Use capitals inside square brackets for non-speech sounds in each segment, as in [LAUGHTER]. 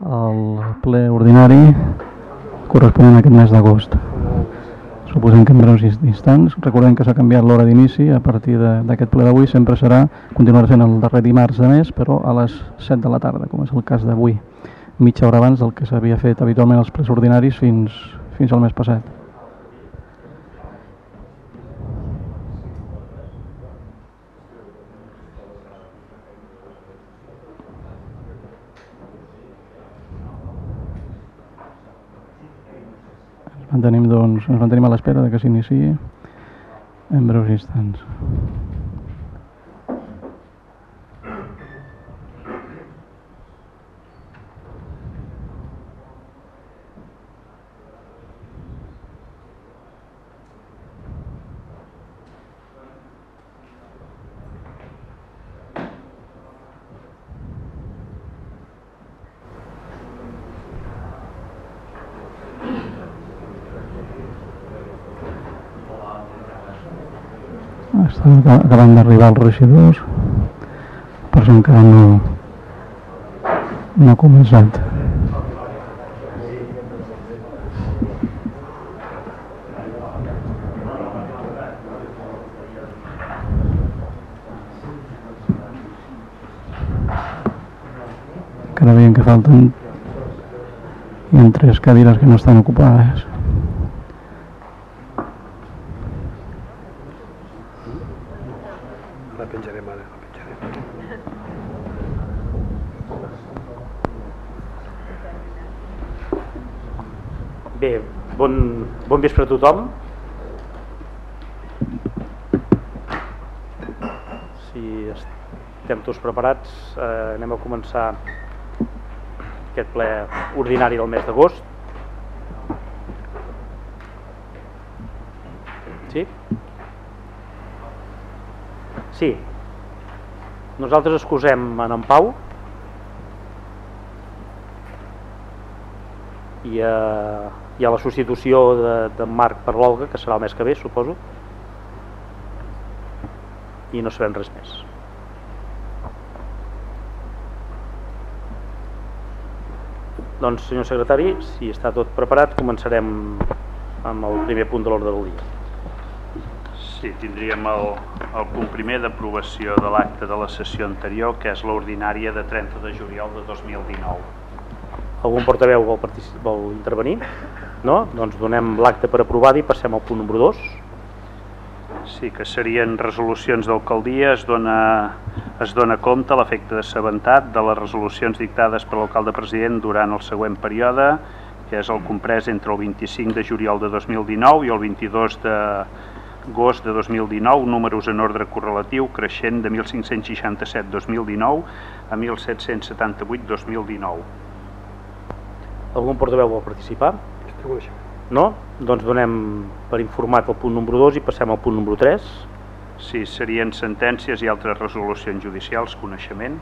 el ple ordinari corresponent a aquest mes d'agost. Suposem que en breus instants, recordem que s'ha canviat l'hora d'inici, a partir d'aquest ple d'avui sempre serà, continuarà sent el darrer dimarts de mes, però a les 7 de la tarda, com és el cas d'avui, mitja hora abans del que s'havia fet habitualment els plens ordinaris fins, fins al mes passat. Mantenim, doncs, ens mantenim a l'espera de que s'iniciï en breus instants. Acabant d'arribar els regidors per això encara no no ha començat. Encara veiem que falten. Hi ha tres cadires que no estan ocupades Bon vespre a tothom. Si estem tots preparats, eh, anem a començar aquest ple ordinari del mes d'agost. Sí? Sí. Nosaltres excusem en en Pau i eh, hi ha la substitució de, de Marc per l'Olga, que serà el mes que ve, suposo, i no sabem res més. Doncs, senyor secretari, si està tot preparat, començarem amb el primer punt de l'ordre del dia. Sí, tindríem el, el punt primer d'aprovació de l'acte de la sessió anterior, que és l'ordinària de 30 de juliol de 2019. Algun portaveu vol, vol intervenir? No? Doncs donem l'acte per aprovat i passem al punt número 2. Sí, que serien resolucions d'alcaldia, es, dona, es dona compte l'efecte d'assabentat de les resolucions dictades per l'alcalde president durant el següent període, que és el comprès entre el 25 de juliol de 2019 i el 22 de agost de 2019, números en ordre correlatiu, creixent de 1.567 2019 a 1.778 2019. Algun portaveu vol participar? No? Doncs donem per informat el punt número 2 i passem al punt número 3. Sí, serien sentències i altres resolucions judicials, coneixement.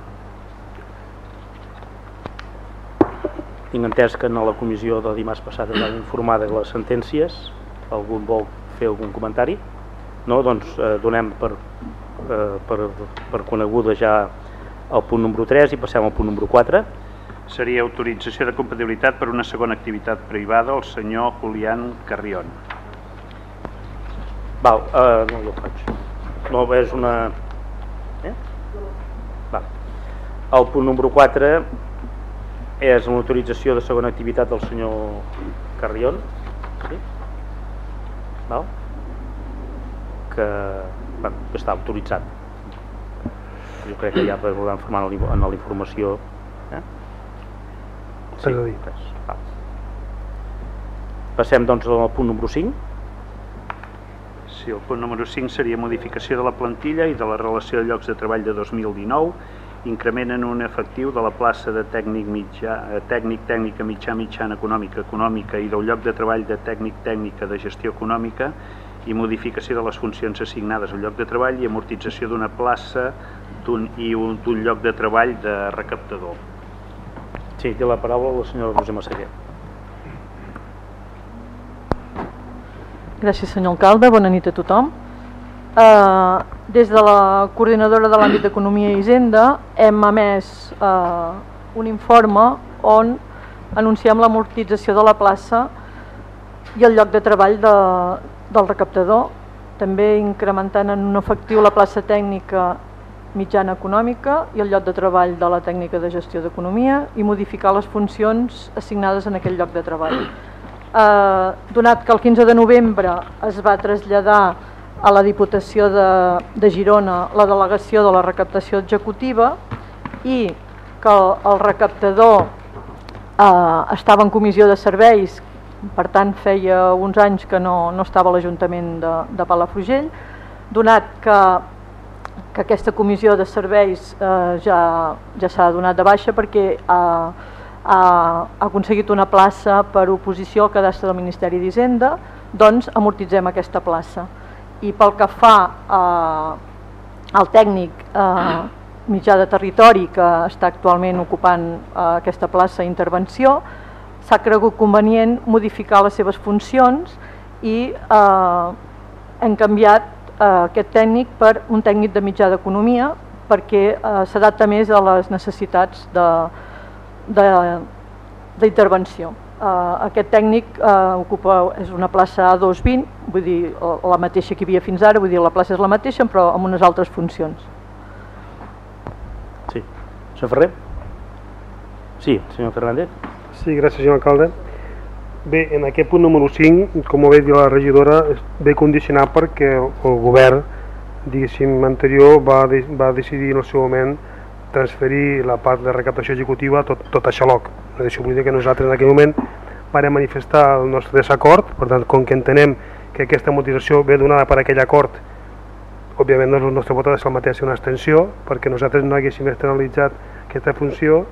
Tinc entès que en la comissió de dimarts passat es van informar de les sentències. Algun vol fer algun comentari? No? Doncs eh, donem per, eh, per, per coneguda ja el punt número 3 i passem al punt número 4 seria autorització de compatibilitat per una segona activitat privada al senyor Julián Carrion. Val, uh, no, jo faig. No, és una... Eh? Val. El punt número 4 és una autorització de segona activitat del senyor Carrion. Sí? Val? Que, bueno, està autoritzat. Jo crec que ja per informar en la informació eh? Sí, dir. Passem doncs al punt número 5. Sí, el punt número 5 seria modificació de la plantilla i de la relació de llocs de treball de 2019, increment en un efectiu de la plaça de tècnic mitjà, eh, tècnic tècnica mitjà mitjana econòmica econòmica i del lloc de treball de tècnic tècnica de gestió econòmica i modificació de les funcions assignades al lloc de treball i amortització d'una plaça i d'un lloc de treball de recaptador. Sí, té la paraula la senyora Roser Massaguer. Gràcies, senyor alcalde. Bona nit a tothom. Uh, des de la coordinadora de l'àmbit d'Economia i Hisenda hem emès uh, un informe on anunciem l'amortització de la plaça i el lloc de treball de, del recaptador, també incrementant en un efectiu la plaça tècnica mitjana econòmica i el lloc de treball de la tècnica de gestió d'economia i modificar les funcions assignades en aquell lloc de treball. Eh, donat que el 15 de novembre es va traslladar a la Diputació de, de Girona la delegació de la recaptació executiva i que el, el recaptador eh, estava en comissió de serveis, per tant feia uns anys que no, no estava a l'Ajuntament de, de Palafrugell, donat que que aquesta comissió de serveis eh, ja, ja s'ha donat de baixa perquè ha, ha, aconseguit una plaça per oposició al cadastre del Ministeri d'Hisenda, doncs amortitzem aquesta plaça. I pel que fa eh, al tècnic eh, mitjà de territori que està actualment ocupant eh, aquesta plaça d'intervenció, s'ha cregut convenient modificar les seves funcions i eh, hem canviat aquest tècnic per un tècnic de mitjà d'economia perquè eh, s'adapta més a les necessitats d'intervenció. Eh, aquest tècnic eh, ocupa, és una plaça A220, vull dir, la mateixa que hi havia fins ara, vull dir, la plaça és la mateixa, però amb unes altres funcions. Sí. Senyor Ferrer? Sí, senyor Fernández. Sí, gràcies, senyor alcalde. Bé, en aquest punt número 5, com ho ve dir la regidora, ve condicionat perquè el govern, diguéssim, anterior va, de, va decidir en el seu moment transferir la part de recaptació executiva tot, tot a Xaloc. Això vol dir que nosaltres en aquell moment vam manifestar el nostre desacord, per tant, com que entenem que aquesta motivació ve donada per aquell acord, òbviament doncs, el nostre vot ha de ser el mateix una extensió, perquè nosaltres no haguéssim externalitzat aquesta funció,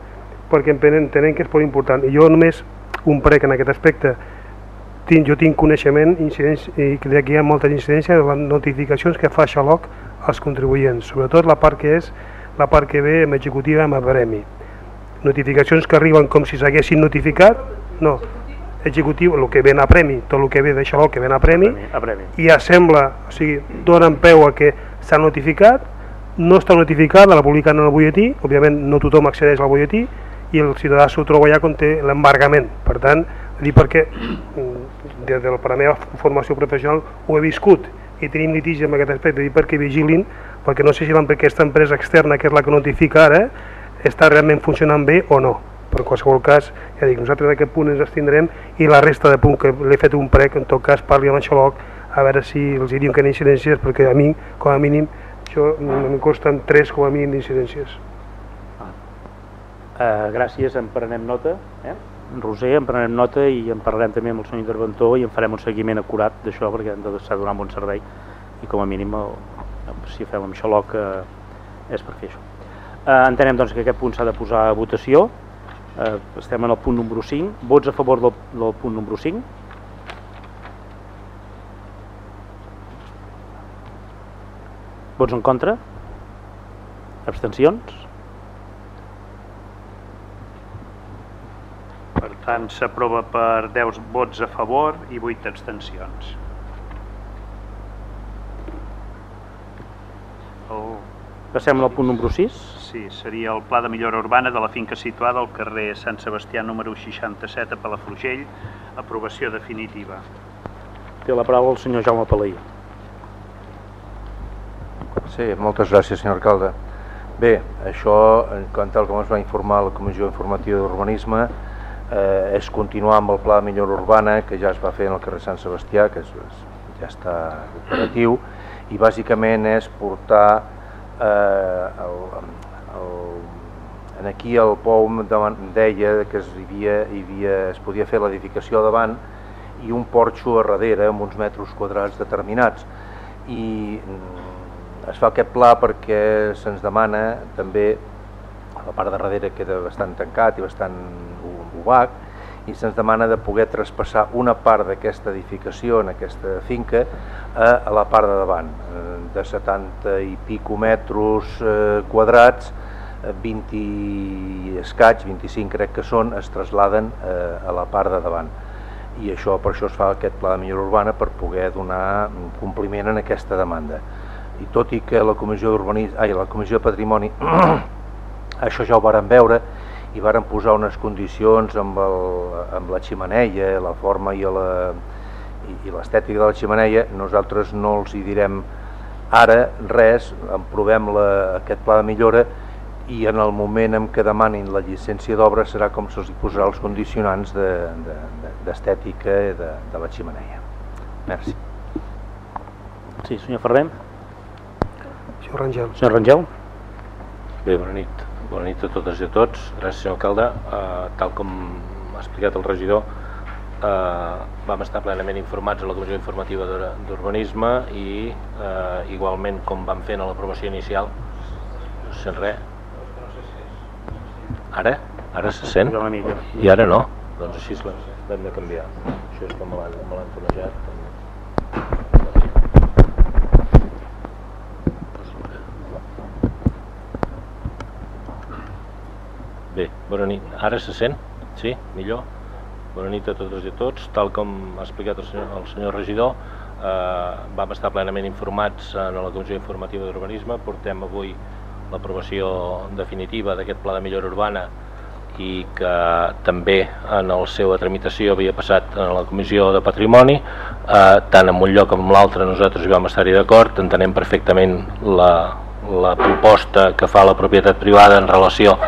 perquè entenem que és molt important. I jo només un prec en aquest aspecte. Tinc, jo tinc coneixement i que hi ha moltes incidències de les notificacions que fa Xaloc als contribuents, sobretot la part que és la part que ve amb executiva amb premi. Notificacions que arriben com si s'haguessin notificat, no, executiu, el que ven a premi, tot el que ve de Xaloc que ven a premi, a premi. i sembla, o sigui, donen peu a que s'ha notificat, no està notificat, la publicant en el butlletí, òbviament no tothom accedeix al butlletí, i el ciutadà s'ho troba allà quan té l'embargament. Per tant, dir perquè mm, des de la meva formació professional ho he viscut i tenim litigi en aquest aspecte, dir perquè vigilin, perquè no sé si aquesta empresa externa, que és la que notifica ara, està realment funcionant bé o no. Per qualsevol cas, ja dic, nosaltres en aquest punt ens estindrem i la resta de punt que l'he fet un prec, en tot cas parli amb en Xaloc, a veure si els diuen que hi incidències, perquè a mi, com a mínim, això em costen tres com a mínim d'incidències. Uh, gràcies, en prenem nota. Eh? Roser, en prenem nota i en parlarem també amb el senyor interventor i en farem un seguiment acurat d'això perquè hem de deixar donar un bon servei i com a mínim el, si fem amb xaloc eh, és per fer això. Eh, entenem doncs que aquest punt s'ha de posar a votació. Eh, estem en el punt número 5. Vots a favor del, del punt número 5? Vots en contra? Abstencions? Tant, s'aprova per 10 vots a favor i 8 abstencions. El... Passem al punt número 6. Sí, seria el pla de millora urbana de la finca situada al carrer Sant Sebastià número 67 a Palafrugell, aprovació definitiva. Té la paraula el senyor Jaume Palaí. Sí, moltes gràcies, senyor alcalde. Bé, això, tal com es va informar la Comissió Informativa d'Urbanisme, eh, és continuar amb el pla de millora urbana que ja es va fer en el carrer Sant Sebastià, que és, ja està operatiu, i bàsicament és portar eh, el, el, en aquí el POUM deia que es, havia, hi havia, es podia fer l'edificació davant i un porxo a darrere amb uns metres quadrats determinats. I mm, es fa aquest pla perquè se'ns demana també la part de darrere queda bastant tancat i bastant UBAC i se'ns demana de poder traspassar una part d'aquesta edificació en aquesta finca a, a la part de davant, eh, de 70 i pico metres eh, quadrats, 20 i escaig, 25 crec que són, es trasladen eh, a la part de davant. I això per això es fa aquest pla de millora urbana per poder donar compliment en aquesta demanda. I tot i que la Comissió d'Urbanisme, ai, la Comissió de Patrimoni [COUGHS] això ja ho varen veure i varen posar unes condicions amb, el, amb la ximeneia, la forma i la i l'estètica de la ximeneia, nosaltres no els hi direm ara res, provem la, aquest pla de millora i en el moment en què demanin la llicència d'obra serà com se'ls posarà els condicionants d'estètica de, de, de, de la ximeneia. Merci. Sí, senyor Ferrer. Senyor Rangel. Senyor Rangel. Bé, bona nit. Bona nit a totes i a tots. Gràcies, senyor alcalde. Uh, tal com ha explicat el regidor, uh, vam estar plenament informats a la Comissió Informativa d'Urbanisme i uh, igualment com vam fer en l'aprovació inicial, no sent res. Ara? Ara se sent? I ara no? Doncs així l'hem de canviar. Això és com me l'han tonejat. Bé, bona nit. Ara se sent? Sí? Millor? Bona nit a totes i a tots. Tal com ha explicat el senyor, el senyor regidor, eh, vam estar plenament informats en la Comissió Informativa d'Urbanisme. Portem avui l'aprovació definitiva d'aquest pla de millora urbana i que també en la seva tramitació havia passat en la Comissió de Patrimoni, eh, tant en un lloc com en l'altre nosaltres hi vam estar-hi d'acord, entenem perfectament la, la proposta que fa la propietat privada en relació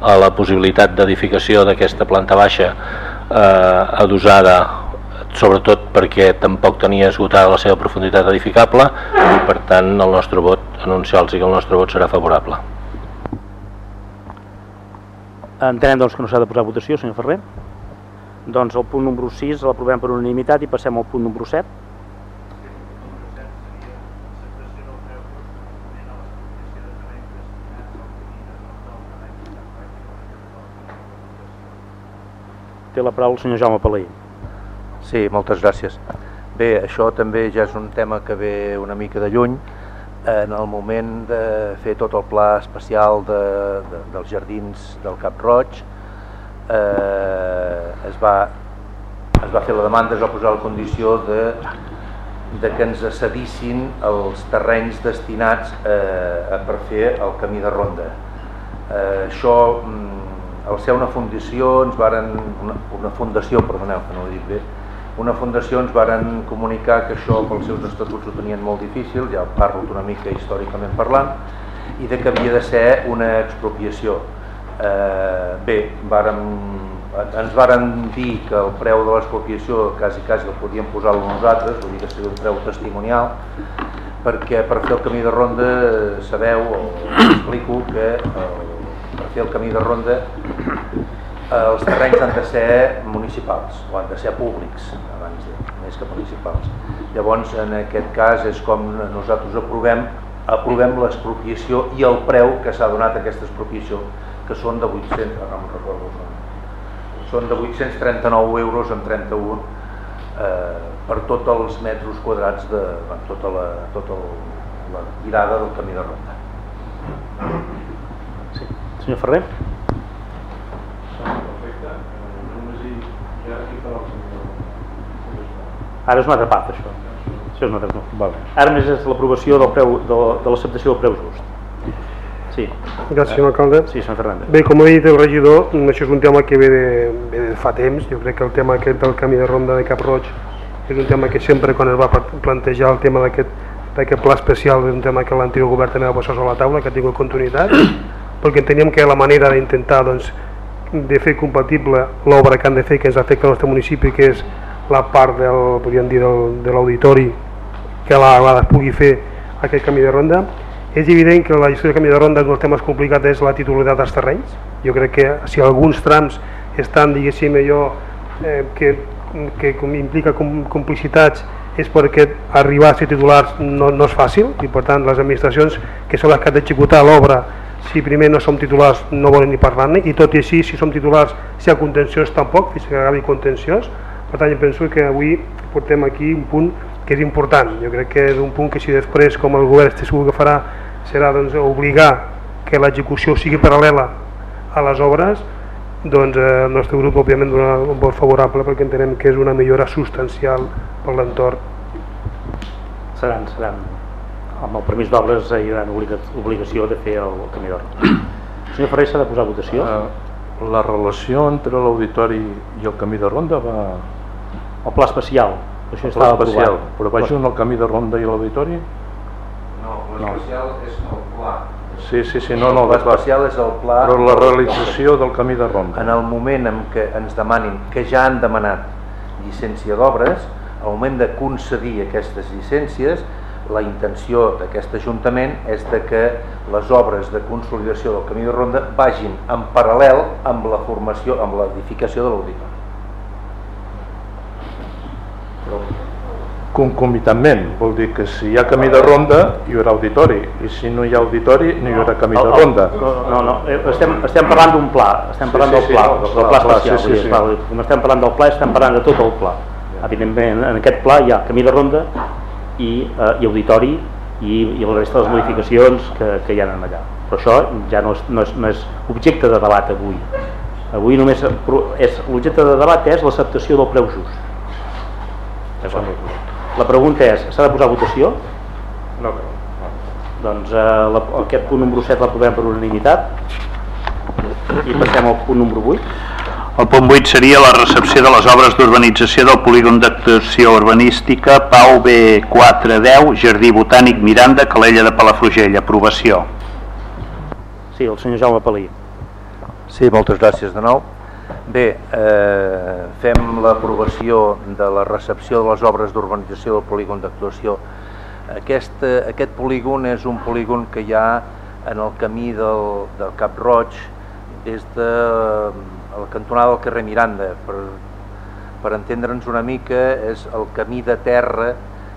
a la possibilitat d'edificació d'aquesta planta baixa eh, adosada sobretot perquè tampoc tenia esgotada la seva profunditat edificable i per tant el nostre vot, anunciar-los que el nostre vot serà favorable. Entenem doncs, que no s'ha de posar votació, senyor Ferrer. Doncs el punt número 6 l'aprovem per unanimitat i passem al punt número 7. Té la paraula el senyor Jaume Palaí. Sí, moltes gràcies. Bé, això també ja és un tema que ve una mica de lluny. En el moment de fer tot el pla especial de, de, dels jardins del Cap Roig, eh, es, va, es va fer la demanda, es va posar la condició de, de que ens cedissin els terrenys destinats eh, per fer el camí de ronda. Eh, això mm, al ser una fundació ens varen, una, una fundació, perdoneu que no ho dic bé, una fundació ens varen comunicar que això pels seus estatuts ho tenien molt difícil, ja parlo una mica històricament parlant, i de que havia de ser una expropiació. Eh, bé, vàrem, ens varen dir que el preu de l'expropiació quasi, quasi el podíem posar nosaltres, vull dir que seria un preu testimonial, perquè per fer el camí de ronda sabeu, o explico que el, per fer el camí de ronda eh, els terrenys han de ser municipals o han de ser públics abans de, més que municipals. Llavors en aquest cas és com nosaltres aprovem aprovem l'expropiació i el preu que s'ha donat a aquesta expropiació que són de 800 no me'n recordo són de 839 euros en 31 eh, per tots els metres quadrats de tota la, tota la tirada del camí de ronda Senyor Ferrer. Ara és una altra part, això. Això és una altra part. Vale. Ara més és l'aprovació del preu, de, de l'acceptació del preu just. Sí. Gràcies, senyor alcalde. Sí, senyor Fernández. Bé, com ha dit el regidor, això és un tema que ve de, ve de fa temps. Jo crec que el tema aquest del camí de ronda de Cap Roig és un tema que sempre quan es va plantejar el tema d'aquest pla especial és un tema que l'anterior govern també va posar sobre la taula, que ha tingut continuïtat perquè enteníem que la manera d'intentar doncs, de fer compatible l'obra que han de fer que ens afecta al nostre municipi que és la part del, dir, del, de l'auditori que la es pugui fer aquest camí de ronda. És evident que la gestió de camí de ronda un dels temes complicats és la titularitat dels terrenys. Jo crec que si alguns trams estan diguéssim allò eh, que, que implica complicitats és perquè arribar a ser titulars no, no és fàcil i per tant les administracions que són les que han d'executar l'obra si primer no som titulars no volen ni parlar-ne i tot i així si som titulars si hi ha contenciós tampoc, fins que acabi contenciós. Per tant penso que avui portem aquí un punt que és important. Jo crec que és un punt que si després com el govern estic segur que farà serà doncs, obligar que l'execució sigui paral·lela a les obres doncs eh, el nostre grup òbviament donarà un vot favorable perquè entenem que és una millora substancial per l'entorn. Seran, seran amb el permís d'obres hi ha obligació de fer el camí d'or. [CLEARS THROAT] Senyor Ferrer, s'ha de posar votació? Uh, La relació entre l'auditori i el camí de ronda va... El pla especial, això El estava pla especial, aprovat. però va junt el camí de ronda i l'auditori? No, l'especial és el pla. Sí, sí, sí, no, no, l'especial és el pla... Però la realització del camí de ronda. En el moment en què ens demanin, que ja han demanat llicència d'obres, al moment de concedir aquestes llicències, la intenció d'aquest Ajuntament és de que les obres de consolidació del camí de ronda vagin en paral·lel amb la formació, amb l'edificació de l'auditori. Concomitantment, vol dir que si hi ha camí de ronda hi haurà auditori i si no hi ha auditori no hi haurà camí de ronda. No, no, no, eh, estem, estem parlant d'un pla, estem Sí, parlant sí, del sí, pla, no, del del pla, especial. sí, sí, sí. Com estem parlant del pla, estem parlant de tot el pla. Evidentment, en aquest pla hi ha camí de ronda i, eh, i auditori i, i la resta de les modificacions que, que hi ha allà. Però això ja no és, no és, no és objecte de debat avui. Avui només és l'objecte de debat és l'acceptació del preu just. La, la pregunta és, s'ha de posar votació? No, no. Doncs eh, la, aquest punt número 7 l'aprovem per unanimitat i passem al punt número 8. El punt 8 seria la recepció de les obres d'urbanització del polígon d'actuació urbanística Pau B410, Jardí Botànic Miranda, Calella de Palafrugell. Aprovació. Sí, el senyor Jaume Palí. Sí, moltes gràcies de nou. Bé, eh, fem l'aprovació de la recepció de les obres d'urbanització del polígon d'actuació. Aquest, eh, aquest polígon és un polígon que hi ha en el camí del, del Cap Roig des de eh, la cantonada del carrer Miranda. Per, per entendre'ns una mica, és el camí de terra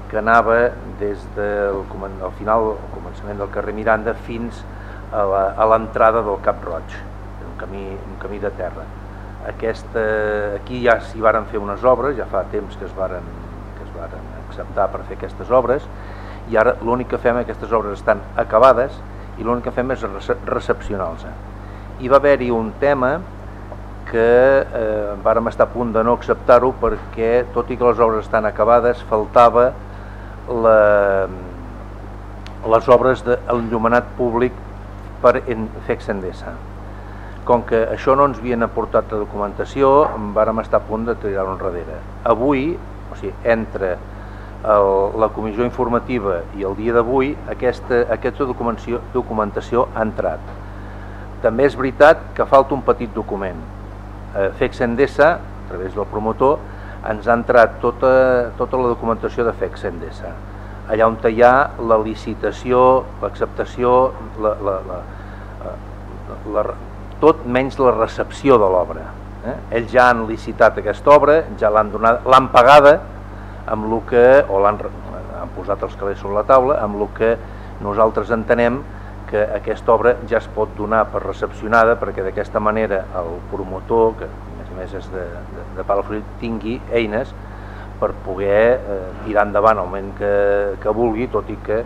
que anava des del al final, al començament del carrer Miranda fins a a l'entrada del Cap Roig, un camí, un camí de terra. Aquesta, aquí ja s'hi varen fer unes obres, ja fa temps que es varen, que es varen acceptar per fer aquestes obres, i ara l'únic que fem, aquestes obres estan acabades, i l'únic que fem és rece- recepcionar-los. Hi va haver-hi un tema que eh, vàrem estar a punt de no acceptar-ho perquè, tot i que les obres estan acabades, faltava la, les obres d'enllumenat públic per en FEX Endesa. Com que això no ens havien aportat la documentació, vàrem estar a punt de tirar-ho enrere. Avui, o sigui, entre el, la comissió informativa i el dia d'avui, aquesta, aquesta documentació, documentació ha entrat. També és veritat que falta un petit document. Eh, FEX Endesa, a través del promotor, ens ha entrat tota, tota la documentació de FEX Endesa. Allà on hi ha la licitació, l'acceptació, la, la, la, la, la, tot menys la recepció de l'obra. Eh? Ells ja han licitat aquesta obra, ja l'han pagada amb el que, o l'han han posat els calés sobre la taula, amb el que nosaltres entenem que aquesta obra ja es pot donar per recepcionada perquè d'aquesta manera el promotor, que a més a més és de, de, de Palafrugell, tingui eines per poder eh, tirar endavant el moment que, que vulgui, tot i que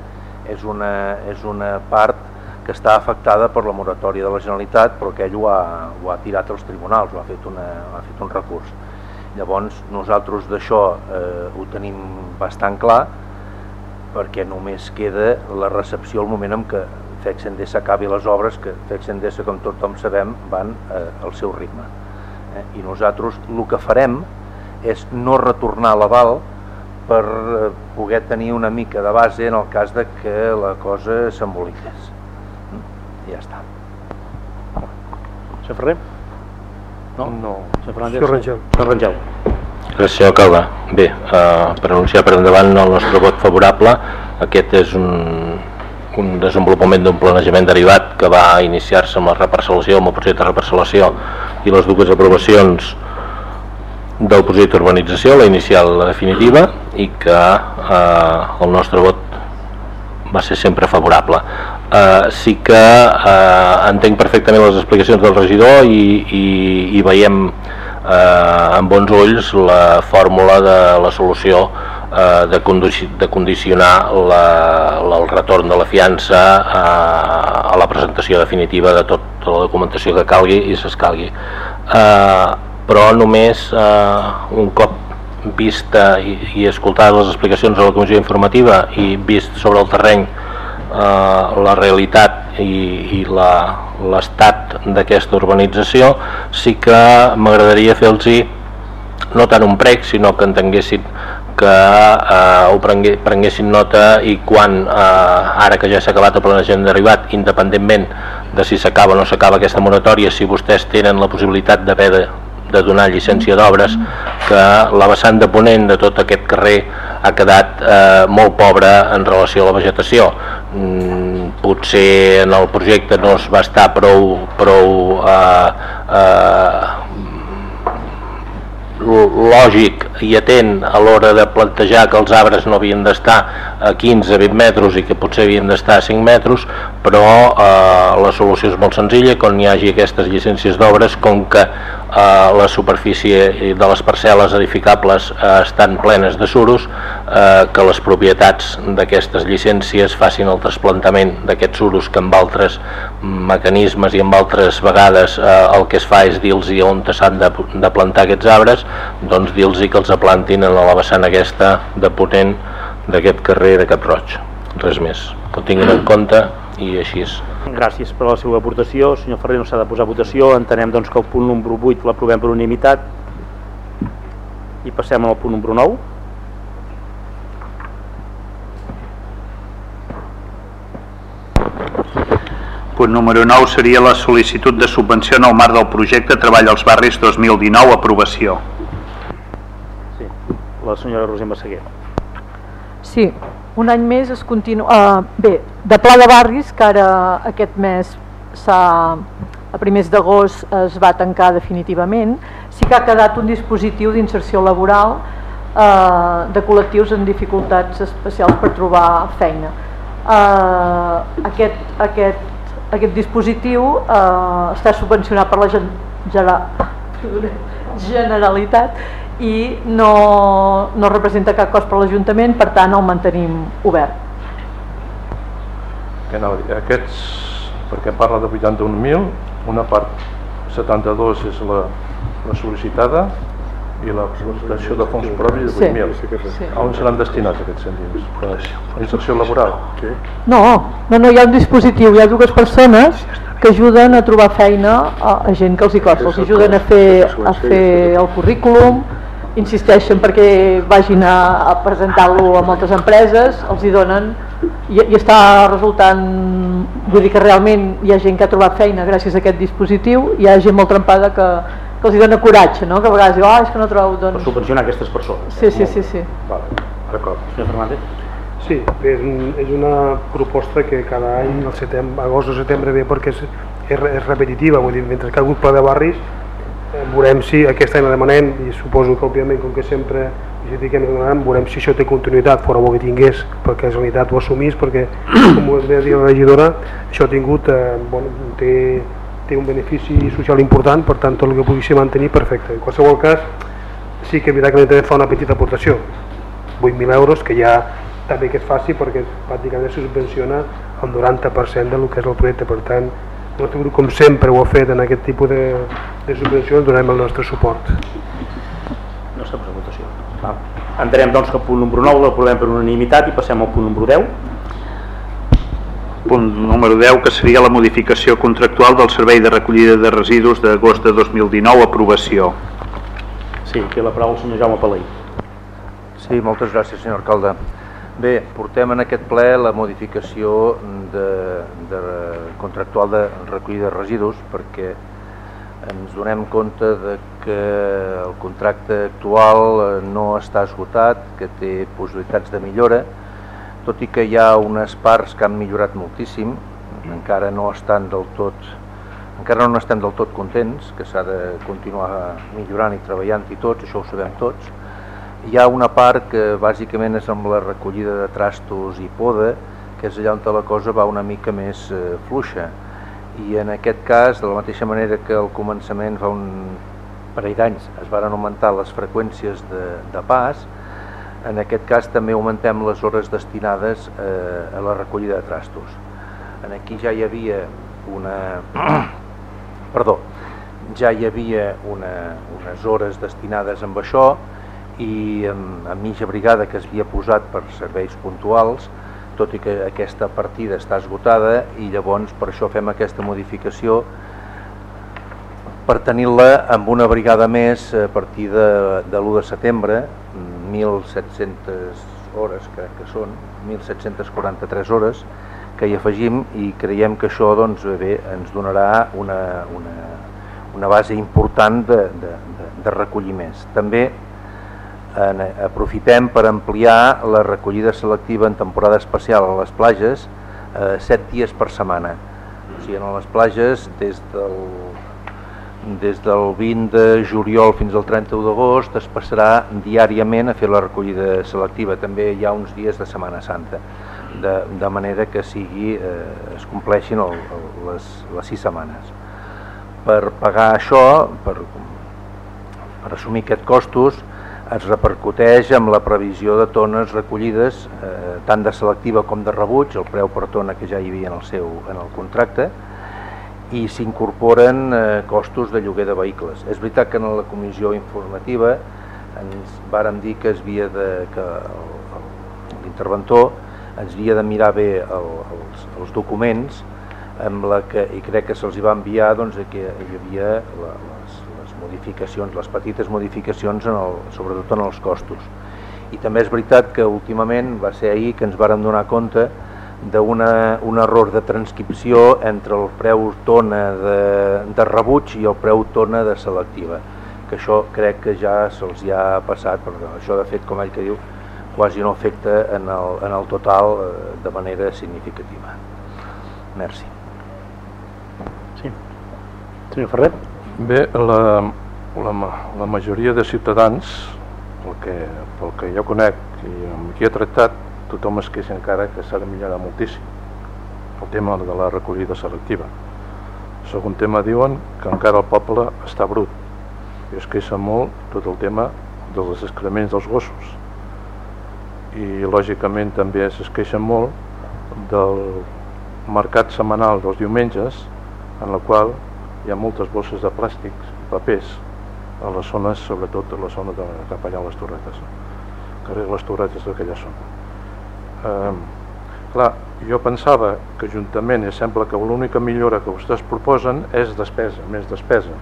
és una, és una part que està afectada per la moratòria de la Generalitat, però que ell ho ha, ho ha tirat als tribunals, ho ha fet, una, ha fet un recurs. Llavors, nosaltres d'això eh, ho tenim bastant clar, perquè només queda la recepció al moment en què FEX Endesa acabi les obres, que FEX Endesa, com tothom sabem, van eh, al seu ritme. Eh? I nosaltres el que farem és no retornar l'aval per eh, poder tenir una mica de base en el cas de que la cosa s'emboliqués. I ja està. Senyor Ferrer? No? No. Senyor Fernández? Senyor Rangel. Senyor Rangel. Gràcies, alcalde. Bé, eh, per anunciar per endavant el nostre vot favorable, aquest és un, un desenvolupament d'un planejament derivat que va iniciar-se amb la reparcel·lació, amb el projecte de reparcel·lació i les dues aprovacions del projecte d'urbanització, la inicial i la definitiva, i que eh, el nostre vot va ser sempre favorable. Eh, sí que eh, entenc perfectament les explicacions del regidor i, i, i veiem eh, amb bons ulls la fórmula de la solució eh, de, condici de condicionar la, la, el retorn de la fiança eh, a la presentació definitiva de tota la documentació que calgui i s'escalgui. Eh, però només eh, un cop vista i, i escoltades les explicacions de la comissió informativa i vist sobre el terreny eh, la realitat i, i l'estat d'aquesta urbanització, sí que m'agradaria fer-los no tant un prec, sinó que entenguessin que eh, ho prengue, prenguessin nota i quan, eh, ara que ja s'ha acabat el planejament derivat, independentment de si s'acaba o no s'acaba aquesta moratòria, si vostès tenen la possibilitat d'haver de, de donar llicència d'obres, que la vessant de ponent de tot aquest carrer ha quedat eh, molt pobre en relació a la vegetació. Mm, potser en el projecte no es va estar prou, prou eh, eh, lògic i atent a l'hora de plantejar que els arbres no havien d'estar a 15-20 metres i que potser havien d'estar a 5 metres, però eh, la solució és molt senzilla, quan hi hagi aquestes llicències d'obres, com que eh, la superfície de les parcel·les edificables eh, estan plenes de suros, eh, que les propietats d'aquestes llicències facin el trasplantament d'aquests suros que amb altres mecanismes i amb altres vegades eh, el que es fa és dir-los on s'han de, de plantar aquests arbres, doncs dir-los que els aplantin en la vessant aquesta de ponent d'aquest carrer de Cap Roig. Res més, que ho tinguin en compte i així és. Gràcies per la seva aportació. Senyor Ferrer, no s'ha de posar votació. Entenem doncs, que el punt número 8 l'aprovem per unanimitat. I passem al punt número 9. Punt número 9 seria la sol·licitud de subvenció en el marc del projecte Treball als Barris 2019, aprovació. Sí, la senyora Roser Massaguer. Sí, un any més es continua... Uh, bé, de Pla de Barris, que ara aquest mes s'ha a primers d'agost es va tancar definitivament, sí que ha quedat un dispositiu d'inserció laboral eh, de col·lectius en dificultats especials per trobar feina. Eh, aquest, aquest, aquest dispositiu eh, està subvencionat per la gen [LAUGHS] Generalitat i no, no representa cap cost per l'Ajuntament, per tant el mantenim obert. Que anava a dir, aquests, perquè parla de 81.000, una part 72 és la, la sol·licitada i la presentació de fons propis de 8.000. Sí, sí. On seran destinats aquests cèntims? La inserció laboral? No, no, no, hi ha un dispositiu, hi ha dues persones que ajuden a trobar feina a, a gent que els hi costa, els ajuden a fer, a fer el currículum, insisteixen perquè vagin a, a presentar-lo a moltes empreses, els hi donen i, i està resultant, vull dir que realment hi ha gent que ha trobat feina gràcies a aquest dispositiu, hi ha gent molt trempada que, que els hi dona coratge, no? que a vegades diu, ah, és que no trobo... Doncs... Per subvencionar aquestes persones. Sí, sí, sí. sí. Vale, d'acord. Senyor Fernández? Sí, és, és una proposta que cada any, al setembre, agost o setembre, ve perquè és, és, és repetitiva, vull dir, mentre que ha hagut pla de barris, Eh, veurem si aquest any la demanem i suposo que òbviament com que sempre que demanem, veurem si això té continuïtat fora bo que tingués perquè la Generalitat ho assumís perquè [CLEARS THROAT] com ho va dir la regidora això ha tingut eh, bueno, té, té un benefici social important per tant tot el que pugui ser mantenir perfecte. En qualsevol cas sí que evidentment també fa una petita aportació 8.000 euros que ja també que es faci perquè pràcticament se subvenciona el 90% del que és el projecte per tant el nostre grup, com sempre ho ha fet en aquest tipus de, de subvencions, donem el nostre suport. No s'ha posat votació. Va. Entenem doncs que el punt número 9 l'aprovem per unanimitat i passem al punt número 10. Punt número 10, que seria la modificació contractual del Servei de Recollida de Residus d'agost de 2019, aprovació. Sí, té la paraula el senyor Jaume Palai. Sí, moltes gràcies, senyor alcalde. Bé, portem en aquest ple la modificació de, de contractual de recollida de residus perquè ens donem compte de que el contracte actual no està esgotat, que té possibilitats de millora, tot i que hi ha unes parts que han millorat moltíssim, encara no estan del tot encara no estem del tot contents, que s'ha de continuar millorant i treballant i tots, això ho sabem tots, hi ha una part que bàsicament és amb la recollida de trastos i poda, que és allà on la cosa va una mica més eh, fluixa. I en aquest cas, de la mateixa manera que al començament fa un parell d'anys es van augmentar les freqüències de, de pas, en aquest cas també augmentem les hores destinades eh, a la recollida de trastos. En aquí ja hi havia una... [COUGHS] Perdó, ja hi havia una, unes hores destinades amb això, i amb, amb mitja brigada que es havia posat per serveis puntuals tot i que aquesta partida està esgotada i llavors per això fem aquesta modificació per tenir-la amb una brigada més a partir de, de l'1 de setembre 1.700 hores crec que són 1.743 hores que hi afegim i creiem que això doncs, bé, ens donarà una, una, una base important de, de, de, de recollir més. També aprofitem per ampliar la recollida selectiva en temporada especial a les plages eh, 7 dies per setmana. O sigui, a les plages des del, des del 20 de juliol fins al 31 d'agost es passarà diàriament a fer la recollida selectiva. També hi ha uns dies de Setmana Santa de, de manera que sigui, eh, es compleixin el, el, les, les sis setmanes. Per pagar això, per, per assumir aquests costos, es repercuteix amb la previsió de tones recollides, eh, tant de selectiva com de rebuig, el preu per tona que ja hi havia en el, seu, en el contracte, i s'incorporen eh, costos de lloguer de vehicles. És veritat que en la comissió informativa ens vàrem dir que es havia de, que l'interventor ens havia de mirar bé el, els, els documents amb la que, i crec que se'ls va enviar doncs, que hi havia la, les modificacions, les petites modificacions en el, sobretot en els costos i també és veritat que últimament va ser ahir que ens vàrem donar compte d'un error de transcripció entre el preu tona de, de rebuig i el preu tona de selectiva que això crec que ja se'ls ha passat, però això de fet com ell que diu quasi no afecta en el, en el total eh, de manera significativa. Merci. Sí. Senyor Ferrer. Bé, la, la, la majoria de ciutadans, pel que, pel que jo conec i amb qui he tractat, tothom es queixa encara que s'ha de millorar moltíssim el tema de la recollida selectiva. Segon tema diuen que encara el poble està brut i es queixa molt tot el tema dels excrements dels gossos i lògicament també es queixen molt del mercat setmanal dels diumenges en la qual hi ha moltes bosses de plàstics papers a les zones, sobretot a la zona de cap allà a les torretes carrer les torretes d'aquella zona eh, clar, jo pensava que juntament i sembla que l'única millora que vostès proposen és despesa, més despesa.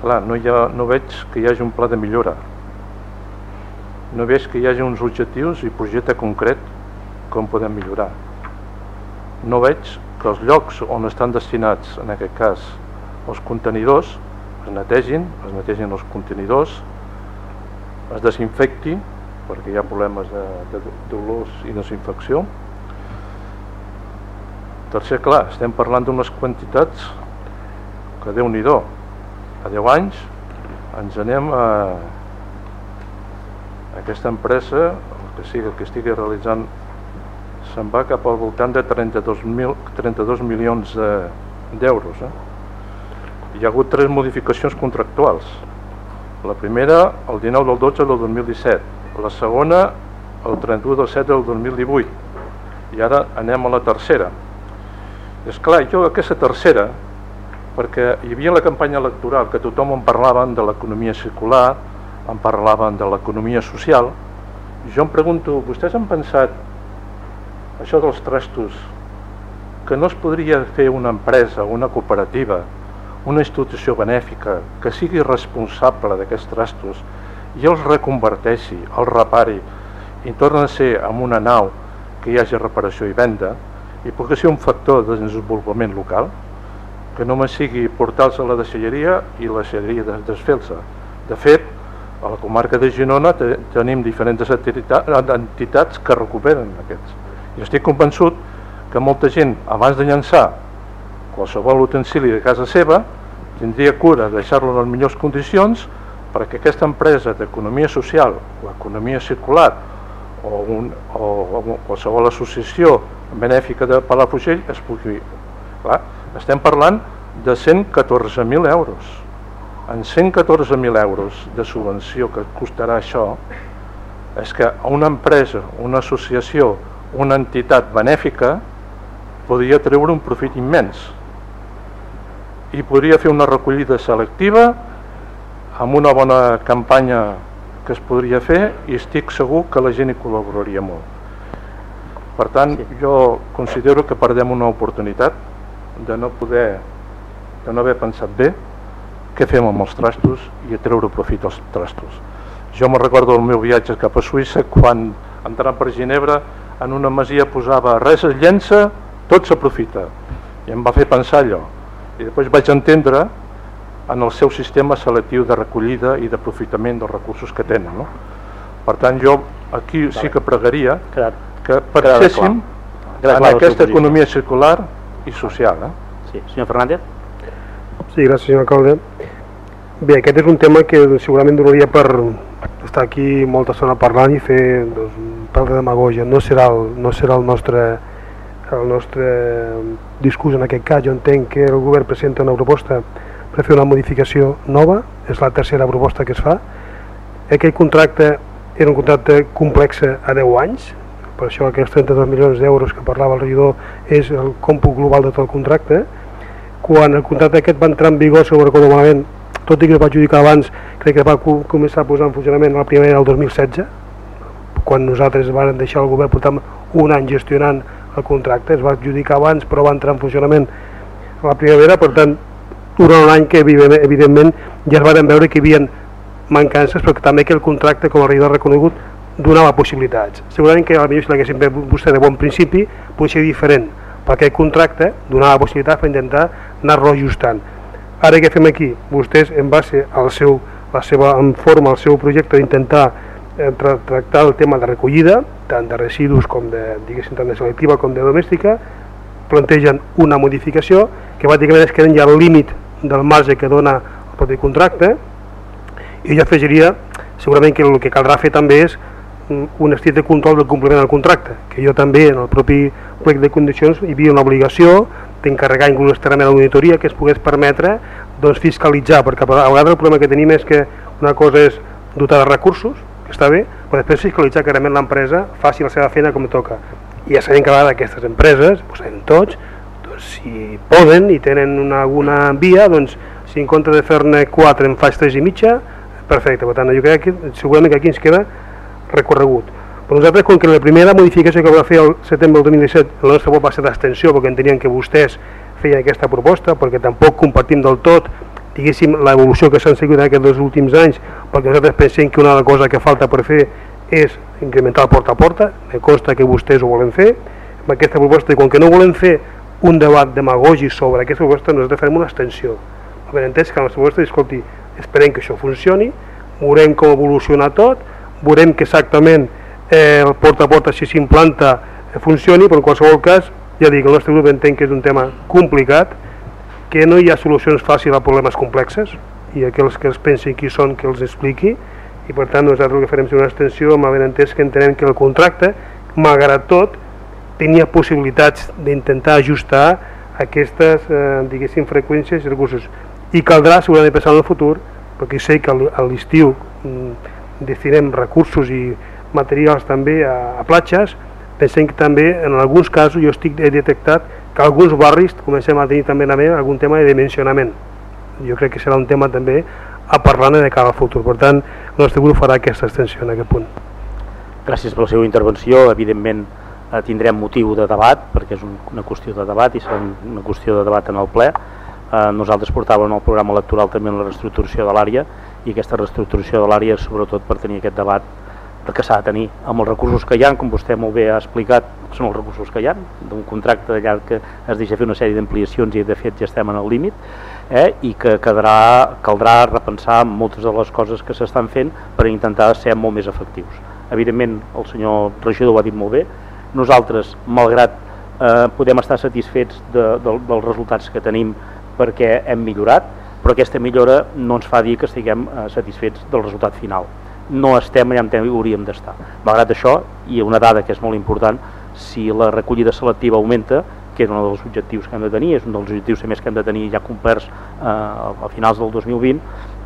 Clar, no, hi ha, no veig que hi hagi un pla de millora. No veig que hi hagi uns objectius i projecte concret com podem millorar. No veig que els llocs on estan destinats, en aquest cas, els contenidors, es netegin, es netegin els contenidors, es desinfecti, perquè hi ha problemes d'olors i desinfecció. Tercer, clar, estem parlant d'unes quantitats que déu nhi A 10 anys ens anem a aquesta empresa, el que sigui el que estigui realitzant, se'n va cap al voltant de 32, mil, 32 milions d'euros. Eh? Hi ha hagut tres modificacions contractuals. La primera, el 19 del 12 del 2017. La segona, el 31 del 7 del 2018. I ara anem a la tercera. És clar, jo aquesta tercera, perquè hi havia la campanya electoral que tothom en parlaven de l'economia circular, en parlaven de l'economia social, jo em pregunto, vostès han pensat això dels trastos, que no es podria fer una empresa, una cooperativa, una institució benèfica que sigui responsable d'aquests trastos i els reconverteixi, els repari i torna a ser amb una nau que hi hagi reparació i venda i pugui ser un factor de desenvolupament local que no me sigui portar-los a la deixalleria i la deixalleria desfer-se. De fet, a la comarca de Girona tenim diferents entitats que recuperen aquests. I estic convençut que molta gent, abans de llançar qualsevol utensili de casa seva, tindria cura de deixar-lo en les millors condicions perquè aquesta empresa d'economia social o economia circular o, un, o, o qualsevol associació benèfica de Palafrugell es pugui... Clar, estem parlant de 114.000 euros. En 114.000 euros de subvenció que costarà això és que una empresa, una associació, una entitat benèfica podria treure un profit immens i podria fer una recollida selectiva amb una bona campanya que es podria fer i estic segur que la gent hi col·laboraria molt. Per tant, sí. jo considero que perdem una oportunitat de no poder, de no haver pensat bé què fem amb els trastos i a treure profit als trastos. Jo me recordo el meu viatge cap a Suïssa quan entrant per Ginebra en una masia posava res es llença, tot s'aprofita. I em va fer pensar allò. I després vaig entendre en el seu sistema selectiu de recollida i d'aprofitament dels recursos que tenen. No? Per tant, jo aquí sí que pregaria que penséssim en aquesta economia circular i social. Eh? Sí, senyor Fernández. Sí, gràcies, senyor alcalde. Bé, aquest és un tema que segurament donaria per estar aquí molta estona parlant i fer doncs, pèl de demagogia. No serà el, no serà el nostre el nostre discurs en aquest cas. Jo entenc que el govern presenta una proposta per fer una modificació nova, és la tercera proposta que es fa. Aquell contracte era un contracte complex a 10 anys, per això aquests 32 milions d'euros que parlava el regidor és el còmput global de tot el contracte quan el contracte aquest va entrar en vigor si no malament tot i que es va adjudicar abans crec que va començar a posar en funcionament la primera del 2016 quan nosaltres vam deixar el govern portam un any gestionant el contracte es va adjudicar abans però va entrar en funcionament a la primavera per tant durant un any que evidentment ja es van veure que hi havia mancances però també que el contracte com el regidor reconegut donava possibilitats. Segurament que potser si l'haguéssim fet vostè de bon principi potser ser diferent, perquè el contracte donava possibilitats per intentar anar-lo ajustant. Ara què fem aquí? Vostès, en base al seu, la seva en forma, al seu projecte d'intentar tra tractar el tema de recollida, tant de residus com de, diguéssim, tant de selectiva com de domèstica, plantegen una modificació que bàsicament es queden ja al límit del marge que dona el propi contracte. I jo afegiria segurament que el que caldrà fer també és un estil de control del compliment del contracte, que jo també en el propi plec de condicions hi havia una obligació d'encarregar inclús externament l'auditoria que es pogués permetre doncs, fiscalitzar, perquè a vegades el problema que tenim és que una cosa és dotar de recursos, que està bé, però després fiscalitzar que realment l'empresa faci la seva feina com toca. I ja sabem que a aquestes empreses, ho sabem tots, doncs, si poden i tenen una, alguna via, doncs si en compte de fer-ne 4 en faig 3 i mitja, perfecte. Per tant, jo crec que segurament que aquí ens queda recorregut. Però nosaltres, com que la primera modificació que va fer el setembre del 2017 el nostre vot va ser d'extensió perquè entenien que vostès feien aquesta proposta, perquè tampoc compartim del tot diguéssim l'evolució que s'han seguit en aquests últims anys, perquè nosaltres pensem que una de les coses que falta per fer és incrementar el porta a porta, me consta que vostès ho volen fer, amb aquesta proposta, i com que no volem fer un debat demagògic sobre aquesta proposta, nosaltres farem una extensió. Ben entès que la nostra proposta, escolti, esperem que això funcioni, veurem com evoluciona tot, veurem que exactament eh, el porta a porta si s'implanta funcioni, però en qualsevol cas ja dic, el nostre grup entén que és un tema complicat, que no hi ha solucions fàcils a problemes complexes i aquells que els pensin qui són que els expliqui i per tant nosaltres el que farem és una extensió amb el entès que entenem que el contracte, malgrat tot, tenia possibilitats d'intentar ajustar aquestes, eh, diguéssim, freqüències i recursos. I caldrà segurament pensar en el futur, perquè sé que a l'estiu mm, destinem recursos i materials també a, a platges, pensem que també en alguns casos jo estic he detectat que alguns barris comencem a tenir també algun tema de dimensionament. Jo crec que serà un tema també a parlar de cara al futur. Per tant, el nostre grup farà aquesta extensió en aquest punt. Gràcies per la seva intervenció. Evidentment eh, tindrem motiu de debat, perquè és una qüestió de debat i serà una qüestió de debat en el ple. Eh, nosaltres portàvem el programa electoral també la reestructuració de l'àrea i aquesta reestructuració de l'àrea sobretot per tenir aquest debat que s'ha de tenir amb els recursos que hi ha, com vostè molt bé ha explicat, són els recursos que hi ha, d'un contracte allà que es deixa fer una sèrie d'ampliacions i de fet ja estem en el límit, eh, i que quedarà, caldrà repensar moltes de les coses que s'estan fent per intentar ser molt més efectius. Evidentment, el senyor regidor ho ha dit molt bé, nosaltres, malgrat eh, podem estar satisfets de, de, dels resultats que tenim perquè hem millorat, però aquesta millora no ens fa dir que estiguem eh, satisfets del resultat final. No estem allà on hauríem d'estar. Malgrat això, i una dada que és molt important, si la recollida selectiva augmenta, que és un dels objectius que hem de tenir, és un dels objectius més que hem de tenir ja complerts eh, a finals del 2020,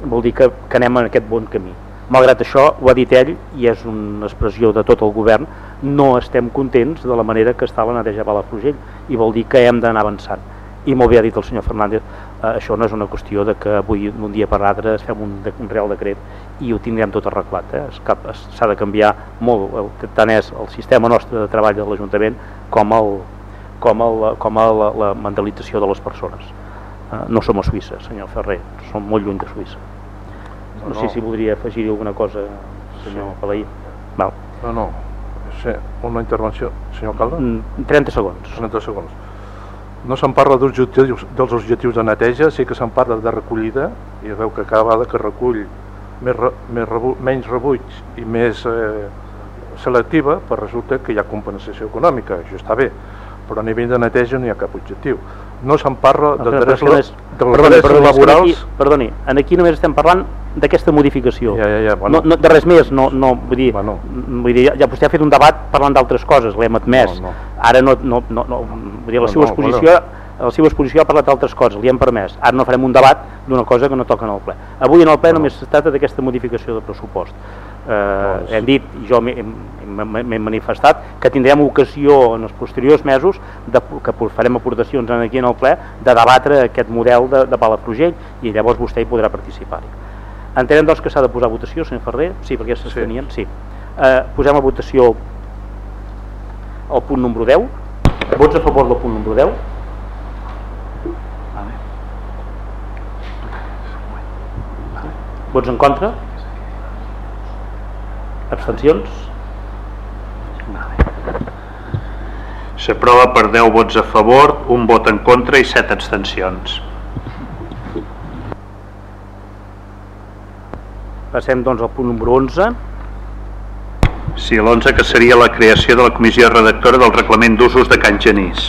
vol dir que, que anem en aquest bon camí. Malgrat això, ho ha dit ell, i és una expressió de tot el govern, no estem contents de la manera que està la neteja Palafrugell, i vol dir que hem d'anar avançant. I molt bé ha dit el senyor Fernández, això no és una qüestió de que avui d'un dia per l'altre fem un, un real decret i ho tindrem tot arreglat eh? s'ha de canviar molt el, tant és el sistema nostre de treball de l'Ajuntament com, el, com, el, com el, la, la mentalització de les persones eh, no som a Suïssa senyor Ferrer, som molt lluny de Suïssa no, no sé si voldria afegir alguna cosa senyor sí. Palaí Val. no, no, sí, una intervenció senyor Calda? 30 mm, segons 30 segons no se'n parla dels objectius, dels objectius de neteja, sí que se'n parla de recollida, i veu que cada vegada que recull més, més rebu, menys rebuig i més eh, selectiva, però resulta que hi ha compensació econòmica, això està bé, però a nivell de neteja no hi ha cap objectiu. No se'n parla de drets, dels perdoni, drets laborals... Aquí, perdoni, aquí només estem parlant d'aquesta modificació. Ja, ja, ja, bueno. no, no, de res més, no, no, vull dir, bueno. vull dir ja, ja vostè ha fet un debat parlant d'altres coses, l'hem admès. No, no. Ara no, no, no, no, vull dir, la seva exposició... Bueno la seva exposició ha parlat d'altres coses, li hem permès. Ara no farem un debat d'una cosa que no toca en el ple. Avui en el ple no. només es tracta d'aquesta modificació de pressupost. Eh, doncs. Hem dit, jo m'he manifestat, que tindrem ocasió en els posteriors mesos, de, que farem aportacions aquí en el ple, de debatre aquest model de, de Palafrugell i llavors vostè hi podrà participar-hi. Entenem doncs que s'ha de posar a votació, senyor Ferrer? Sí, perquè s'estenien. Sí. sí. Eh, posem a votació el punt número 10. Vots a favor del punt número 10? Vots en contra? Abstencions? S'aprova per 10 vots a favor, un vot en contra i 7 abstencions. Passem doncs al punt número 11. Sí, l'11 que seria la creació de la comissió redactora del reglament d'usos de Can Genís.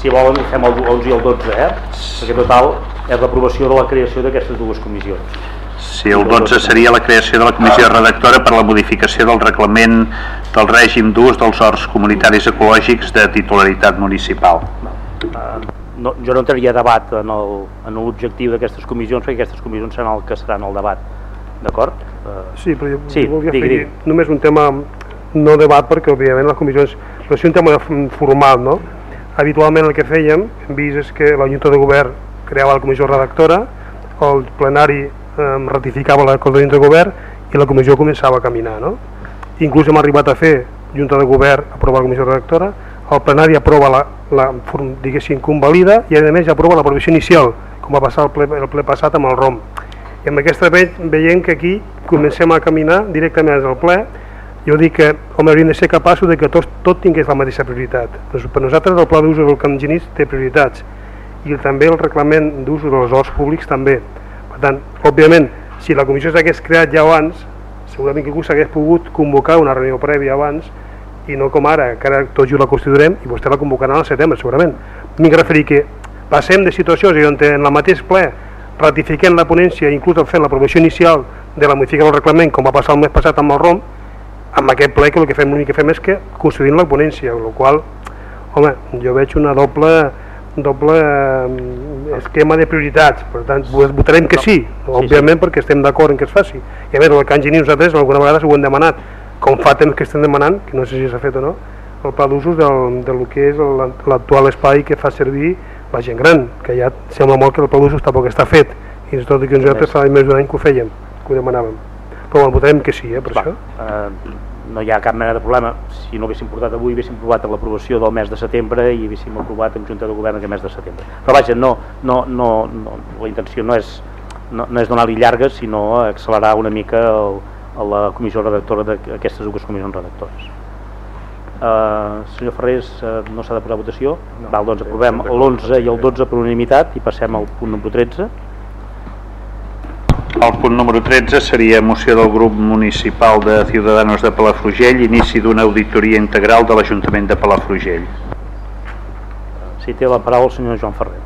Si volen fem el 11 i el 12, eh? Perquè total és l'aprovació de la creació d'aquestes dues comissions. Sí, el 12 seria la creació de la comissió redactora per a la modificació del reglament del règim d'ús dels horts comunitaris ecològics de titularitat municipal. No, jo no entraria a debat en l'objectiu d'aquestes comissions perquè aquestes comissions seran el que seran el debat d'acord? Sí, però jo sí, volia digui, afegir digui. només un tema no debat perquè òbviament les comissions però sí un tema formal no? habitualment el que fèiem hem vist és que la Junta de Govern creava la comissió redactora el plenari eh, ratificava l'acord de govern i la comissió començava a caminar. No? Inclús hem arribat a fer, Junta de Govern aprovar la comissió redactora, el plenari aprova la, la diguéssim, convalida i a més aprova la provisió inicial, com va passar el ple, el ple passat amb el ROM. I amb aquesta veient que aquí comencem a caminar directament al ple, jo dic que home, hauríem de ser capaços de que tot, tot tingués la mateixa prioritat. Doncs per nosaltres el pla d'usos del Camp Genís té prioritats i també el reglament d'usos dels horts públics també tant, òbviament, si la comissió s'hagués creat ja abans, segurament que s'hagués pogut convocar una reunió prèvia abans i no com ara, que ara tot just la constituirem i vostè la convocarà al setembre, segurament. M'hi referir que passem de situacions on en la mateix ple ratifiquem la ponència, inclús fent l'aprovació inicial de la modificació del reglament, com va passar el mes passat amb el ROM, amb aquest ple que el que fem, l'únic que fem és que constituïm la ponència, amb la qual home, jo veig una doble doble eh, esquema de prioritats, per tant votarem que sí, òbviament sí, sí. perquè estem d'acord en que es faci. I a més, el Can Gini nosaltres alguna vegada ho hem demanat, com fa temps que estem demanant, que no sé si s'ha fet o no, el pla d'usos del, del que és l'actual espai que fa servir la gent gran, que ja sembla molt que el pla d'usos tampoc està fet, i tot i que nosaltres fa més d'un any que ho fèiem, que ho demanàvem. Però bueno, votarem que sí, eh, per Va, això. Uh, no hi ha cap mena de problema. Si no haguéssim portat avui haguéssim provat l'aprovació del mes de setembre i haguéssim aprovat en Junta de Govern aquest mes de setembre. Però vaja, no, no, no, no la intenció no és, no, no és donar-li llargues sinó accelerar una mica el, la comissió redactora d'aquestes dues comissions redactores uh, senyor Ferrés uh, no s'ha de posar votació. No, Val, doncs aprovem l'11 i el 12 per unanimitat i passem al punt número 13 el punt número 13 seria moció del grup municipal de Ciudadanos de Palafrugell, inici d'una auditoria integral de l'Ajuntament de Palafrugell. Si té la paraula el senyor Joan Ferrer.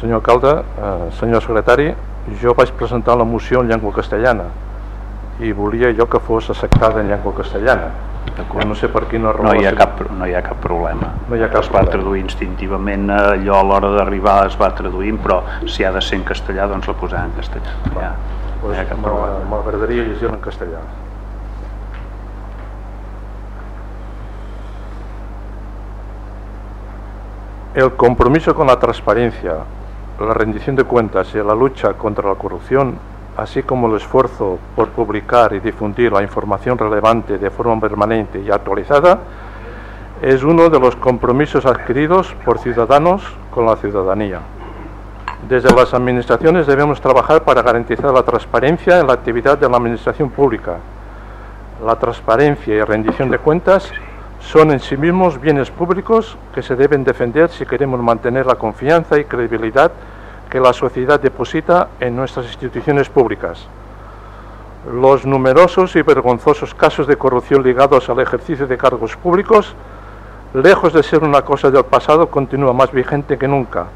Senyor alcalde, eh, senyor secretari, jo vaig presentar la moció en llengua castellana i volia jo que fos acceptada en llengua castellana no sé per quina raó... No hi ha, cap, no hi ha cap problema. No hi ha cap es va traduir instintivament, allò a l'hora d'arribar es va traduint, però si ha de ser en castellà, doncs la posarà en castellà. Hi ha, pues no hi ha cap problema. M'agradaria llegir en castellà. El compromiso con la transparencia, la rendición de cuentas y la lucha contra la corrupción, así como el esfuerzo por publicar y difundir la información relevante de forma permanente y actualizada, es uno de los compromisos adquiridos por ciudadanos con la ciudadanía. Desde las administraciones debemos trabajar para garantizar la transparencia en la actividad de la administración pública. La transparencia y rendición de cuentas son en sí mismos bienes públicos que se deben defender si queremos mantener la confianza y credibilidad que la sociedad deposita en nuestras instituciones públicas. Los numerosos y vergonzosos casos de corrupción ligados al ejercicio de cargos públicos, lejos de ser una cosa del pasado, continúa más vigente que nunca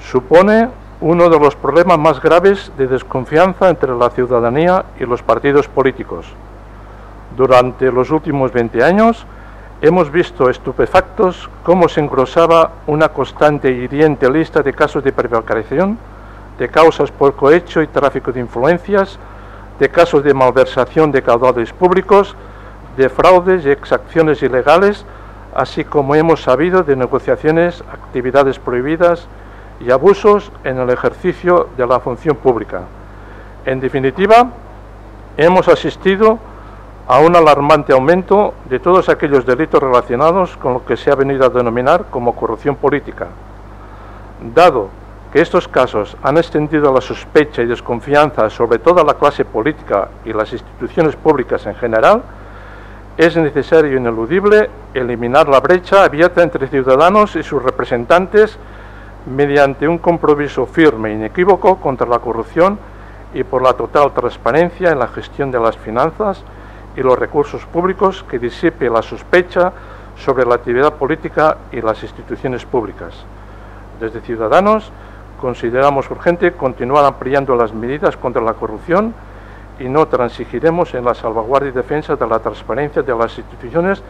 supone uno de los problemas más graves de desconfianza entre la ciudadanía y los partidos políticos. Durante los últimos 20 años hemos visto estupefactos cómo se engrosaba una constante y hiriente lista de casos de prevaricación, de causas por cohecho y tráfico de influencias, de casos de malversación de caudales públicos, de fraudes y exacciones ilegales, así como hemos sabido de negociaciones, actividades prohibidas, y abusos en el ejercicio de la función pública. En definitiva, hemos asistido a un alarmante aumento de todos aquellos delitos relacionados con lo que se ha venido a denominar como corrupción política. Dado que estos casos han extendido la sospecha y desconfianza sobre toda la clase política y las instituciones públicas en general, es necesario e ineludible eliminar la brecha abierta entre ciudadanos y sus representantes mediante un compromiso firme e inequívoco contra la corrupción y por la total transparencia en la gestión de las finanzas y los recursos públicos que disipe la sospecha sobre la actividad política y las instituciones públicas. Desde Ciudadanos consideramos urgente continuar ampliando las medidas contra la corrupción y no transigiremos en la salvaguardia y defensa de la transparencia de las instituciones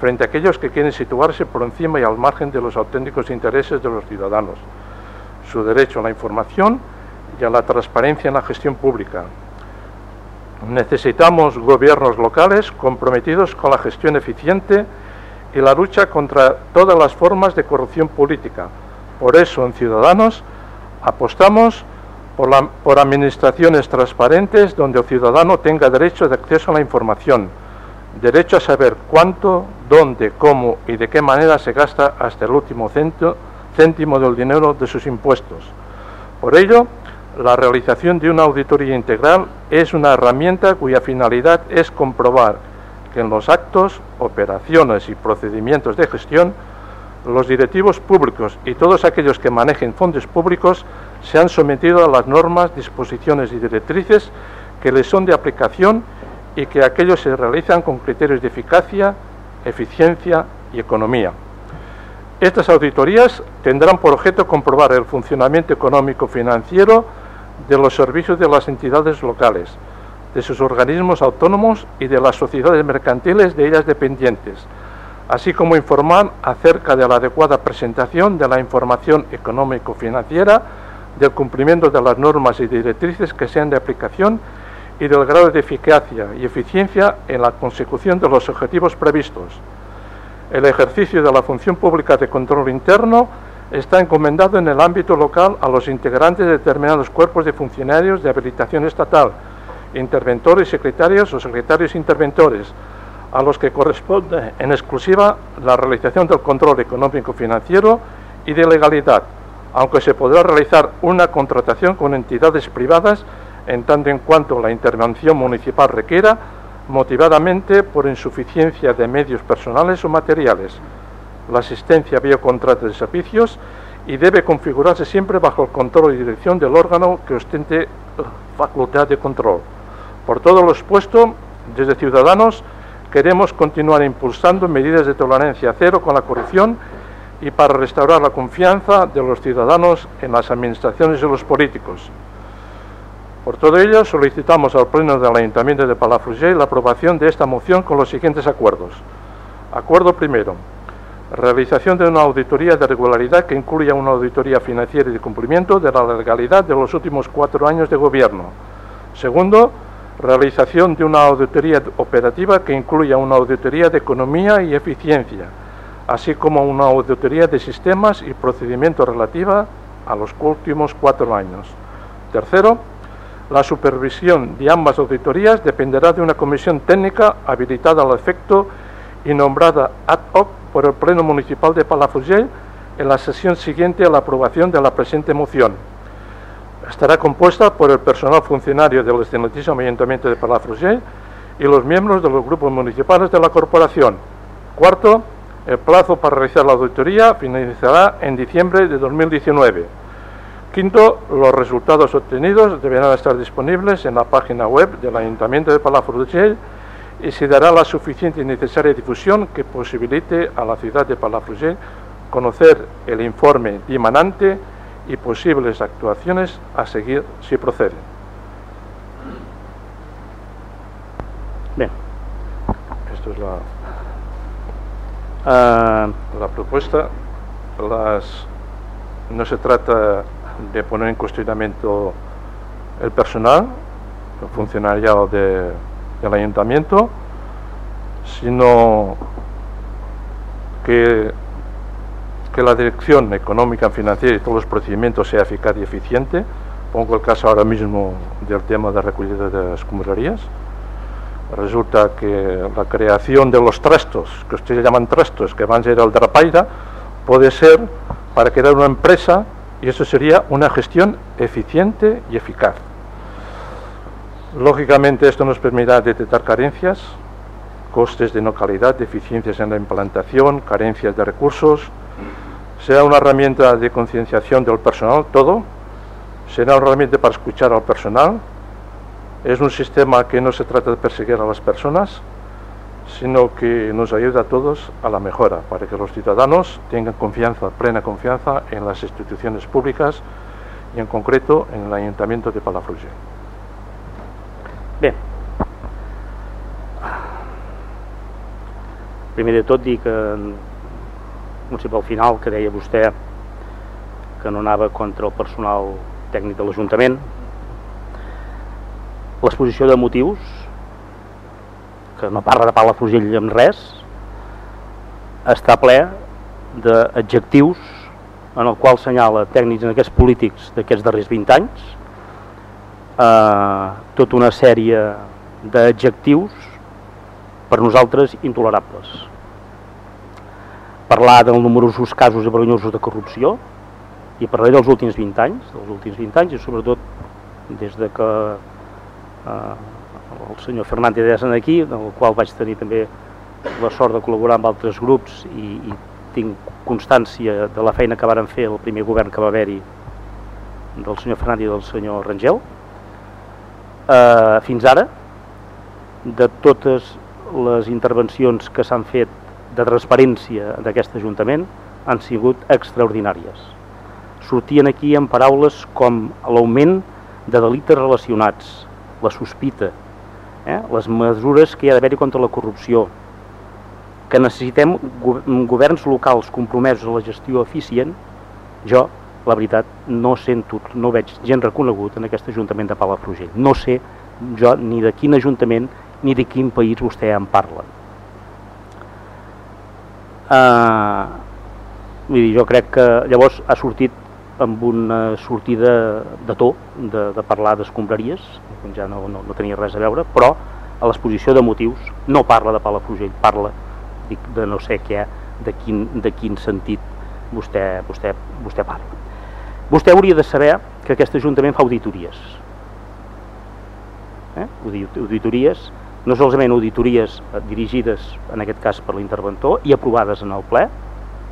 frente a aquellos que quieren situarse por encima y al margen de los auténticos intereses de los ciudadanos, su derecho a la información y a la transparencia en la gestión pública. Necesitamos gobiernos locales comprometidos con la gestión eficiente y la lucha contra todas las formas de corrupción política. Por eso, en Ciudadanos, apostamos por, por administraciones transparentes donde el ciudadano tenga derecho de acceso a la información, derecho a saber cuánto, dónde, cómo y de qué manera se gasta hasta el último céntimo del dinero de sus impuestos. Por ello, la realización de una auditoría integral es una herramienta cuya finalidad es comprobar que en los actos, operaciones y procedimientos de gestión, los directivos públicos y todos aquellos que manejen fondos públicos se han sometido a las normas, disposiciones y directrices que les son de aplicación y que aquellos se realizan con criterios de eficacia, eficiencia y economía. Estas auditorías tendrán por objeto comprobar el funcionamiento económico-financiero de los servicios de las entidades locales, de sus organismos autónomos y de las sociedades mercantiles de ellas dependientes, así como informar acerca de la adecuada presentación de la información económico-financiera, del cumplimiento de las normas y directrices que sean de aplicación y del grado de eficacia y eficiencia en la consecución de los objetivos previstos. El ejercicio de la función pública de control interno está encomendado en el ámbito local a los integrantes de determinados cuerpos de funcionarios de habilitación estatal, interventores, secretarios o secretarios interventores, a los que corresponde en exclusiva la realización del control económico financiero y de legalidad, aunque se podrá realizar una contratación con entidades privadas en tanto en cuanto la intervención municipal requiera, motivadamente por insuficiencia de medios personales o materiales. La asistencia vía contrato de servicios y debe configurarse siempre bajo el control y dirección del órgano que ostente facultad de control. Por todo lo expuesto, desde Ciudadanos queremos continuar impulsando medidas de tolerancia cero con la corrupción y para restaurar la confianza de los ciudadanos en las administraciones y los políticos. Por todo ello, solicitamos al Pleno del Ayuntamiento de Palafrugell la aprobación de esta moción con los siguientes acuerdos. Acuerdo primero. Realización de una auditoría de regularidad que incluya una auditoría financiera y de cumplimiento de la legalidad de los últimos cuatro años de gobierno. Segundo, realización de una auditoría operativa que incluya una auditoría de economía y eficiencia, así como una auditoría de sistemas y procedimientos relativa a los últimos cuatro años. Tercero, la supervisión de ambas auditorías dependerá de una comisión técnica habilitada al efecto y nombrada ad hoc por el Pleno Municipal de Palafrugell en la sesión siguiente a la aprobación de la presente moción. Estará compuesta por el personal funcionario del excelentísimo Ayuntamiento de Palafrugell y los miembros de los grupos municipales de la corporación. Cuarto, el plazo para realizar la auditoría finalizará en diciembre de 2019. Quinto, los resultados obtenidos deberán estar disponibles en la página web del Ayuntamiento de Palafrugell y se dará la suficiente y necesaria difusión que posibilite a la ciudad de Palafrugell conocer el informe dimanante y posibles actuaciones a seguir si proceden. Bien. Esto es la, Uh, la propuesta. Las, no se trata de poner en cuestionamiento el personal, el funcionariado de, del ayuntamiento, sino que, que la dirección económica, financiera y todos los procedimientos sea eficaz y eficiente. Pongo el caso ahora mismo del tema de recogida de escombrarías. Resulta que la creación de los trastos, que ustedes llaman trastos, que van a ser el drapaira, puede ser para crear una empresa y eso sería una gestión eficiente y eficaz. Lógicamente esto nos permitirá detectar carencias, costes de no calidad, deficiencias en la implantación, carencias de recursos. Será una herramienta de concienciación del personal, todo. Será una herramienta para escuchar al personal. Es un sistema que no se trata de perseguir a las personas, sino que nos ayuda a todos a la mejora, para que los ciudadanos tengan confianza, plena confianza en las instituciones públicas y en concreto en el Ayuntamiento de Palafrugell. Bé. Primer de tot dir que no sé pel final que deia vostè que no anava contra el personal tècnic de l'Ajuntament l'exposició de motius que no parla de Palafrugell amb res està ple d'adjectius en el qual senyala tècnics en aquests polítics d'aquests darrers 20 anys eh, tota una sèrie d'adjectius per nosaltres intolerables. Parlar dels numerosos casos vergonyosos de corrupció i parlaré dels últims 20 anys, dels últims 20 anys i sobretot des de que eh, el senyor Fernández és aquí, del qual vaig tenir també la sort de col·laborar amb altres grups i, i tinc constància de la feina que varen fer el primer govern que va haver-hi del senyor Fernández i del senyor Rangel eh, fins ara de totes les intervencions que s'han fet de transparència d'aquest Ajuntament han sigut extraordinàries. Sortien aquí en paraules com l'augment de delites relacionats, la sospita, eh? les mesures que hi ha d'haver-hi contra la corrupció, que necessitem governs locals compromesos a la gestió eficient, jo, la veritat, no sento, no veig gent reconegut en aquest Ajuntament de Palafrugell. No sé jo ni de quin Ajuntament ni de quin país vostè en parla. Uh, vull dir, jo crec que llavors ha sortit amb una sortida de to de, de parlar d'escombraries, ja no, no, no tenia res a veure, però a l'exposició de motius no parla de Palafrugell, parla dic, de no sé què, de quin, de quin sentit vostè, vostè, vostè parla. Vostè hauria de saber que aquest Ajuntament fa auditories. Eh? Auditories, no solament auditories eh, dirigides, en aquest cas per l'interventor, i aprovades en el ple,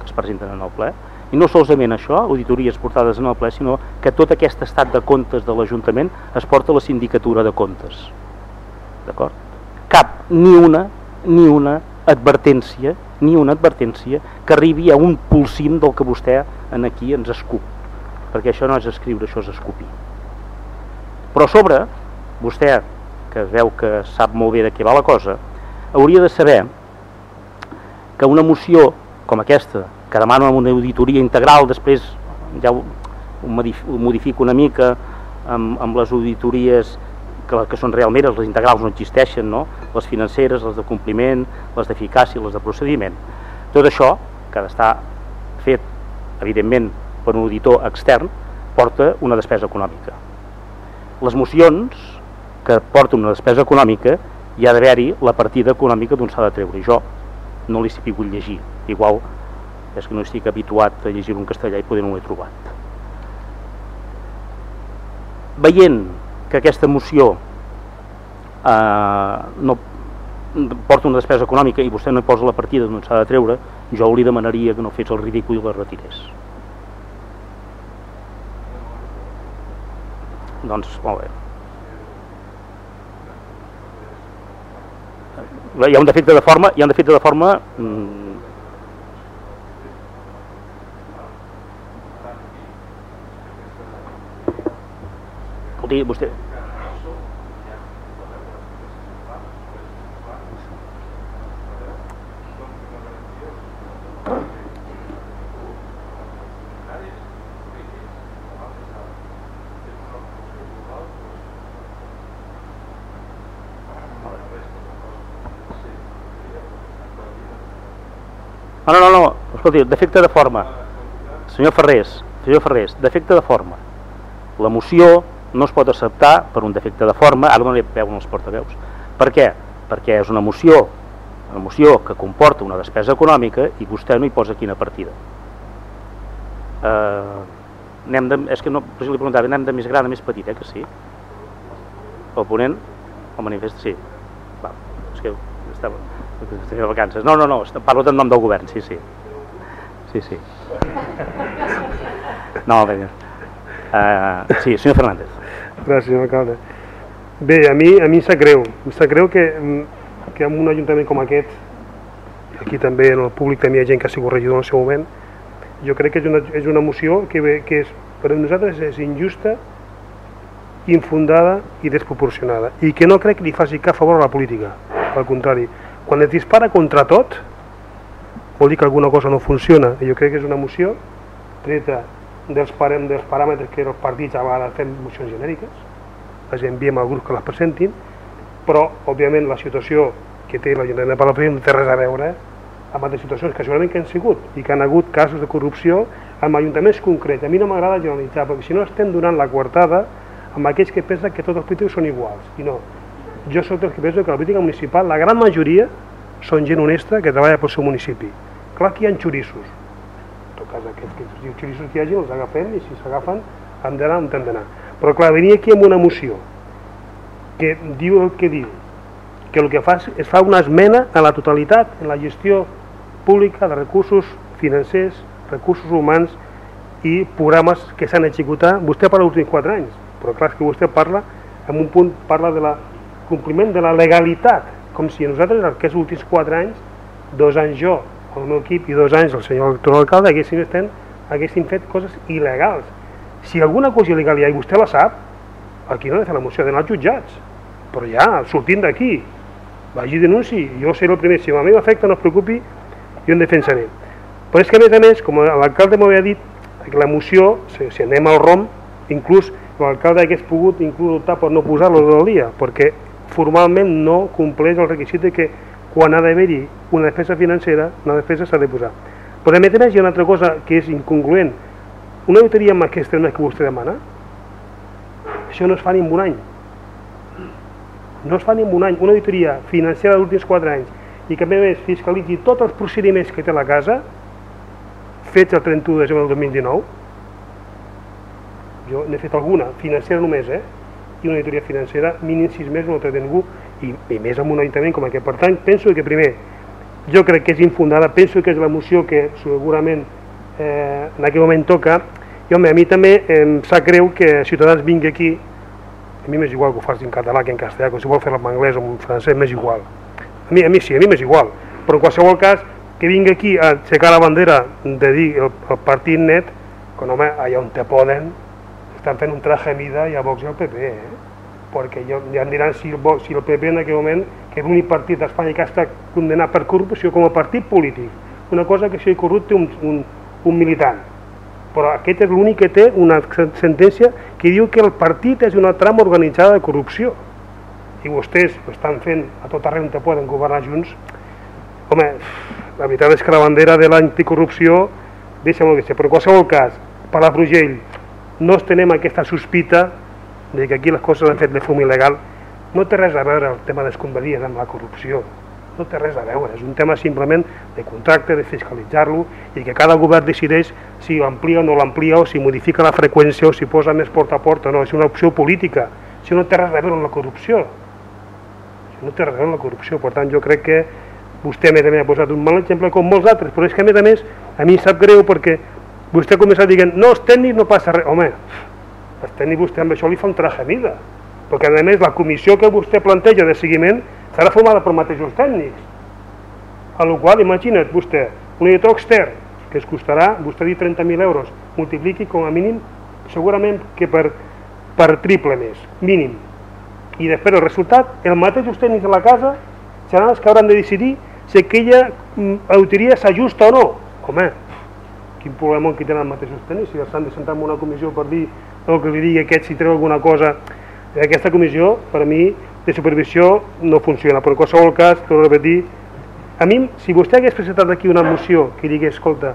que es presenten en el ple, i no solament això, auditories portades en el ple, sinó que tot aquest estat de comptes de l'Ajuntament es porta a la sindicatura de comptes. D'acord? Cap, ni una, ni una advertència, ni una advertència que arribi a un pulsim del que vostè en aquí ens escup. Perquè això no és escriure, això és escopir. Però a sobre, vostè, que es veu que sap molt bé de què va la cosa, hauria de saber que una moció com aquesta, que demana una auditoria integral, després ja ho, modifico una mica amb, amb les auditories que, que són realment les integrals no existeixen, no? les financeres, les de compliment, les d'eficàcia, les de procediment. Tot això, que ha d'estar fet, evidentment, per un auditor extern, porta una despesa econòmica. Les mocions que porten una despesa econòmica hi ha d'haver-hi la partida econòmica d'on s'ha de treure. Jo no l'he sabut llegir. Igual és que no estic habituat a llegir un castellà i poder no l'he trobat. Veient que aquesta moció eh, no porta una despesa econòmica i vostè no hi posa la partida d'on s'ha de treure, jo li demanaria que no fes el ridícul i la retirés. Doncs, molt bé. Hi ha un defecte de forma, hi ha un defecte de forma mmm, Escolti, vostè... No, no, no, no, escolti, defecte de forma. Senyor Ferrés, senyor Ferrés, defecte de forma. La moció no es pot acceptar per un defecte de forma, ara li veuen els portaveus. Per què? Perquè és una moció, una moció que comporta una despesa econòmica i vostè no hi posa quina partida. Eh, anem de, és que no, si li preguntava, anem de més gran a més petit, eh, que sí? El ponent, el manifest, sí. Va, és que estava estic de vacances. No, no, no, parlo en nom del govern, sí, sí. Sí, sí. [LAUGHS] No, bé. Uh, sí, senyor Fernández. Gràcies, senyor alcalde. Bé, a mi, a mi em sap greu. Em sap greu que, que en un ajuntament com aquest, aquí també en el públic també hi ha gent que ha sigut regidor en el seu moment, jo crec que és una, és una moció que, que és, per a nosaltres és injusta, infundada i desproporcionada i que no crec que li faci cap favor a la política, al contrari quan es dispara contra tot, vol dir que alguna cosa no funciona. I jo crec que és una moció treta dels, parem, dels paràmetres que els partits a vegades fem mocions genèriques, les enviem al grup que les presentin, però, òbviament, la situació que té l'Ajuntament de Palafrugell no té res a veure amb altres situacions que segurament que han sigut i que han hagut casos de corrupció amb ajuntaments concrets. A mi no m'agrada generalitzar, perquè si no estem donant la coartada amb aquells que pensen que tots els polítics són iguals. I no, jo sóc dels que penso que la política municipal, la gran majoria, són gent honesta que treballa pel seu municipi. Clar que hi ha xorissos. En tot cas, aquests que xorissos que hi hagi els agafem i si s'agafen han d'anar on han d'anar. Però clar, venir aquí amb una moció que diu el que diu, que el que fa és fa una esmena a la totalitat en la gestió pública de recursos financers, recursos humans i programes que s'han executat. Vostè parla dels últims quatre anys, però clar que vostè parla, en un punt parla de la compliment de la legalitat, com si nosaltres aquests últims quatre anys, dos anys jo, el meu equip, i dos anys el senyor electoral alcalde, haguéssim, estem, haguéssim fet coses il·legals. Si alguna cosa il·legal hi ha i vostè la sap, aquí no ha de fer la moció, d'anar als jutjats. Però ja, sortint d'aquí, vagi denunci, jo seré el primer, si a mi m'afecta no es preocupi, jo en defensaré. Però és que a més a més, com l'alcalde havia dit, que la moció, si, si anem al ROM, inclús l'alcalde hagués pogut inclús optar per no posar-lo del dia, perquè formalment no compleix el requisit de que quan ha d'haver-hi una despesa financera, una despesa s'ha de posar. Però a més a més hi ha una altra cosa que és incongruent. Una auditoria amb termes que vostè demana, això no es fa ni en un any. No es fa ni en un any. Una auditoria financera dels últims 4 anys i que a més fiscalitzi tots els procediments que té la casa fets el 31 de desembre del 2019 jo n'he fet alguna, financera només, eh? I una auditoria financera mínim sis mesos no té ningú i, i més amb un ajuntament com aquest. Per tant, penso que primer, jo crec que és infundada, penso que és la moció que segurament eh, en aquell moment toca i home, a mi també em sap greu que Ciutadans vingui aquí a mi m'és igual que ho faci en català que en castellà, com si vol fer-la en anglès o en francès, m'és igual. A mi, a mi sí, a mi m'és igual, però en qualsevol cas que vingui aquí a aixecar la bandera de dir el, el partit net, que home, allà on te poden, estan fent un traje a mida i a Vox i al PP, eh? Perquè ja, ja em diran si el, si el PP en aquell moment, que és l'únic partit d'Espanya que ha estat condemnat per corrupció com a partit polític, una cosa que si corrupte un, un, un militant, però aquest és l'únic que té una sentència que diu que el partit és una trama organitzada de corrupció. I vostès ho estan fent a tot arreu on te poden governar junts. Home, la veritat és que la bandera de l'anticorrupció deixa molt que ser, però en qualsevol cas, per la Palafrugell no tenem aquesta sospita de que aquí les coses han fet de fum il·legal. No té res a veure el tema de les amb la corrupció, no té res a veure, és un tema simplement de contracte, de fiscalitzar-lo i que cada govern decideix si l'amplia o no l'amplia o si modifica la freqüència o si posa més porta a porta, no, és una opció política, això no té res a veure amb la corrupció, això no té res a veure amb la corrupció, per tant jo crec que vostè a més a més ha posat un mal exemple com molts altres, però és que a més a més a mi sap greu perquè vostè ha començat dient no, els tècnics no passa res, home, els tècnics vostè amb això li fa un traje a mida, perquè a més la comissió que vostè planteja de seguiment serà formada per mateixos tècnics, a la qual imagina't vostè, un editor extern que es costarà, vostè dit 30.000 euros, multipliqui com a mínim segurament que per, per triple més, mínim. I després el resultat, el mateix tècnics de la casa seran els que hauran de decidir si aquella mm, auditoria s'ajusta o no. Home, quin problema qui tenen els mateixos tècnics, si s'han de sentar en una comissió per dir el que li digui aquest si treu alguna cosa. Aquesta comissió, per a mi, de supervisió no funciona, però en qualsevol cas, a repetir, a mi, si vostè hagués presentat aquí una moció que digués, escolta,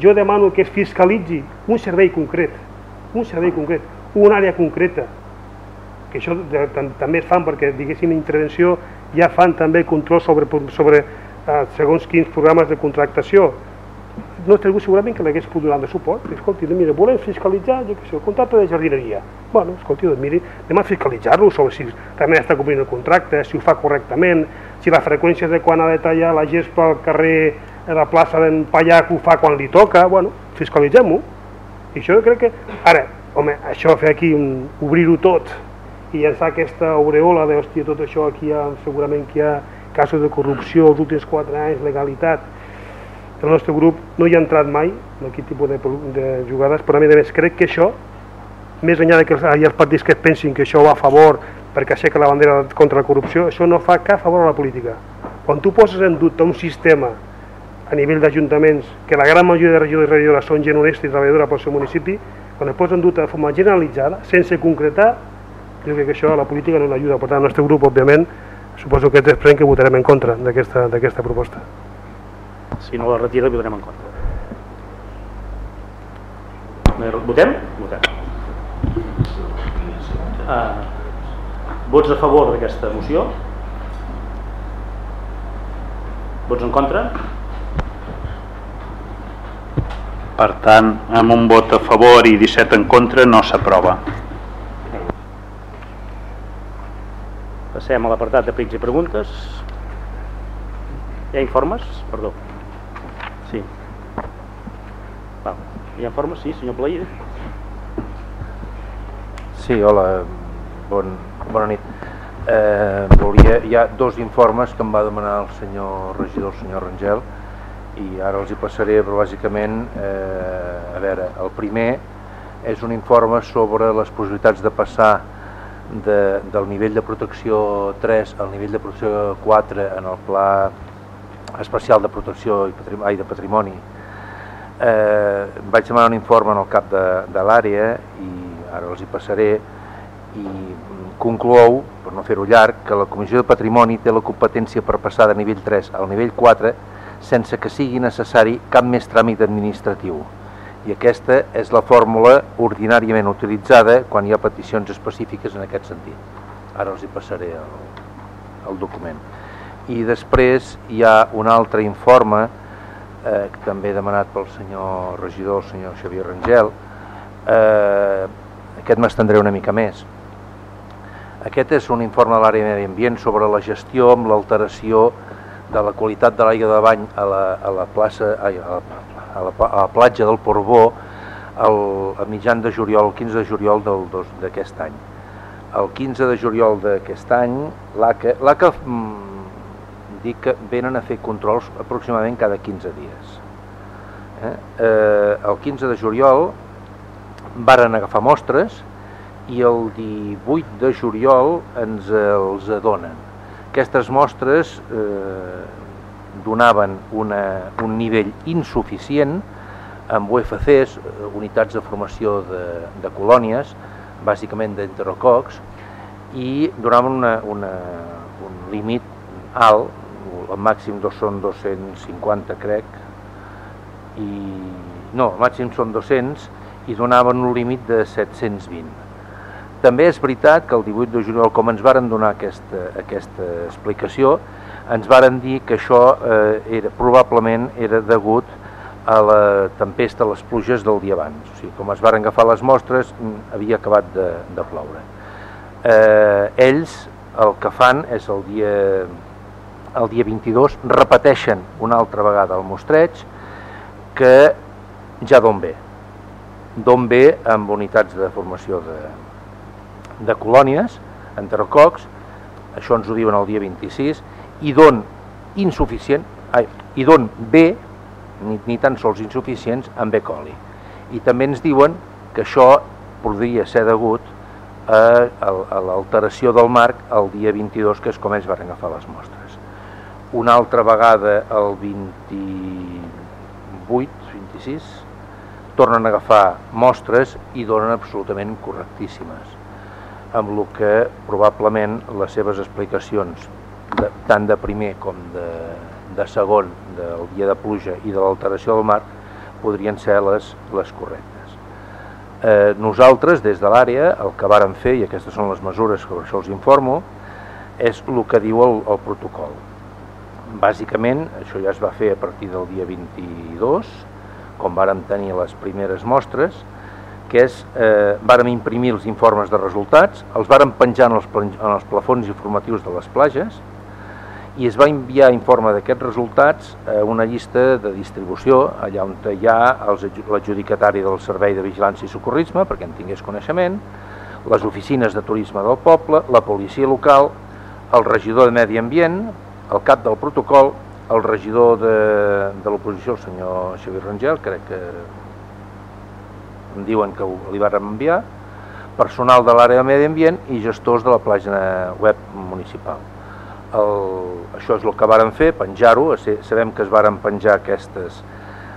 jo demano que es fiscalitzi un servei concret, un servei concret, una àrea concreta, que això també es fan perquè, diguéssim, intervenció ja fan també control sobre, sobre eh, segons quins programes de contractació. No algú segurament que l'hagués pogut donar de suport. Escolti, doncs mira, volem fiscalitzar, jo què sé, el contracte de jardineria. Bueno, escolti, doncs miri, anem a fiscalitzar-lo sobre si també està complint el contracte, si ho fa correctament, si la freqüència de quan ha de tallar la gespa al carrer a la plaça d'en Pallac ho fa quan li toca, bueno, fiscalitzem-ho. I això jo crec que... Ara, home, això fer aquí, obrir-ho tot, i llançar aquesta aureola de, hòstia, tot això aquí hi ha, segurament que hi ha casos de corrupció els últims quatre anys, legalitat. El nostre grup no hi ha entrat mai en aquest tipus de, de jugades, però a més a més crec que això, més enllà de que hi ha partits que pensin que això va a favor perquè aixeca la bandera contra la corrupció, això no fa cap favor a la política. Quan tu poses en dubte un sistema a nivell d'ajuntaments, que la gran majoria de regidors i regidores són gent honesta i treballadora pel seu municipi, quan es posa en dubte de forma generalitzada, sense concretar, jo crec que això a la política no l'ajuda. Per tant, el nostre grup, òbviament, suposo que és després que votarem en contra d'aquesta proposta. Si no la retira, votarem en contra. Votem? Votem. Uh, vots a favor d'aquesta moció? Vots en contra? Per tant, amb un vot a favor i 17 en contra no s'aprova. Passem a l'apartat de plics i preguntes. Hi ha informes? Perdó. Sí. Val. Hi ha informes? Sí, senyor Plaïd. Sí, hola, bon, bona nit. Eh, volia, hi ha dos informes que em va demanar el senyor regidor, el senyor Rangel, i ara els hi passaré, però bàsicament, eh, a veure, el primer és un informe sobre les possibilitats de passar de, del nivell de protecció 3 al nivell de protecció 4 en el pla especial de protecció i patrimoni, ai, de patrimoni eh, vaig demanar un informe en el cap de, de l'àrea i ara els hi passaré i conclou, per no fer-ho llarg, que la Comissió de Patrimoni té la competència per passar de nivell 3 al nivell 4 sense que sigui necessari cap més tràmit administratiu i aquesta és la fórmula ordinàriament utilitzada quan hi ha peticions específiques en aquest sentit. Ara els hi passaré el, el document. I després hi ha un altre informe eh, també demanat pel senyor regidor, el senyor Xavier Rangel. Eh, aquest m'estendré una mica més. Aquest és un informe de l'àrea de medi ambient sobre la gestió amb l'alteració de la qualitat de l'aigua de bany a la, a la plaça, a la, a la, a la platja del Porbó el, a mitjan de juliol, el 15 de juliol d'aquest any. El 15 de juliol d'aquest any, l'ACA dic que venen a fer controls aproximadament cada 15 dies. Eh? Eh, el 15 de juliol varen agafar mostres i el 18 de juliol ens els adonen. Aquestes mostres eh, donaven una, un nivell insuficient amb UFCs, eh, unitats de formació de, de colònies, bàsicament d'enterococs, i donaven una, una, un límit alt, el màxim dos són 250 crec, i no, el màxim són 200 i donaven un límit de 720. També és veritat que el 18 de juliol, com ens varen donar aquesta, aquesta explicació, ens varen dir que això eh, era, probablement era degut a la tempesta, a les pluges del dia abans. O sigui, com es varen agafar les mostres, mm, havia acabat de, de ploure. Eh, ells el que fan és el dia, el dia 22, repeteixen una altra vegada el mostreig que ja d'on ve. D'on ve amb unitats de formació de, de colònies, enterococs, això ens ho diuen el dia 26, i d'on insuficient, ai, i d'on bé, ni, ni tan sols insuficients, amb E. coli. I també ens diuen que això podria ser degut a, a, a l'alteració del marc el dia 22, que és com ells van agafar les mostres. Una altra vegada, el 28, 26, tornen a agafar mostres i donen absolutament correctíssimes amb el que probablement les seves explicacions de, tant de primer com de, de segon del dia de pluja i de l'alteració del mar podrien ser les, les correctes. Eh, nosaltres, des de l'àrea, el que vàrem fer, i aquestes són les mesures que per això els informo, és el que diu el, el protocol. Bàsicament, això ja es va fer a partir del dia 22, com vàrem tenir les primeres mostres, que és, eh, vàrem imprimir els informes de resultats, els vàrem penjar en els, en els plafons informatius de les plages i es va enviar informe d'aquests resultats a una llista de distribució allà on hi ha l'adjudicatari del Servei de Vigilància i Socorrisme perquè en tingués coneixement, les oficines de turisme del poble, la policia local, el regidor de Medi Ambient, el cap del protocol, el regidor de, de l'oposició, el senyor Xavier Rangel, crec que em diuen que li van enviar, personal de l'àrea de medi ambient i gestors de la pàgina web municipal. El, això és el que varen fer, penjar-ho, sabem que es varen penjar aquestes,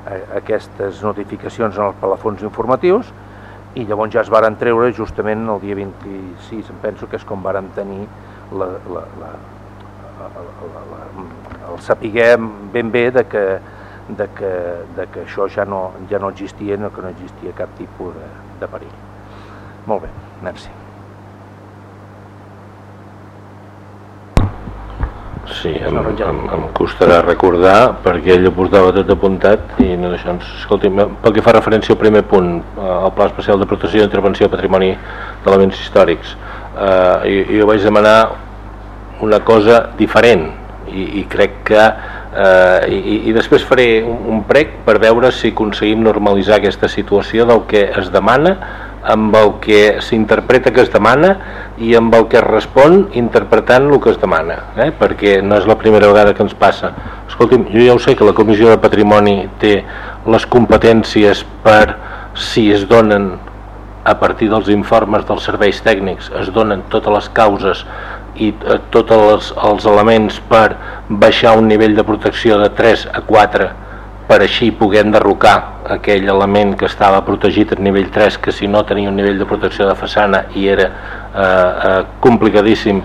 eh, aquestes notificacions en els telefons informatius i llavors ja es varen treure justament el dia 26, em penso que és com varen tenir la, la, la, el sapiguer ben bé de que de que, de que això ja no, ja no existia, no, que no existia cap tipus de, de perill. Molt bé, merci. Sí, em, em, em costarà recordar perquè ell ho portava tot apuntat i no deixant, escolti, pel que fa referència al primer punt, al Pla Especial de Protecció i Intervenció al Patrimoni d'Elements Històrics, eh, jo, jo vaig demanar una cosa diferent i, i crec que eh, i, i després faré un, un prec per veure si aconseguim normalitzar aquesta situació del que es demana amb el que s'interpreta que es demana i amb el que es respon interpretant el que es demana eh? perquè no és la primera vegada que ens passa escolti'm, jo ja ho sé que la Comissió de Patrimoni té les competències per si es donen a partir dels informes dels serveis tècnics es donen totes les causes i eh, tots els, els elements per baixar un nivell de protecció de 3 a 4 per així poder enderrocar aquell element que estava protegit a nivell 3 que si no tenia un nivell de protecció de façana i era eh, eh, complicadíssim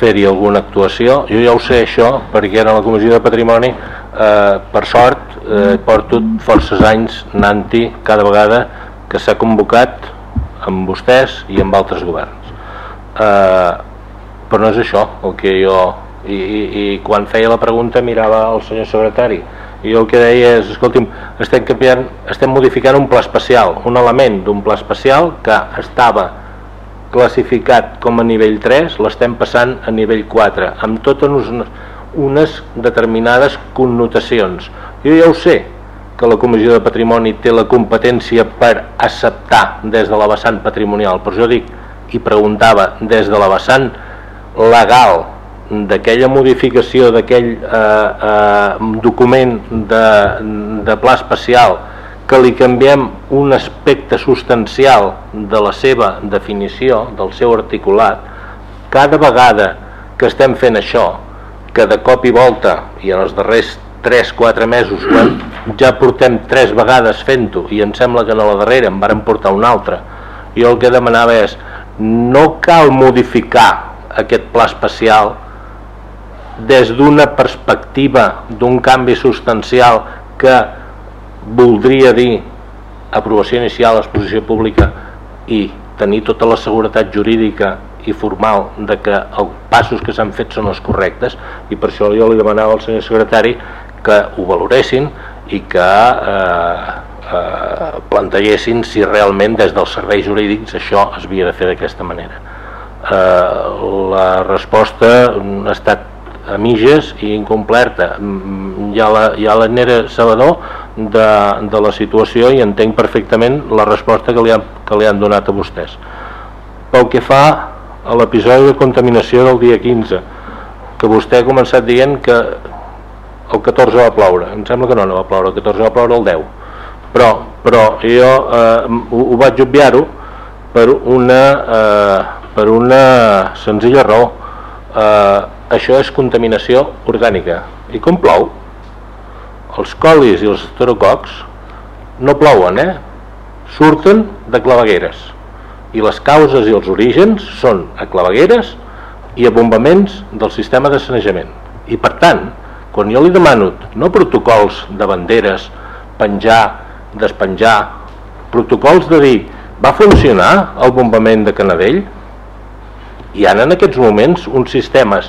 fer-hi alguna actuació. Jo ja ho sé això perquè era la Comissió de Patrimoni eh, per sort eh, porto forces anys anant-hi cada vegada que s'ha convocat amb vostès i amb altres governs. Eh, però no és això el que jo i, i, i quan feia la pregunta mirava el senyor secretari i jo el que deia és, escolti'm, estem, canviant, estem modificant un pla especial, un element d'un pla especial que estava classificat com a nivell 3, l'estem passant a nivell 4, amb totes unes, unes determinades connotacions. Jo ja ho sé, que la Comissió de Patrimoni té la competència per acceptar des de la vessant patrimonial, però jo dic i preguntava des de la vessant legal d'aquella modificació d'aquell eh, eh, document de, de pla especial que li canviem un aspecte substancial de la seva definició, del seu articulat, cada vegada que estem fent això, que de cop i volta, i en els darrers 3-4 mesos, ja portem 3 vegades fent-ho, i em sembla que no la darrera em varen portar una altra, jo el que demanava és, no cal modificar aquest pla especial des d'una perspectiva d'un canvi substancial que voldria dir aprovació inicial, exposició pública i tenir tota la seguretat jurídica i formal de que els passos que s'han fet són els correctes i per això jo li demanava al senyor secretari que ho valoressin i que eh, eh, plantegessin si realment des dels serveis jurídics això es havia de fer d'aquesta manera. Eh, la resposta ha estat a mitges i incomplerta. Mm, hi ha la, ha la Nera Sabador de, de la situació i entenc perfectament la resposta que li, han, que li han donat a vostès. Pel que fa a l'episodi de contaminació del dia 15, que vostè ha començat dient que el 14 va ploure, em sembla que no, no va ploure, el 14 va ploure el 10, però, però jo eh, ho, ho vaig obviar-ho per una, eh, per una senzilla raó. Eh, això és contaminació orgànica. I com plou? Els colis i els esterococs no plouen, eh? Surten de clavegueres. I les causes i els orígens són a clavegueres i a bombaments del sistema de sanejament. I per tant, quan jo li demano no protocols de banderes, penjar, despenjar, protocols de dir va funcionar el bombament de Canadell? Hi ha en aquests moments uns sistemes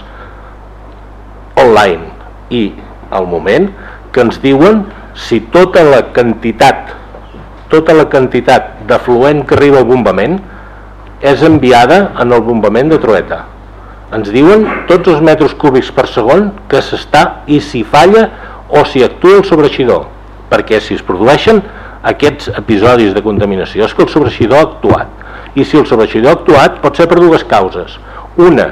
online i al moment que ens diuen si tota la quantitat tota la quantitat d'afluent que arriba al bombament és enviada en el bombament de Trueta. Ens diuen tots els metres cúbics per segon que s'està i si falla o si actua el sobreixidor, perquè si es produeixen aquests episodis de contaminació és que el sobreixidor ha actuat. I si el sobreixidor ha actuat pot ser per dues causes. Una,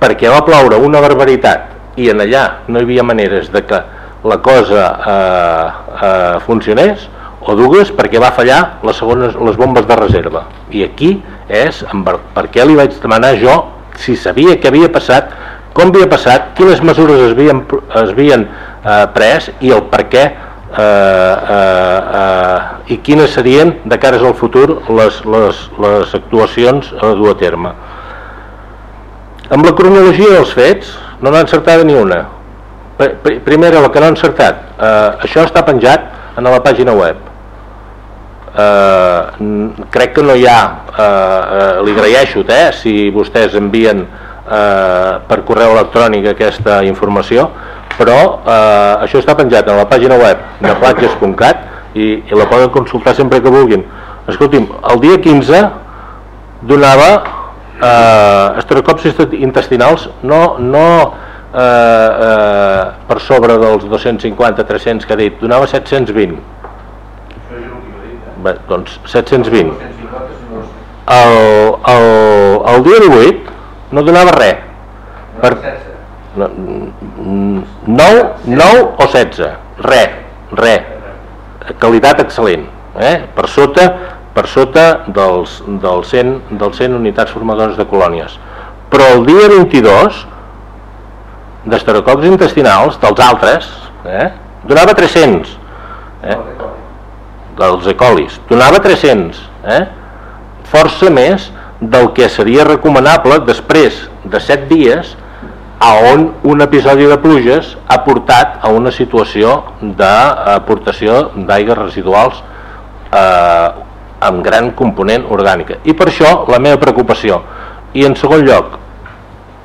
perquè va ploure una barbaritat i en allà no hi havia maneres de que la cosa eh, eh, funcionés o dues perquè va fallar les, segones, les bombes de reserva i aquí és per què li vaig demanar jo si sabia què havia passat com havia passat, quines mesures es havien, es havien eh, pres i el per què eh, eh, eh, i quines serien de cares al futur les, les, les actuacions a dur a terme amb la cronologia dels fets no n'ha encertada ni una. Primera, la que no ha encertat. Eh, això està penjat a la pàgina web. Eh, crec que no hi ha, eh, eh, li agraeixo eh, si vostès envien eh, per correu electrònic aquesta informació, però eh, això està penjat a la pàgina web de platges.cat i, i la poden consultar sempre que vulguin. Escolti'm, el dia 15 donava eh, esterocops intestinals no, no eh, eh, per sobre dels 250-300 que ha dit, donava 720 Bé, doncs 720 el, el, el dia 18 no donava res. Per, 9, 9 o 16 res, res qualitat excel·lent eh? per sota per sota dels, dels, 100, dels 100 unitats formadores de colònies. Però el dia 22 d'esterococs intestinals, dels altres, eh, donava 300. Eh, dels ecolis, donava 300. Eh, força més del que seria recomanable després de 7 dies a on un episodi de pluges ha portat a una situació d'aportació d'aigues residuals eh, amb gran component orgànica. I per això la meva preocupació. I en segon lloc,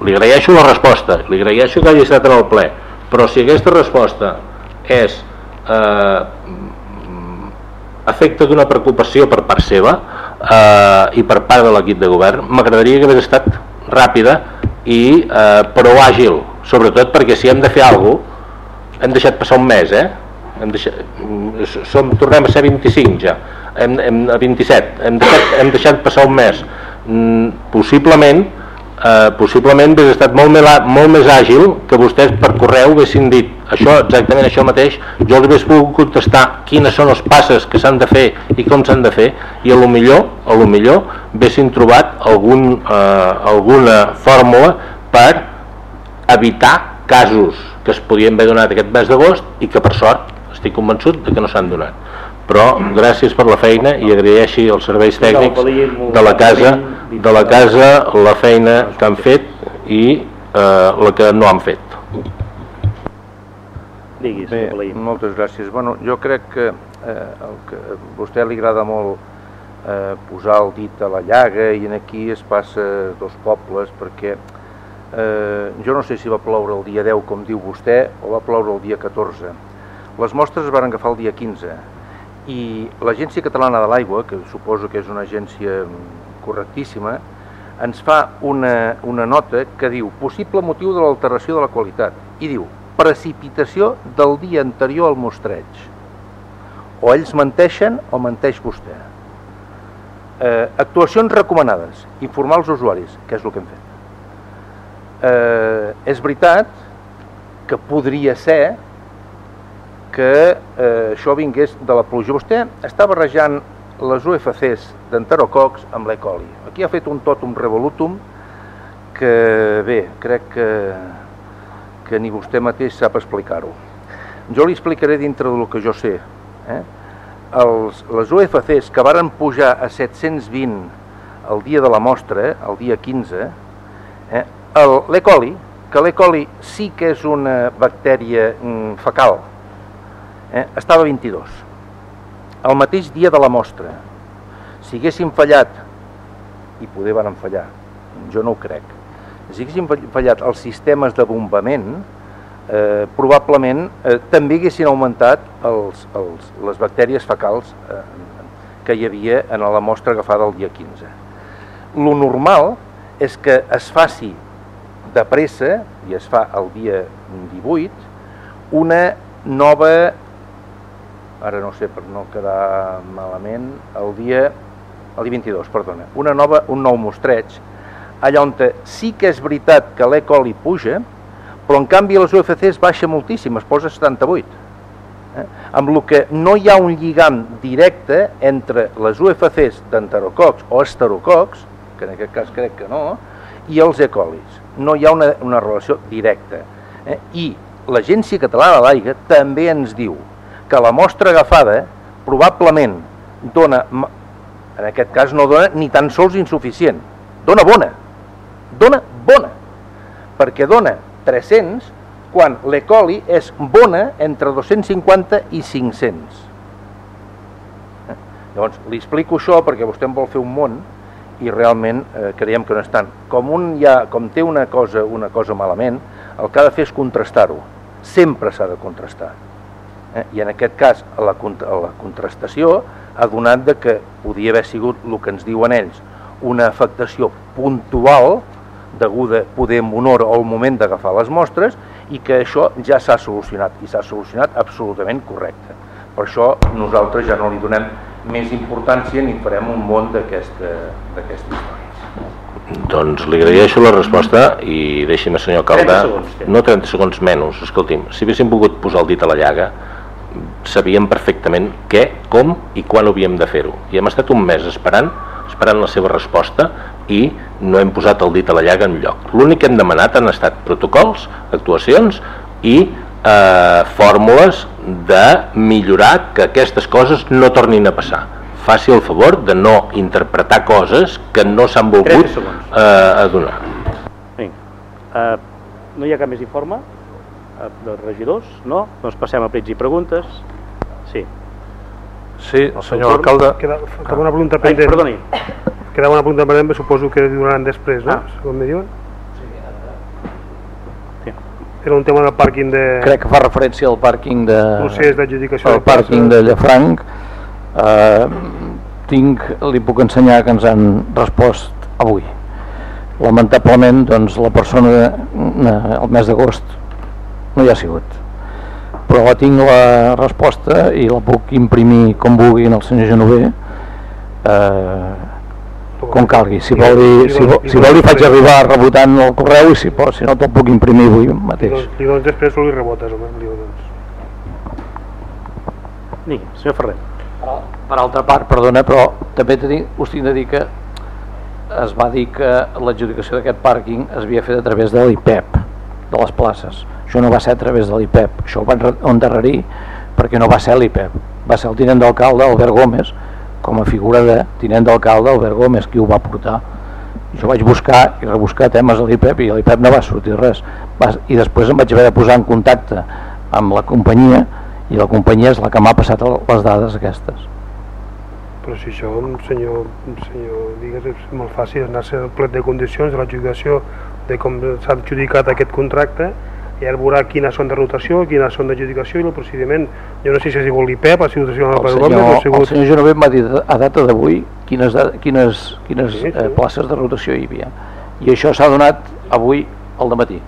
li agraeixo la resposta, li agraeixo que hagi estat en el ple, però si aquesta resposta és eh, efecte d'una preocupació per part seva eh, i per part de l'equip de govern, m'agradaria que hagués estat ràpida i eh, prou àgil, sobretot perquè si hem de fer alguna cosa, hem deixat passar un mes, eh? Hem deixat, som, tornem a ser 25 ja. Hem, hem, a 27 hem deixat, hem deixat passar un mes. Mm, possiblement eh, possiblement hauria estat molt més, molt més àgil que vostès per correu haguessin dit això, exactament això mateix. Jo els hagués pogut contestar quines són els passes que s'han de fer i com s'han de fer i a lo millor, a lo millor haguessin trobat algun, eh, alguna fórmula per evitar casos que es podien haver donat aquest mes d'agost i que per sort estic convençut de que no s'han donat però gràcies per la feina i agraeixi els serveis tècnics de la casa de la casa la feina que han fet i eh, la que no han fet. Diguis, Bé, moltes gràcies. Bueno, jo crec que eh, el que a vostè li agrada molt eh, posar el dit a la llaga i en aquí es passa dos pobles perquè eh, jo no sé si va ploure el dia 10 com diu vostè o va ploure el dia 14 les mostres es van agafar el dia 15 i l'Agència Catalana de l'Aigua, que suposo que és una agència correctíssima, ens fa una, una nota que diu possible motiu de l'alteració de la qualitat i diu precipitació del dia anterior al mostreig. O ells menteixen o menteix vostè. Eh, actuacions recomanades, informar els usuaris, que és el que hem fet. Eh, és veritat que podria ser que eh, això vingués de la pluja. Vostè està barrejant les UFCs d'enterococs amb l'E. coli. Aquí ha fet un totum revolutum que, bé, crec que que ni vostè mateix sap explicar-ho. Jo li explicaré dintre del que jo sé. Eh? Els, les UFCs que varen pujar a 720 el dia de la mostra, eh? el dia 15, eh? l'E. coli, que l'E. coli sí que és una bactèria mm, fecal, eh? estava a 22. El mateix dia de la mostra. Si haguessin fallat, i poder van fallar, jo no ho crec, si haguessin fallat els sistemes de bombament, eh, probablement eh, també haguessin augmentat els, els, les bactèries fecals eh, que hi havia en la mostra agafada el dia 15. Lo normal és que es faci de pressa, i es fa el dia 18, una nova, ara no sé per no quedar malament, el dia, el dia 22, perdona, una nova, un nou mostreig allà on sí que és veritat que l'E. coli puja, però en canvi les UFCs baixa moltíssim, es posa 78. Eh? Amb el que no hi ha un lligam directe entre les UFCs d'enterococs o esterococs, que en aquest cas crec que no, i els E. colis. No hi ha una, una relació directa. Eh? I l'Agència Catalana de l'Aigua també ens diu que la mostra agafada probablement dona, en aquest cas no dona ni tan sols insuficient, dona bona, dona bona, perquè dona 300 quan l'E. coli és bona entre 250 i 500. Eh? Llavors, li explico això perquè vostè em vol fer un món i realment eh, creiem que no és tant. Com, un ja, com té una cosa, una cosa malament, el que ha de fer és contrastar-ho. Sempre s'ha de contrastar. Eh? I en aquest cas, la, la contrastació ha donat de que podia haver sigut el que ens diuen ells, una afectació puntual deguda poder en honor al moment d'agafar les mostres i que això ja s'ha solucionat i s'ha solucionat absolutament correcte. Per això nosaltres ja no li donem més importància ni farem un món d'aquesta història. Doncs li agraeixo la resposta i deixi'm, senyor Calda, 30 segons, no 30 segons menys, escolti'm, si haguéssim volgut posar el dit a la llaga, sabíem perfectament què, com i quan havíem de fer-ho. I hem estat un mes esperant esperant la seva resposta i no hem posat el dit a la llaga en lloc. L'únic que hem demanat han estat protocols, actuacions i eh, fórmules de millorar que aquestes coses no tornin a passar. Faci el favor de no interpretar coses que no s'han volgut eh, donar. Uh, no hi ha cap més informe dels regidors? No? Doncs passem a plets i preguntes. Sí. Sí, el senyor alcalde... Queda, queda una pregunta pendent. Ai, perdoni. Queda una pregunta pendent, suposo que donaran després, no? Ah. Segon me diuen. Sí. Era un tema del pàrquing de... Crec que fa referència al pàrquing de... Procés d'adjudicació. El pàrquing de Llafranc. Eh, tinc, li puc ensenyar que ens han respost avui. Lamentablement, doncs, la persona de, el mes d'agost no hi ha sigut. Però tinc la resposta i la puc imprimir com vulgui en el senyor Genover. Eh, com calgui. Si vol, li, si, vol, si vol li faig arribar rebotant el correu i si, pot, si no te'l puc imprimir avui mateix. Li dones després o li rebotes dones. Digui, senyor Ferrer. Per altra part, perdona, però també dir, us tinc de dir que es va dir que l'adjudicació d'aquest pàrquing es havia fet a través de l'IPEP de les places això no va ser a través de l'IPEP, això ho van endarrerir perquè no va ser l'IPEP, va ser el tinent d'alcalde Albert Gómez, com a figura de tinent d'alcalde Albert Gómez, qui ho va portar. Jo vaig buscar i rebuscar temes a l'IPEP i l'IPEP no va sortir res. I després em vaig haver de posar en contacte amb la companyia i la companyia és la que m'ha passat les dades aquestes però si això, senyor, senyor digues, és molt fàcil anar-se al plet de condicions de l'adjudicació de com s'ha adjudicat aquest contracte i ara veurà quines són de rotació, quines són d'adjudicació i el procediment. Jo no sé si ha sigut l'IPEP, ha sigut el senyor, Gómez, ha sigut... El senyor Genovet m'ha dit a data d'avui quines, quines, quines sí, sí. Eh, places de rotació hi havia. I això s'ha donat avui al matí.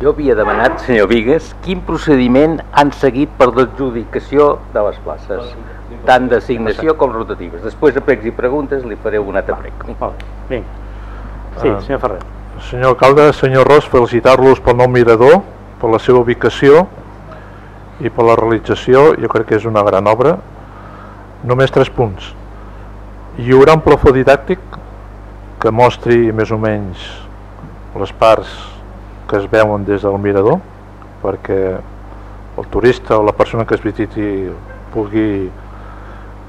Jo havia demanat, senyor Vigues, quin procediment han seguit per l'adjudicació de les places tant d'assignació com rotatives. Després de pregs i preguntes li faré un altre prec. Vinga. Sí, ah. senyor Ferrer. Senyor alcalde, senyor Ros, felicitar-los pel nou mirador, per la seva ubicació i per la realització, jo crec que és una gran obra. Només tres punts. Hi haurà un plafó didàctic que mostri més o menys les parts que es veuen des del mirador perquè el turista o la persona que es visiti pugui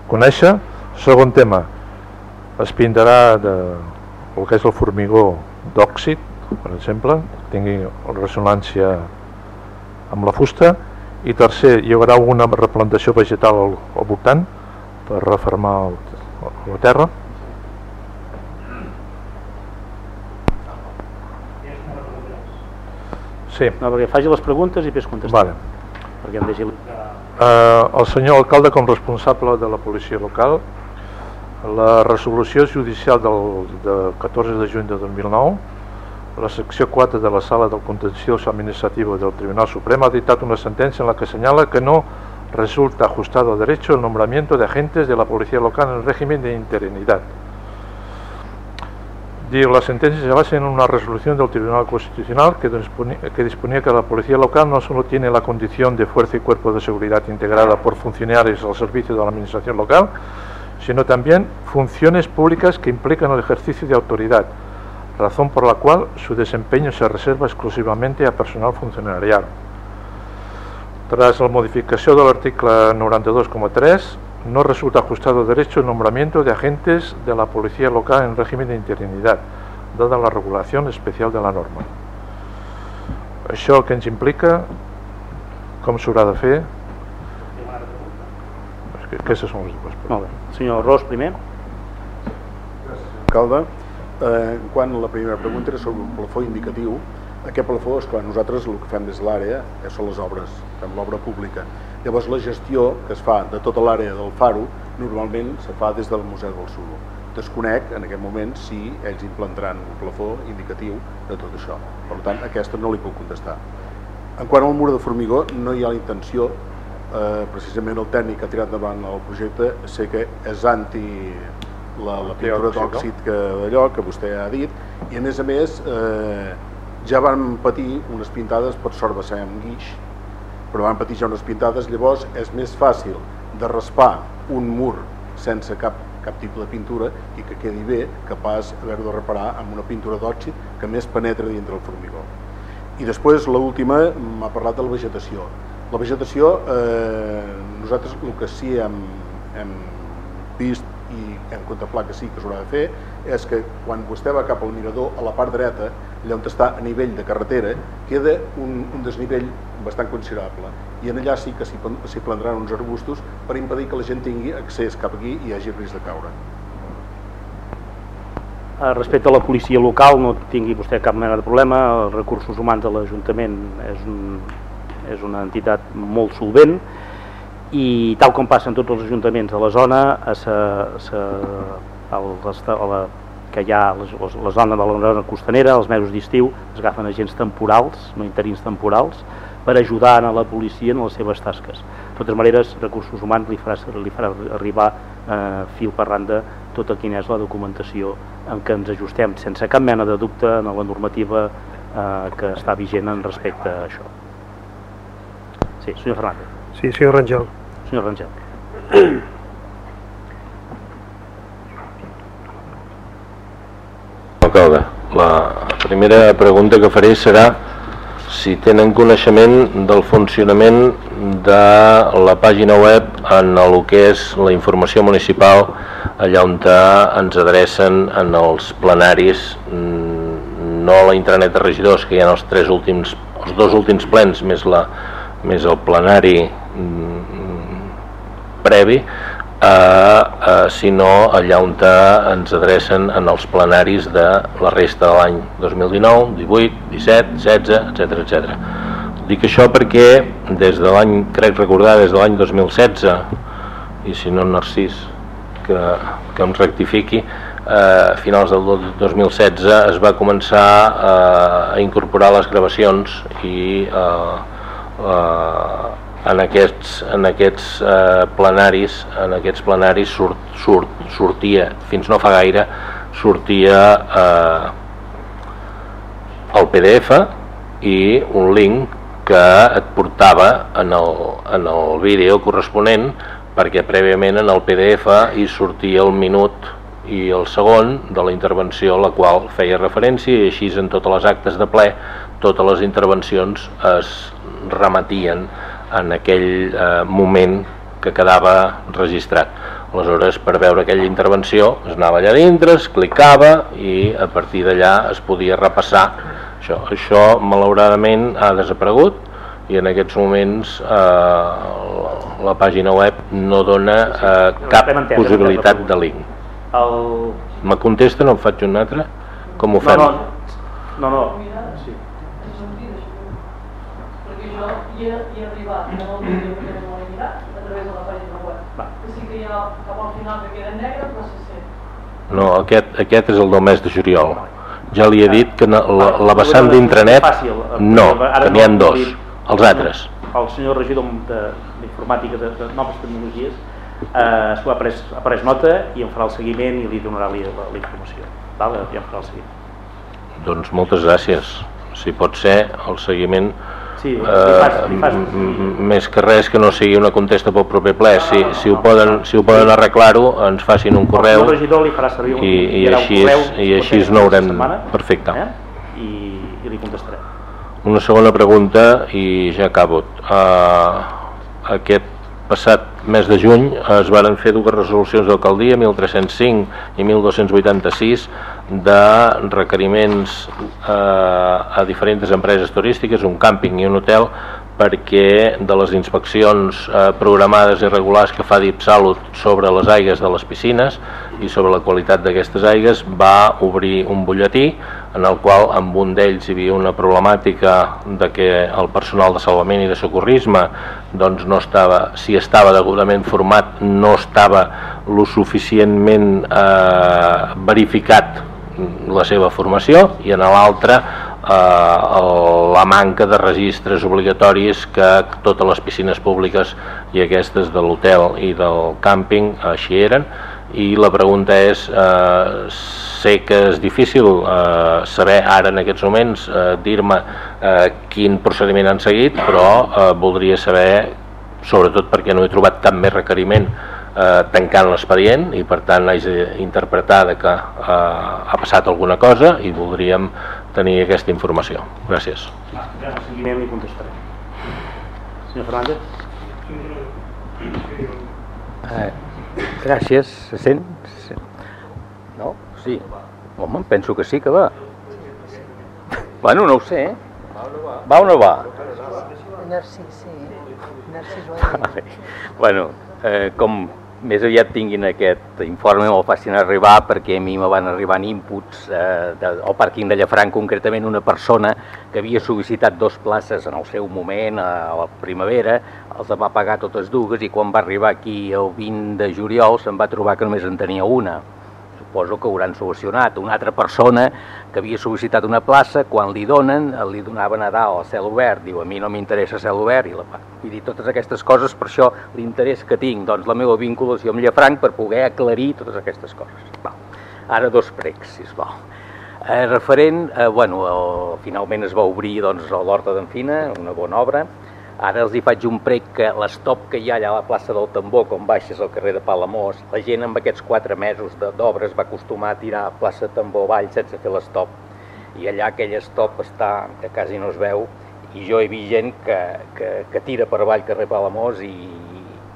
conèixer. Segon tema, es pintarà de, el que és el formigó d'òxid, per exemple, tingui ressonància amb la fusta, i tercer, hi haurà una replantació vegetal al, al voltant per reformar el, la terra. Sí. No, perquè faci les preguntes i després contestar. Vale. Perquè em deixi eh, el senyor alcalde com responsable de la policia local la resolució judicial del de 14 de juny de 2009 la secció 4 de la sala del contenciós administratiu del Tribunal Suprem ha dictat una sentència en la que senyala que no resulta ajustado a derecho el nombramiento de agentes de la policía local en el régimen de interinidad. La sentencia se basa en una resolución del Tribunal Constitucional que disponía, que la Policía Local no solo tiene la condición de fuerza y cuerpo de seguridad integrada por funcionarios al servicio de la Administración local, sino también funciones públicas que implican el ejercicio de autoridad, razón por la cual su desempeño se reserva exclusivamente a personal funcionarial. Tras la modificación del artículo 92,3, no resulta ajustado derecho el nombramiento de agentes de la policía local en régimen de interinidad, dada la regulación especial de la norma. Això que ens implica, com s'haurà de fer, aquestes són les dues. Molt bé. Senyor Ros, primer. Alcalde, eh, quan la primera pregunta era sobre un plafó indicatiu, aquest plafó, és clar, nosaltres el que fem des de l'àrea són les obres, fem l'obra pública Llavors la gestió que es fa de tota l'àrea del Faro normalment se fa des del Museu del Suro. Desconec en aquest moment si ells implantaran un plafó indicatiu de tot això. Per tant, aquesta no li puc contestar. En quant al mur de formigó, no hi ha la intenció, eh, precisament el tècnic que ha tirat davant el projecte, sé que és anti la, la pintura d'òxid que d'allò que vostè ha dit, i a més a més eh, ja van patir unes pintades, per sort va ser amb guix, però van patir ja unes pintades, llavors és més fàcil de raspar un mur sense cap, cap tipus de pintura i que quedi bé que pas haver-ho de reparar amb una pintura d'òxid que més penetra dintre el formigó. I després l'última m'ha parlat de la vegetació. La vegetació, eh, nosaltres el que sí hem, hem vist i hem contemplat que sí que s'haurà de fer és que quan vostè va cap al mirador a la part dreta, allà on està a nivell de carretera, queda un, un desnivell bastant considerable i en allà sí que s'hi plantaran uns arbustos per impedir que la gent tingui accés cap aquí i hagi risc de caure. Eh, respecte a la policia local no tingui vostè cap mena de problema, els recursos humans de l'Ajuntament és, un, és una entitat molt solvent i tal com passa en tots els ajuntaments de la zona a, sa, sa, a, a la, que hi ha la, la zona de la zona costanera, els mesos d'estiu, es agafen agents temporals, no interins temporals, per ajudar a la policia en les seves tasques. De totes maneres, Recursos Humans li farà, li farà arribar eh, fil per randa tota quina és la documentació en què ens ajustem sense cap mena de dubte en la normativa eh, que està vigent en respecte a això. Sí, senyor Fernández. Sí, senyor Rangel. Senyor Rangel. Alcalde, la primera pregunta que faré serà si tenen coneixement del funcionament de la pàgina web en el que és la informació municipal allà on ens adrecen en els plenaris mm, no a la intranet de regidors que hi ha els tres últims els dos últims plens més, la, més el plenari mm, previ eh, eh, sinó allà on ens adrecen en els plenaris de la resta de l'any 2019, 18, 17, 16, etc etc. Dic això perquè des de l'any, crec recordar, des de l'any 2016, i si no Narcís, que, que em rectifiqui, eh, a finals del 2016 es va començar eh, a incorporar les gravacions i eh, eh, en aquests, en aquests eh, plenaris en aquests plenaris surt, surt, sortia, fins no fa gaire sortia eh, el PDF i un link que et portava en el, en el vídeo corresponent perquè prèviament en el PDF hi sortia el minut i el segon de la intervenció a la qual feia referència i així en totes les actes de ple totes les intervencions es remetien en aquell eh, moment que quedava registrat. Aleshores, per veure aquella intervenció, es anava allà dintre, es clicava i a partir d'allà es podia repassar això. Això, malauradament, ha desaparegut i en aquests moments eh, la pàgina web no dona eh, cap possibilitat de link. El... Me contesta, no em faig un altre? Com ho fem? No, no, no, no i he, he arribat en el vídeo que no l'he mirat a través de la pàgina web. Va. Que sí que hi ha cap al final que queda negre, però se sent. No, aquest, aquest és el del mes de juliol. Ja li he dit que la, la vessant d'intranet no, que n'hi ha dos, els altres. El senyor regidor d'informàtica de, de noves tecnologies eh, s'ho ha, pres, ha pres nota i en farà el seguiment i li donarà la, la, la informació. Val? Ja en farà el seguiment. Doncs moltes gràcies. Si pot ser, el seguiment Sí, eh, fas, fas. més que res que no sigui una contesta pel proper ple. No, si, no, si, ho poden, si ho poden arreglar-ho ens facin un correu un, i, i així, correu, i així no haurem perfecte. eh? I, i li contestarem. Una segona pregunta i ja acabo. Uh, aquest passat mes de juny es varen fer dues resolucions d'alcaldia 1305 i 1286 de requeriments eh, a diferents empreses turístiques, un càmping i un hotel, perquè de les inspeccions eh, programades i regulars que fa DIPSALUT sobre les aigues de les piscines i sobre la qualitat d'aquestes aigues va obrir un butlletí en el qual amb un d'ells hi havia una problemàtica de que el personal de salvament i de socorrisme doncs no estava, si estava degudament format no estava lo suficientment eh, verificat la seva formació i en l'altre la manca de registres obligatoris que totes les piscines públiques i aquestes de l'hotel i del càmping així eren. I la pregunta és eh, sé que és difícil eh, saber ara en aquests moments eh, dir-me eh, quin procediment han seguit però eh, voldria saber sobretot perquè no he trobat cap més requeriment eh, tancant l'expedient i per tant haig d'interpretar que eh, ha passat alguna cosa i voldríem tenir aquesta informació. Gràcies. Ja, seguiment i contestarem. Senyor Fernández. Eh, gràcies. Se sent? No? Sí. Home, penso que sí que va. Bueno, no ho sé. Eh? Va o no va? Narcís, sí. Narcís ho [LAUGHS] Bueno, eh, com més aviat tinguin aquest informe me'l facin arribar perquè a mi me van arribar inputs eh, de, al pàrquing de Llafranc, concretament una persona que havia sol·licitat dos places en el seu moment, a la primavera, els va pagar totes dues i quan va arribar aquí el 20 de juliol se'n va trobar que només en tenia una suposo que hauran solucionat. Una altra persona que havia sol·licitat una plaça, quan li donen, li donaven a dalt a cel obert, diu a mi no m'interessa cel obert, i la, vull dir, totes aquestes coses, per això l'interès que tinc, doncs la meva vinculació amb Llafranc per poder aclarir totes aquestes coses. Val. Ara dos pregs, sisplau. Eh, referent, eh, bueno, el, finalment es va obrir doncs, l'Horta d'en Fina, una bona obra, Ara els hi faig un prec que l'estop que hi ha allà a la plaça del Tambor, com baixes al carrer de Palamós, la gent amb aquests quatre mesos d'obres va acostumar a tirar a plaça Tambor avall sense fer l'estop. I allà aquell estop està, que quasi no es veu, i jo he vist gent que, que, que tira per avall carrer Palamós i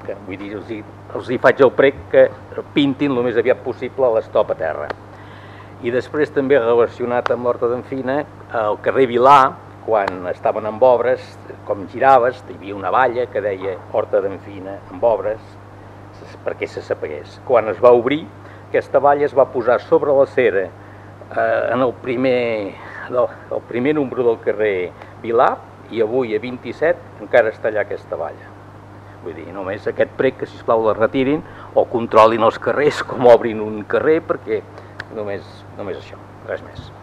que, vull dir, els hi, els hi faig el prec que pintin el més aviat possible l'estop a terra. I després també relacionat amb l'Horta d'Enfina, al carrer Vilà, quan estaven amb obres, com giraves, hi havia una valla que deia Horta d'Enfina amb obres, perquè se s'apagués. Quan es va obrir, aquesta valla es va posar sobre la cera eh, en el primer, el, primer número del carrer Vilà i avui a 27 encara està allà aquesta valla. Vull dir, només aquest prec que sisplau la retirin o controlin els carrers com obrin un carrer perquè només, només això, res més.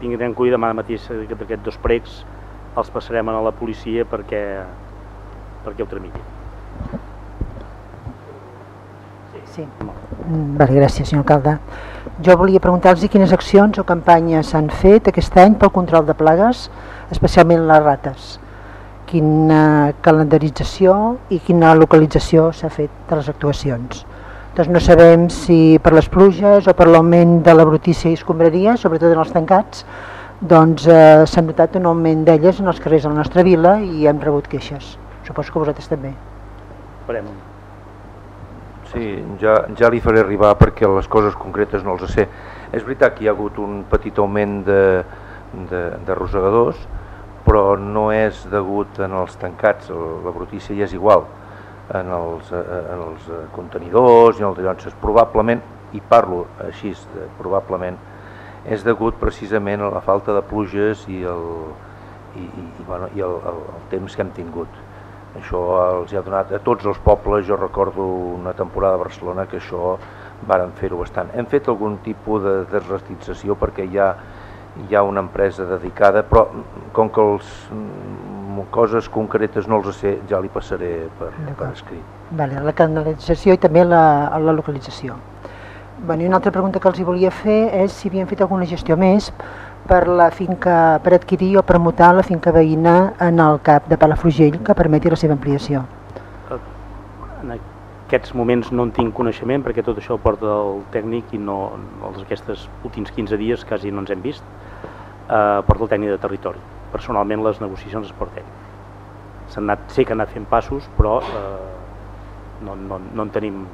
En compte demà mateix que aquests dos precs els passarem a la policia perquè, perquè ho tramitin. Sí. Vale, gràcies, senyor alcalde. Jo volia preguntar-los quines accions o campanyes s'han fet aquest any pel control de plagues, especialment les rates. Quina calendarització i quina localització s'ha fet de les actuacions. Doncs no sabem si per les pluges o per l'augment de la brutícia i escombraria, sobretot en els tancats, doncs eh, s'ha notat un augment d'elles en els carrers de la nostra vila i hem rebut queixes. Suposo que vosaltres també. Farem Sí, ja, ja li faré arribar perquè les coses concretes no els sé. És veritat que hi ha hagut un petit augment de, de, de rosegadors, però no és degut en els tancats, la brutícia ja és igual, en els, en els contenidors i en els llonces. Probablement, i parlo així, probablement, és degut precisament a la falta de pluges i el, i, i, bueno, i el, el, el temps que hem tingut això els ha donat a tots els pobles, jo recordo una temporada a Barcelona que això varen fer-ho bastant. Hem fet algun tipus de desrastització perquè hi ha, hi ha una empresa dedicada, però com que els coses concretes no els sé, ja li passaré per, per escrit. Vale, la canalització i també la, la localització. Bueno, una altra pregunta que els hi volia fer és si havien fet alguna gestió més per la finca, per adquirir o promotar la finca veïna en el cap de Palafrugell que permeti la seva ampliació. En aquests moments no en tinc coneixement perquè tot això ho porta el tècnic i no, els aquests últims 15 dies quasi no ens hem vist, eh, porta el tècnic de territori. Personalment les negociacions es porten. Anat, sé que han anat fent passos, però eh, no, no, no en tenim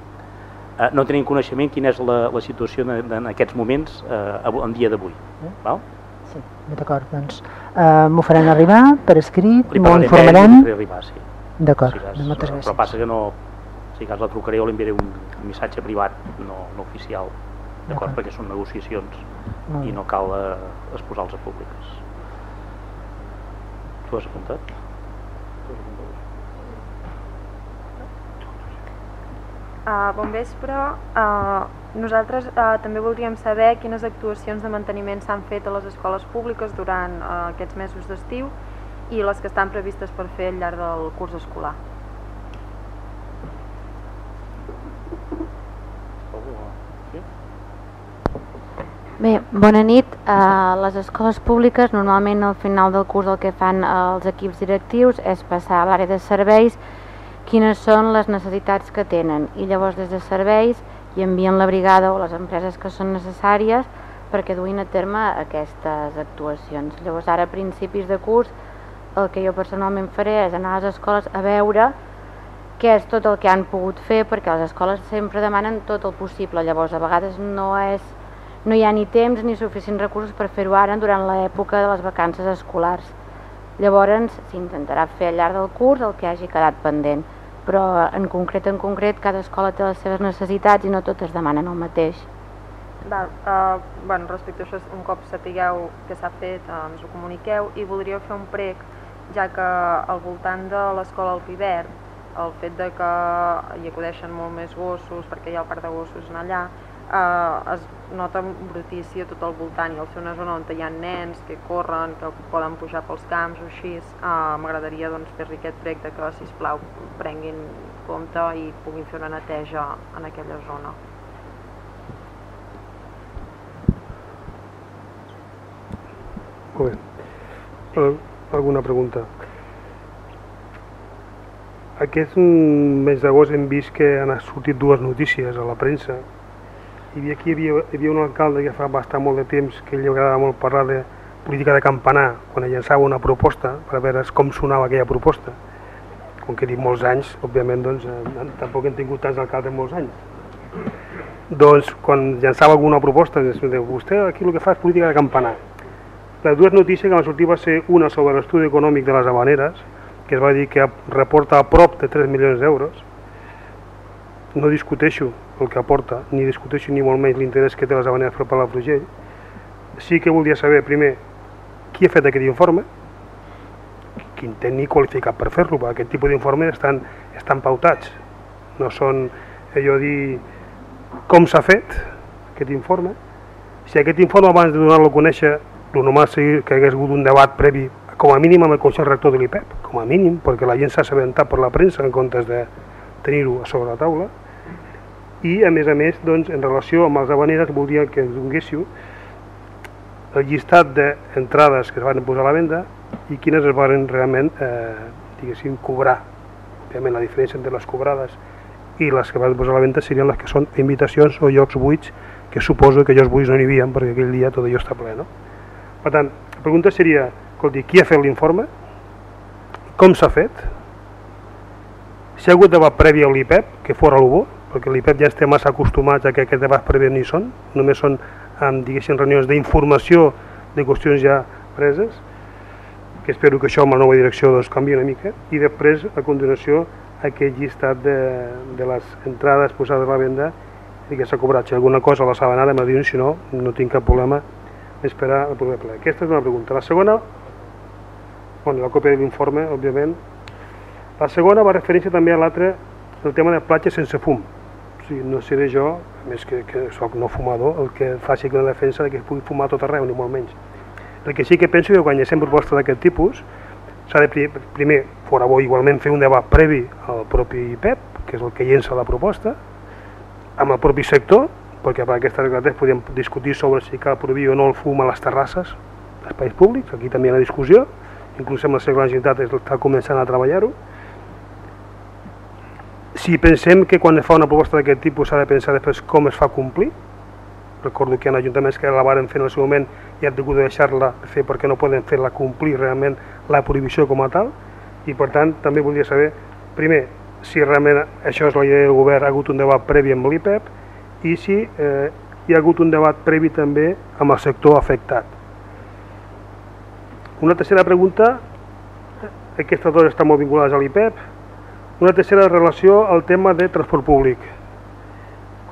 eh, no tenim coneixement quina és la, la situació en, en aquests moments eh, en dia d'avui. Eh? Sí, d'acord, doncs uh, m'ho faran arribar per escrit, m'ho informarem. Arribar, sí. D'acord, si moltes gràcies. Però passa que no, si cas la trucaré o li enviaré un missatge privat, no, no oficial, d'acord, perquè són negociacions i no cal eh, exposar-los a públiques. Tu has apuntat? Uh, bon vespre. Uh, nosaltres uh, també voldríem saber quines actuacions de manteniment s'han fet a les escoles públiques durant uh, aquests mesos d'estiu i les que estan previstes per fer al llarg del curs escolar. Bé, bona nit. A les escoles públiques normalment al final del curs el que fan els equips directius és passar a l'àrea de serveis quines són les necessitats que tenen i llavors des de serveis hi envien la brigada o les empreses que són necessàries perquè duin a terme aquestes actuacions. Llavors ara a principis de curs el que jo personalment faré és anar a les escoles a veure què és tot el que han pogut fer perquè les escoles sempre demanen tot el possible, llavors a vegades no és no hi ha ni temps ni suficients recursos per fer-ho ara durant l'època de les vacances escolars. Llavors s'intentarà fer al llarg del curs el que hagi quedat pendent però en concret en concret cada escola té les seves necessitats i no totes demanen el mateix. Val, uh, bueno, respecte a això, un cop sapigueu què s'ha fet, uh, ens ho comuniqueu i voldríeu fer un prec, ja que al voltant de l'escola al Rivert, el fet de que hi acudeixen molt més gossos, perquè hi ha el parc de gossos allà, eh, es nota brutícia tot al voltant i al ser una zona on hi ha nens que corren, que poden pujar pels camps o així, eh, m'agradaria doncs, fer-li aquest prec de que, sisplau, prenguin compte i puguin fer una neteja en aquella zona. Molt bé. Alguna pregunta? Aquest mes d'agost hem vist que han sortit dues notícies a la premsa havia, aquí hi havia, hi havia un alcalde que fa bastant molt de temps que li agradava molt parlar de política de campanar quan llançava una proposta per veure com sonava aquella proposta com que he dit molts anys, òbviament doncs, eh, tampoc hem tingut tants alcaldes molts anys doncs quan llançava alguna proposta, diu, vostè aquí el que fa és política de campanar. Les dues notícies que van sortir va ser una sobre l'estudi econòmic de les habaneres, que es va dir que reporta a prop de 3 milions d'euros. No discuteixo el que aporta, ni discuteixo ni molt menys l'interès que té les habaneres per Palafrugell. Sí que volia saber, primer, qui ha fet aquest informe, quin tècnic qualificat per fer-lo, perquè aquest tipus d'informes estan, estan pautats, no són allò dir com s'ha fet aquest informe. Si aquest informe abans de donar-lo a conèixer, el normal seria que hagués hagut un debat previ, com a mínim amb el Consell Rector de l'IPEP, com a mínim, perquè la gent s'ha assabentat per la premsa en comptes de tenir-ho sobre la taula, i a més a més, doncs, en relació amb els habaneres, voldria que ens donguéssiu el llistat d'entrades que es van posar a la venda i quines es van realment, eh, diguéssim, cobrar. Òbviament la diferència entre les cobrades i les que van posar a la venda serien les que són invitacions o llocs buits, que suposo que llocs buits no n'hi havia perquè aquell dia tot allò està ple. No? Per tant, la pregunta seria, escolti, qui ha fet l'informe? Com s'ha fet? Si ha hagut debat previ a l'IPEP, que fora el perquè l'IPEP ja estem massa acostumats a que aquest debat previ no hi són, només són, amb, diguéssim, reunions d'informació de qüestions ja preses, que espero que això amb la nova direcció doncs, canvi una mica, i després, a continuació, aquest llistat de, de les entrades posades a la venda i que s'ha cobrat. Si alguna cosa la saben ara, me si no, no tinc cap problema d'esperar el primer ple. Aquesta és una pregunta. La segona, bueno, la còpia de l'informe, òbviament. La segona va referència també a l'altre, el tema de platges sense fum. Sigui, no seré jo, més que, que soc no fumador, el que faci una defensa de que pugui fumar tot arreu, ni molt menys. El que sí que penso que quan ha propostes d'aquest tipus, s'ha de primer, fora bo igualment fer un debat previ al propi PEP, que és el que llença la proposta, amb el propi sector, perquè per aquesta regla podem discutir sobre si cal prohibir o no el fum a les terrasses d'espais públics, aquí també hi ha una discussió, inclús amb la Generalitat està començant a treballar-ho. Si pensem que quan es fa una proposta d'aquest tipus s'ha de pensar després com es fa complir, recordo que ha ajuntaments que la varen fer en el seu moment i han tingut de deixar-la fer perquè no poden fer-la complir realment la prohibició com a tal i per tant també voldria saber primer si realment això és la idea del govern ha hagut un debat previ amb l'IPEP i si eh, hi ha hagut un debat previ també amb el sector afectat. Una tercera pregunta, aquestes dues estan molt vinculades a l'IPEP, una tercera relació al tema de transport públic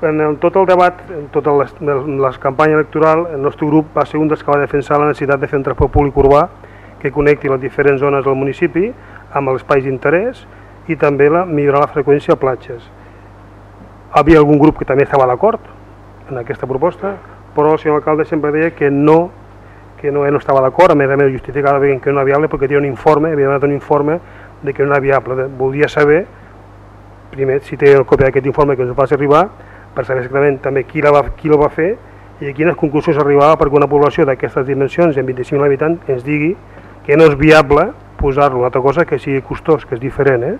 en tot el debat, en tota les campanya electoral, el nostre grup va ser un dels que va defensar la necessitat de fer un transport públic urbà que connecti les diferents zones del municipi amb els espais d'interès i també la, millorar la freqüència a platges. Havia algun grup que també estava d'acord en aquesta proposta, però el senyor alcalde sempre deia que no que no, no estava d'acord, a més a més justificava que no era viable perquè tenia un informe, havia donat un informe de que no era viable. Volia saber, primer, si té el còpia d'aquest informe que ens faci arribar, per saber exactament també qui, la va, qui la va fer i a quines conclusions arribava perquè una població d'aquestes dimensions, en 25.000 habitants, ens digui que no és viable posar-lo una altra cosa que sigui costós, que és diferent, eh?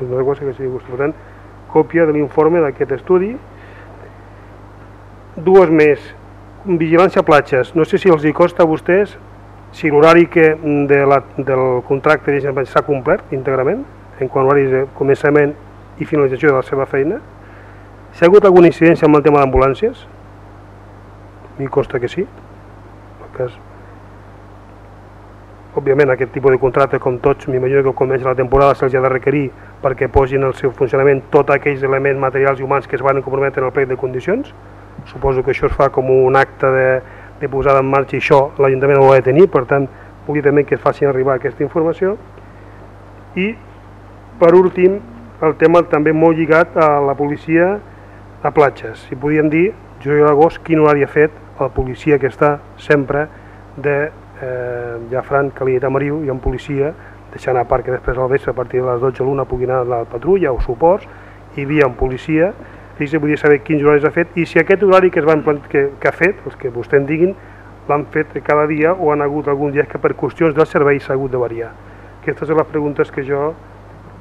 Una altra cosa que sigui costós. Per tant, còpia de l'informe d'aquest estudi. Dues més. Vigilància a platges. No sé si els hi costa a vostès si l'horari que de la, del contracte s'ha complert íntegrament, en quant a de començament i finalització de la seva feina, si ha hagut alguna incidència amb el tema d'ambulàncies? Mi costa que sí. Cas... Òbviament aquest tipus de contracte, com tots, m'imagino que comença la temporada se'ls ha de requerir perquè posin el seu funcionament tots aquells elements materials i humans que es van comprometre en el plec de condicions. Suposo que això es fa com un acte de, de posada en marxa això l'Ajuntament ho ha de tenir, per tant, vull també que es facin arribar aquesta informació. I, per últim, el tema també molt lligat a la policia a platges. Si podien dir, juliol d'agost, quin horari ha fet la policia que està sempre de eh, Llafran, Calieta Mariu, i un policia deixant a part que després al vespre a partir de les 12 a l'una pugui anar a la patrulla o suports, hi havia un policia, si podia saber quins horaris ha fet i si aquest horari que, es van, que, que ha fet, els que vostè en diguin, l'han fet cada dia o han hagut alguns dies que per qüestions del servei s'ha hagut de variar. Aquestes són les preguntes que jo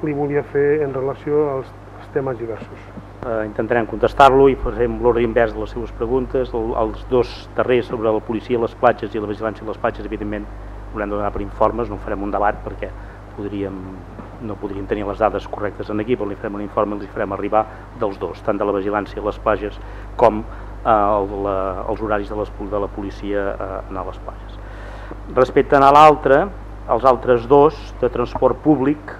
li volia fer en relació als, als temes diversos eh, intentarem contestar-lo i farem l'ordre invers de les seves preguntes. El, els dos darrers sobre la policia a les platges i la vigilància a les platges, evidentment, haurem de donar per informes, no farem un debat perquè podríem no podrien tenir les dades correctes en aquí, però li farem un informe i li farem arribar dels dos, tant de la vigilància a les plages com eh, el, la, els horaris de, les, de la policia eh, a les plages. Respecte a l'altre, els altres dos de transport públic,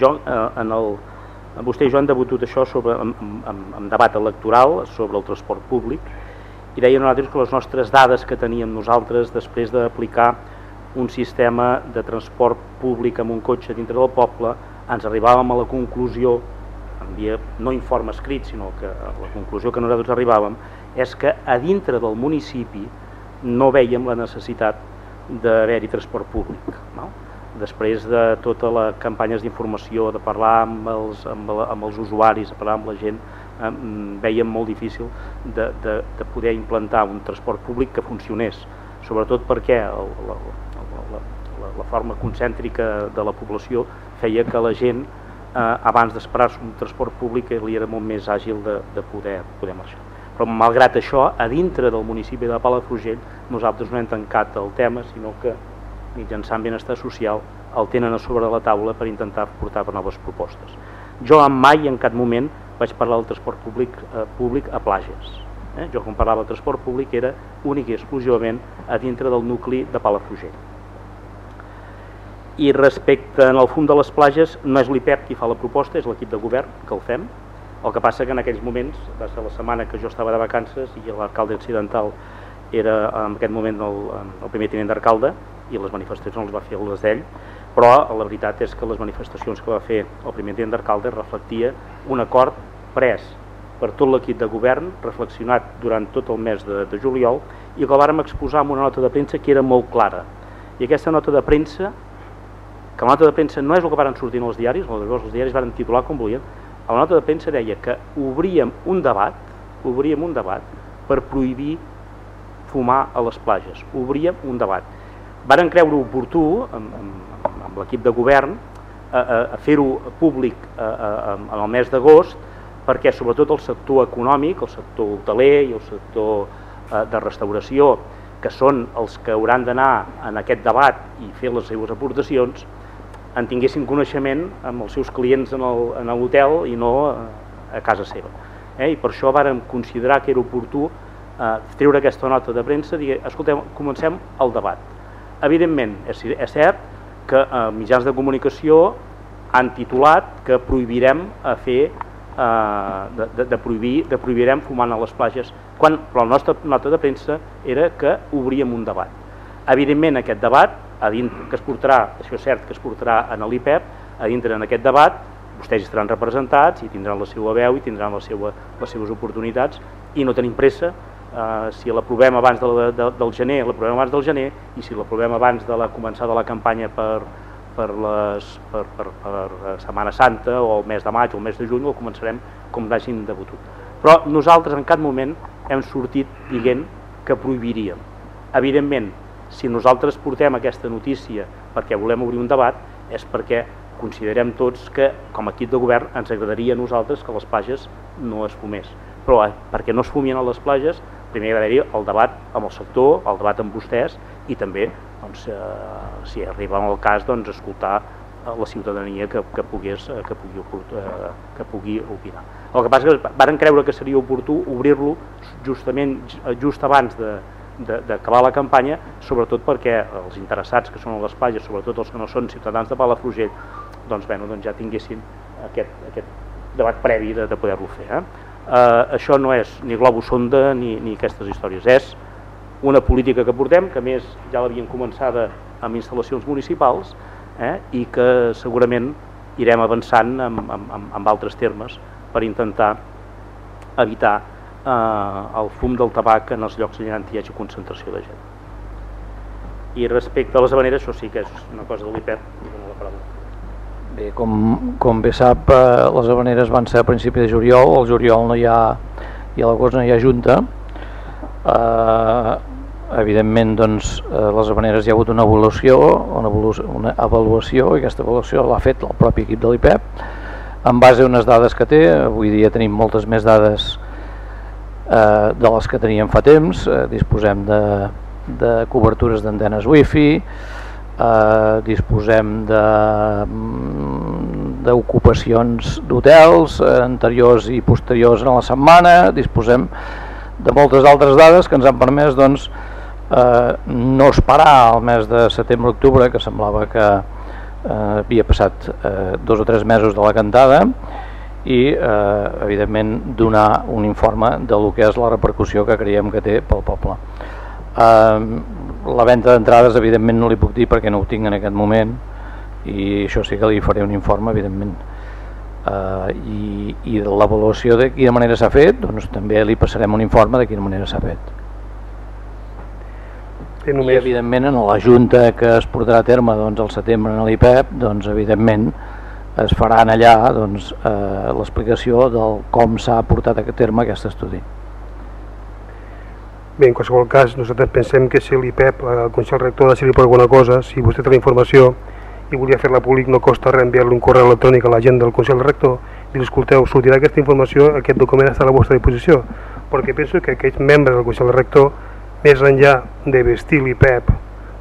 jo eh, en el, vostè i jo hem debatut això sobre, en, en, en debat electoral sobre el transport públic i deien nosaltres que les nostres dades que teníem nosaltres després d'aplicar un sistema de transport públic amb un cotxe dintre del poble ens arribàvem a la conclusió via no informe escrit sinó que la conclusió que nosaltres arribàvem és que a dintre del municipi no veiem la necessitat d'haver-hi transport públic no? després de totes les campanyes d'informació, de parlar amb els, amb, amb els usuaris, de parlar amb la gent, eh, veiem molt difícil de, de, de poder implantar un transport públic que funcionés, sobretot perquè el, la, la, la, forma concèntrica de la població feia que la gent eh, abans d'esperar-se un transport públic li era molt més àgil de, de poder, poder marxar. Però malgrat això, a dintre del municipi de Palafrugell nosaltres no hem tancat el tema, sinó que mitjançant benestar social el tenen a sobre de la taula per intentar portar noves propostes. Jo en mai en cap moment vaig parlar del transport públic, eh, públic a plages. Eh? Jo quan parlava del transport públic era únic i exclusivament a dintre del nucli de Palafrugell. I respecte en el fum de les plages, no és l'IPEP qui fa la proposta, és l'equip de govern que el fem. El que passa que en aquells moments, va ser la setmana que jo estava de vacances i l'alcalde accidental era en aquest moment el, el primer tinent d'alcalde i les manifestacions les va fer les d'ell, però la veritat és que les manifestacions que va fer el primer tinent d'alcalde reflectia un acord pres per tot l'equip de govern, reflexionat durant tot el mes de, de juliol i que el vàrem exposar en una nota de premsa que era molt clara. I aquesta nota de premsa, que la nota de premsa no és el que varen sortir els diaris, els diaris varen titular com volien, la nota de premsa deia que obríem un debat, obríem un debat per prohibir fumar a les plages. Obríem un debat. Varen creure oportú, amb, amb, amb l'equip de govern, a, a, a fer-ho públic a, a, a, en el mes d'agost, perquè sobretot el sector econòmic, el sector hoteler i el sector a, de restauració, que són els que hauran d'anar en aquest debat i fer les seves aportacions, en tinguessin coneixement amb els seus clients en l'hotel i no a casa seva. Eh? I per això vàrem considerar que era oportú eh, treure aquesta nota de premsa i dir, escoltem, comencem el debat. Evidentment, és, és cert que eh, mitjans de comunicació han titulat que prohibirem a fer eh, de, de, de, prohibir, de prohibirem fumant a les plages, quan, la nostra nota de premsa era que obríem un debat. Evidentment, aquest debat, a dintre, que es portarà, això és cert que es portarà en l'IPEP, a dintre en aquest debat, vostès estaran representats i tindran la seva veu i tindran la seva, les seves oportunitats i no tenim pressa Uh, si l'aprovem abans de, de, del gener, l'aprovem abans del gener i si l'aprovem abans de la començada de la campanya per, per, les, per, per, per Setmana Santa o el mes de maig o el mes de juny el començarem com l'hagin debutut. Però nosaltres en cap moment hem sortit dient que prohibiríem. Evidentment, si nosaltres portem aquesta notícia perquè volem obrir un debat és perquè considerem tots que com a equip de govern ens agradaria a nosaltres que les plages no es fumés però eh, perquè no es fumien a les plages primer hi el debat amb el sector, el debat amb vostès i també, doncs, eh, si arriba al cas, doncs, escoltar eh, la ciutadania que, que, pogués, eh, que, pugui, eh, que pugui opinar. El que passa és que varen creure que seria oportú obrir-lo justament just abans de, d'acabar la campanya, sobretot perquè els interessats que són a les platges, sobretot els que no són ciutadans de Palafrugell, doncs, bueno, doncs ja tinguessin aquest, aquest debat previ de, de poder-lo fer. Eh? eh, això no és ni globus sonda ni, ni aquestes històries, és una política que portem, que més ja l'havien començada amb instal·lacions municipals eh, i que segurament irem avançant amb, amb, amb, amb altres termes per intentar evitar eh, el fum del tabac en els llocs on hi hagi concentració de gent. I respecte a les habaneres, això sí que és una cosa de l'IPEP, la paraula. Bé, com, com bé sap, eh, les habaneres van ser a principi de juliol, al juliol no hi ha, i a l'agost no hi ha junta. Eh, evidentment, doncs, eh, les habaneres hi ha hagut una evolució, una, evolució, una avaluació, i aquesta avaluació l'ha fet el propi equip de l'IPEP, en base a unes dades que té, avui dia tenim moltes més dades eh, de les que teníem fa temps, eh, disposem de, de cobertures d'antenes wifi, eh, disposem mm, d'ocupacions d'hotels eh, anteriors i posteriors a la setmana, disposem de moltes altres dades que ens han permès doncs, eh, no esperar el mes de setembre-octubre, que semblava que eh, havia passat eh, dos o tres mesos de la cantada, i eh, evidentment donar un informe de lo que és la repercussió que creiem que té pel poble. Eh, la venda d'entrades evidentment no li puc dir perquè no ho tinc en aquest moment i això sí que li faré un informe evidentment eh, i, i l'avaluació de quina manera s'ha fet doncs també li passarem un informe de quina manera s'ha fet i, només... I evidentment en la Junta que es portarà a terme doncs, al setembre en l'IPEP doncs evidentment es farà allà doncs, eh, l'explicació del com s'ha portat a terme aquest estudi. Bé, en qualsevol cas, nosaltres pensem que si l'IPEP, el Consell Rector, ha de servir per alguna cosa, si vostè té la informació i volia fer-la públic, no costa res enviar-li un correu electrònic a la gent del Consell Rector i dir, escolteu, sortirà aquesta informació, aquest document està a la vostra disposició, perquè penso que aquells membres del Consell Rector més enllà de vestir l'IPEP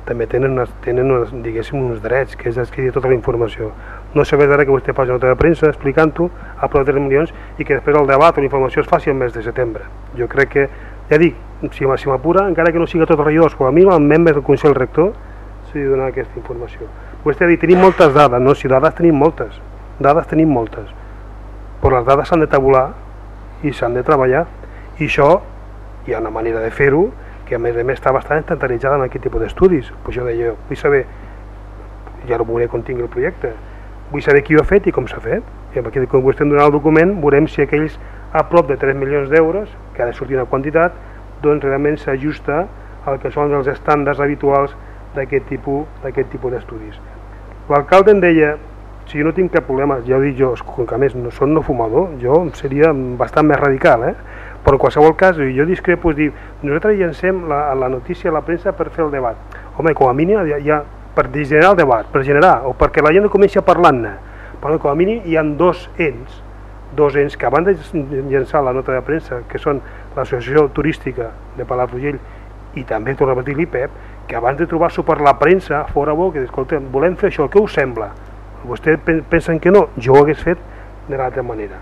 també tenen, unes, tenen unes, diguéssim, uns drets, que és escriure tota la informació. No sabés ara que vostè faci nota de premsa explicant-ho a prop de 3 milions i que després el debat o la informació es faci el mes de setembre. Jo crec que, ja dic, si, m'apura, encara que no sigui tot regidors, com a mi, el membre del Consell Rector, s'ha de donar aquesta informació. Vostè ha dit, tenim moltes dades, no, si dades tenim moltes, dades tenim moltes, però les dades s'han de tabular i s'han de treballar, i això hi ha una manera de fer-ho que a més a més està bastant estanteritzada en aquest tipus d'estudis. Pues jo deia, vull saber, ja no veuré com tingui el projecte, vull saber qui ho ha fet i com s'ha fet. I amb aquest, quan vostè em donarà el document, veurem si aquells a prop de 3 milions d'euros, que ha de sortir una quantitat, doncs realment s'ajusta al que són els estàndards habituals d'aquest tipus d'aquest tipus d'estudis. L'alcalde em deia, si no tinc cap problema, ja ho dic jo, com que a més no són no fumador, jo seria bastant més radical, eh? però en qualsevol cas jo discrepo, dir, nosaltres llancem la, la notícia a la premsa per fer el debat. Home, com a mínim ja, ja per generar el debat, per generar, o perquè la gent comenci a parlar-ne, però com a mínim hi ha dos ens, dos ens que abans de llançar la nota de premsa, que són l'Associació Turística de Palafrugell i també, torno a repetir, l'IPEP, que abans de trobar-s'ho per la premsa fora bo, que escoltem, volem fer això, què us sembla? Vostès pensen que no? Jo ho hagués fet de l'altra manera.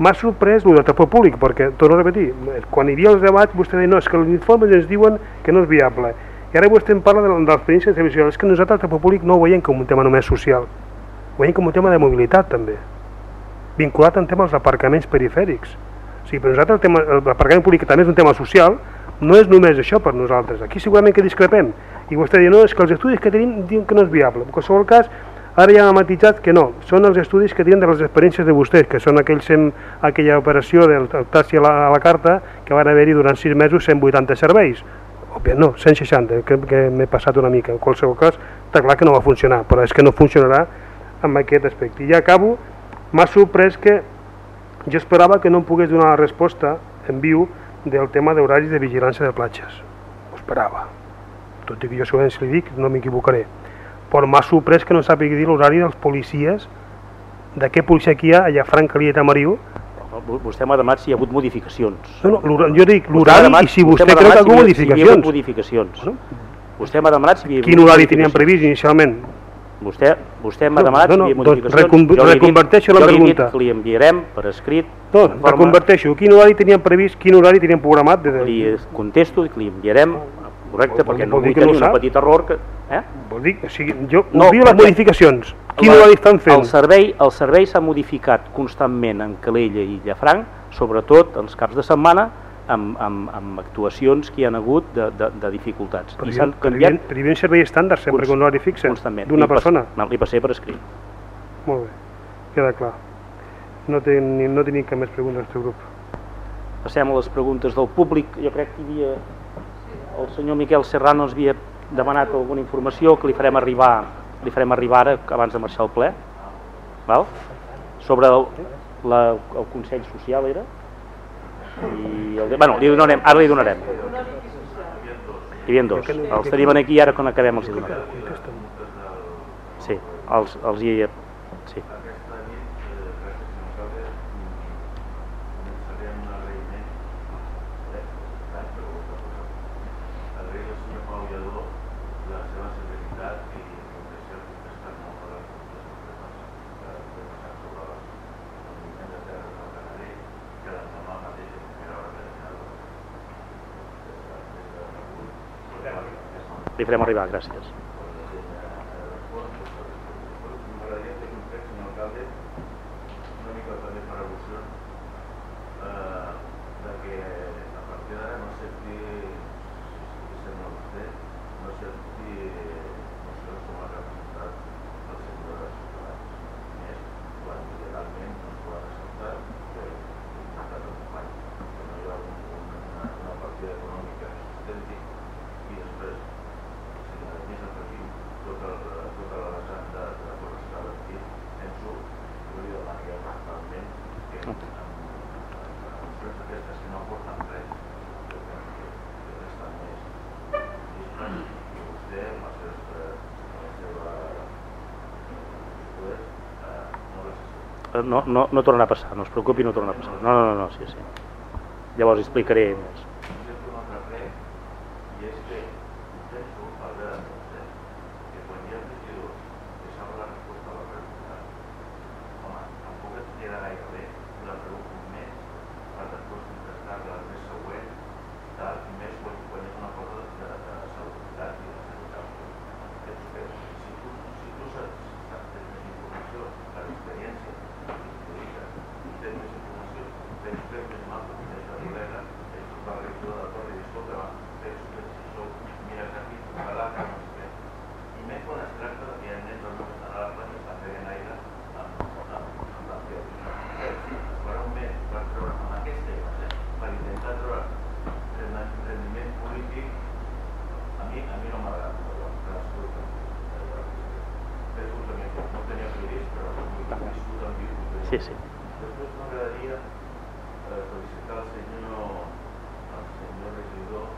M'ha sorprès el transport públic, perquè, torno a repetir, quan hi havia els debats vostè deia, no, és que els informes ens diuen que no és viable. I ara vostè em parla de, l'experiència de televisió. És que nosaltres el públic no ho veiem com un tema només social, ho veiem com un tema de mobilitat també, vinculat en temes d'aparcaments perifèrics. O sigui, per nosaltres l'aparcament públic també és un tema social, no és només això per nosaltres. Aquí segurament que discrepem. I vostè diu, no, és que els estudis que tenim diuen que no és viable. En qualsevol cas, Ara ja ha matitzat que no, són els estudis que tenen de les experiències de vostès, que són aquells, aquella operació del taxi a la, a la carta, que van haver-hi durant 6 mesos 180 serveis. Òbvia, no, 160, crec que m'he passat una mica. En qualsevol cas, està clar que no va funcionar, però és que no funcionarà amb aquest aspecte. I ja acabo, m'ha sorprès que jo esperava que no em pogués donar la resposta en viu del tema d'horaris de vigilància de platges. Ho esperava. Tot i que jo segurament si li dic no m'equivocaré però m'ha sorprès que no sàpiga dir l'horari dels policies de què policia aquí hi ha a Francalia i Tamariu vostè m'ha demanat si hi ha hagut modificacions. No, no, jo dic l'horari i si vostè, vostè creu que hi ha hagut modificacions. si hi ha hagut modificacions. Bueno, vostè m'ha demanat si hi havia quin horari tenien previst inicialment? Vostè, vostè m'ha demanat no, no, si hi havia doncs modificacions. doncs reconverteixo la pregunta jo li enviarem per escrit no, reconverteixo, quin horari tenien previst quin horari tenien programat? De... li contesto que li enviarem correcte, perquè no vull tenir un petit error que... Eh? Vol dir, o sigui, jo no, les modificacions. Quin ho estan fent? El servei el servei s'ha modificat constantment en Calella i Llafranc, sobretot els caps de setmana, amb, amb, amb actuacions que hi han hagut de, de, de dificultats. Però I s'han canviat... Però hi havia un servei estàndard sempre que un horari fixe d'una persona? No, li passé per escrit. Molt bé, queda clar. No, ten, no tenim cap més preguntes al nostre grup. Passem a les preguntes del públic. Jo crec que hi havia el senyor Miquel Serrano ens havia demanat alguna informació que li farem arribar li farem arribar ara abans de marxar al ple val? sobre el, la, el Consell Social era? I el, bueno, li donarem, ara li donarem. Hi havia dos. Els tenim aquí i ara quan acabem els hi donarem sí, els, els hi li farem arribar, gràcies. No, no, no tornarà a passar, no es preocupi, no tornarà a passar. No, no, no, no sí, sí. Llavors explicaré més. Sí, sí. Després m'agradaria eh, felicitar el senyor, el senyor regidor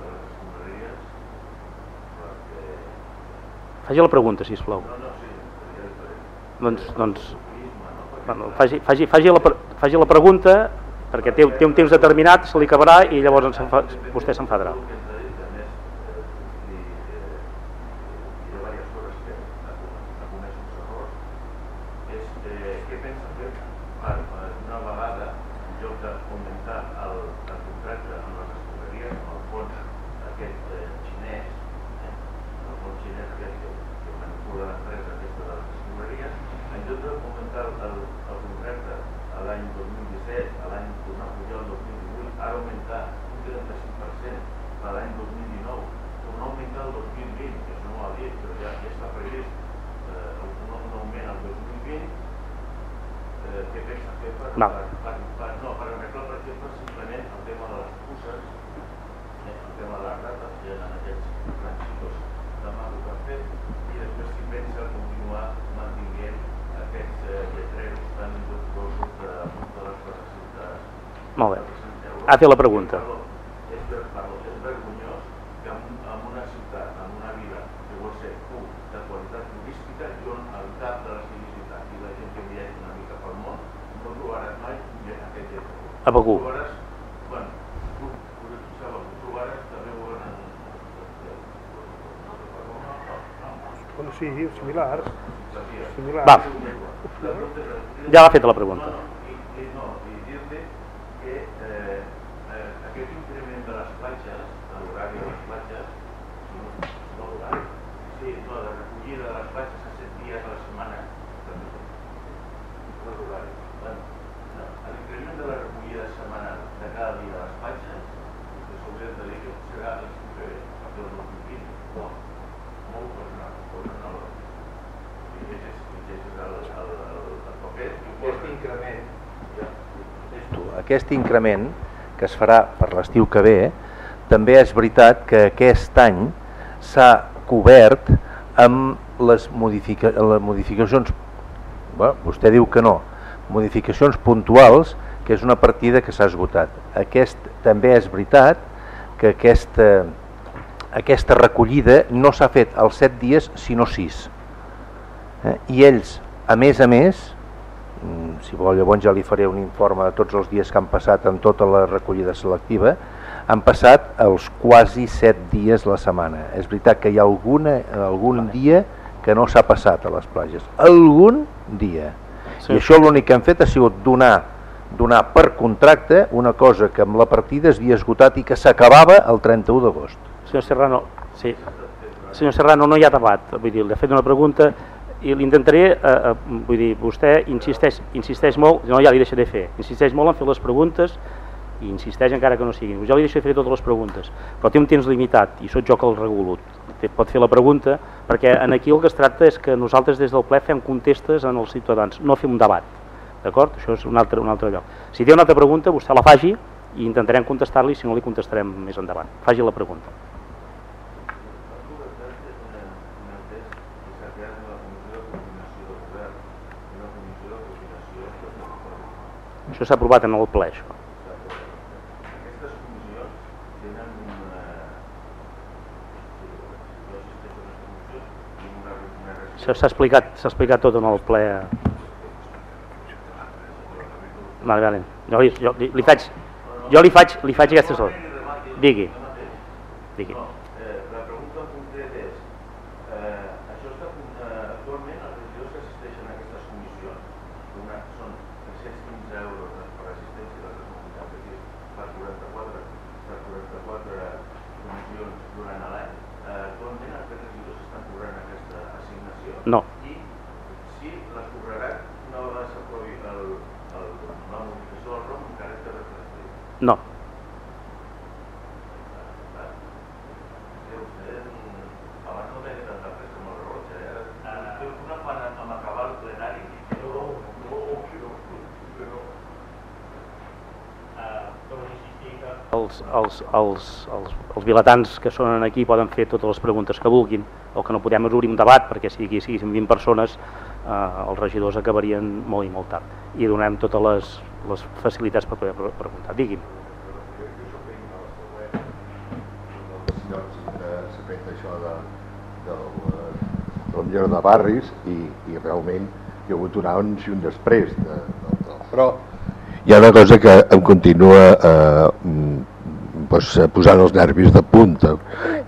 de les escombraries perquè... Faci la pregunta, si plau. No, no, sí, doncs, doncs, bueno, faci, faci, faci, la, faci la pregunta perquè té, té un temps determinat, se li acabarà i llavors en fa, vostè s'enfadarà. Molt bé. Ha fet la pregunta. És vergonyós que en una ciutat, en una vila, que vol ser u, de qualitat turística i on el cap de la civilicitat i la gent que viatja una mica pel món, no trobaràs mai aquest gent. A Begur. Trobaràs, bueno, sí, similars. similars. Va. Ja l'ha fet la pregunta. Aquest increment que es farà per l'estiu que ve, també és veritat que aquest any s'ha cobert amb les, modifica les modificacions, bueno, vostè diu que no, modificacions puntuals, que és una partida que s'ha esgotat. Aquest també és veritat que aquesta, aquesta recollida no s'ha fet els 7 dies, sinó 6. Eh? I ells, a més a més, si vol llavors ja li faré un informe de tots els dies que han passat en tota la recollida selectiva, han passat els quasi 7 dies la setmana. És veritat que hi ha alguna, algun dia que no s'ha passat a les platges. Algun dia. Sí. I això l'únic que han fet ha sigut donar donar per contracte una cosa que amb la partida es havia esgotat i que s'acabava el 31 d'agost. Senyor Serrano, sí. senyor Serrano, no hi ha debat, vull dir, li ha fet una pregunta i l'intentaré, eh, eh, vull dir, vostè insisteix, insisteix molt, no ja li deixaré fer, insisteix molt en fer les preguntes i insisteix encara que no siguin. Jo li deixo fer totes les preguntes, però té un temps limitat i sóc jo que el regulo. Pot fer la pregunta, perquè en aquí el que es tracta és que nosaltres des del ple fem contestes en els ciutadans, no fem un debat. D'acord? Això és un altre, un altre lloc. Si té una altra pregunta, vostè la faci i intentarem contestar-li, si no li contestarem més endavant. Faci la pregunta. Això s'ha aprovat en el ple, això. S'ha explicat, explicat tot en el ple. Vale, vale. Jo, jo, li, li faig, jo li faig, li faig aquestes hores. Digui. Digui. No. I si la cobraran no s'aprovi la modificació del ROM amb caràcter retroactiu? No. Abans no tenia tanta pressa com el rellotge, eh? Ara té una quan amb acabar el plenari i no, no, no, els, els, els, els, els vilatans que són aquí poden fer totes les preguntes que vulguin o que no podem obrir un debat perquè si aquí siguin 20 persones eh, els regidors acabarien molt i molt tard i donem totes les, les facilitats per poder preguntar. Digui'm. la millora de barris i, i realment hi ha hagut un abans i un després de, de, de, però hi ha una cosa que em continua eh, pues, posant els nervis de punta.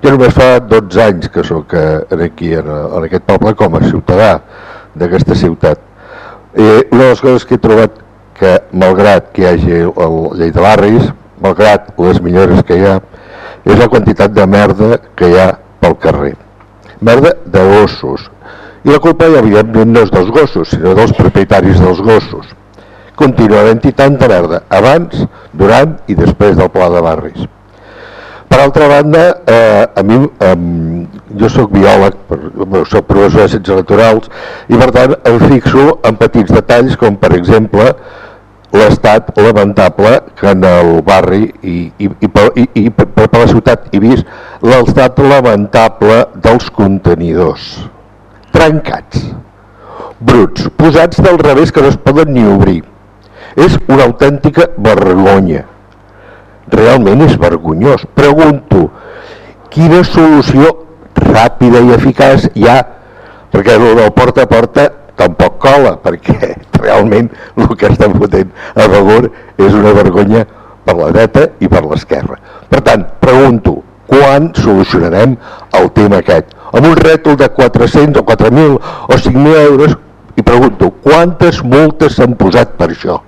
Jo només fa 12 anys que sóc aquí en, en aquest poble com a ciutadà d'aquesta ciutat. Eh, una de les coses que he trobat que malgrat que hi hagi el llei de barris, malgrat les millores que hi ha, és la quantitat de merda que hi ha pel carrer. Merda de gossos. I la culpa, ja evidentment, no és dels gossos, sinó dels propietaris dels gossos. Continua havent-hi tanta merda abans, durant i després del pla de barris. Per altra banda, eh, a mi, eh, jo sóc biòleg, sóc professor de ciències naturals, i per tant em fixo en petits detalls com per exemple l'estat lamentable que en el barri i, i, i, i, i per, per la ciutat he vist l'estat lamentable dels contenidors. Trencats. Bruts, posats del revés que no es poden ni obrir és una autèntica vergonya realment és vergonyós pregunto quina solució ràpida i eficaç hi ha perquè el porta a porta tampoc cola, [LAUGHS] perquè realment el que estan fotent a favor és una vergonya per la dreta i per l'esquerra. Per tant, pregunto, quan solucionarem el tema aquest? Amb un rètol de 400 o 4.000 o 5.000 euros i pregunto, quantes multes s'han posat per això?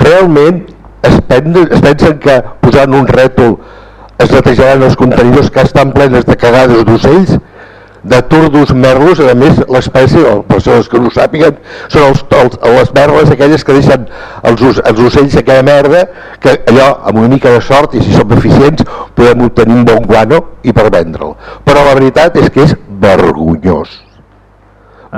Realment es, pensen que posant un rètol es netejaran els contenidors que estan plenes de cagades d'ocells? de turdus merlos, a més l'espècie, o persones que no ho sàpiguen, són els, els, les merles aquelles que deixen els, els ocells aquella merda, que allò amb una mica de sort, i si som eficients, podem obtenir un bon guano i per vendre'l. Però la veritat és que és vergonyós.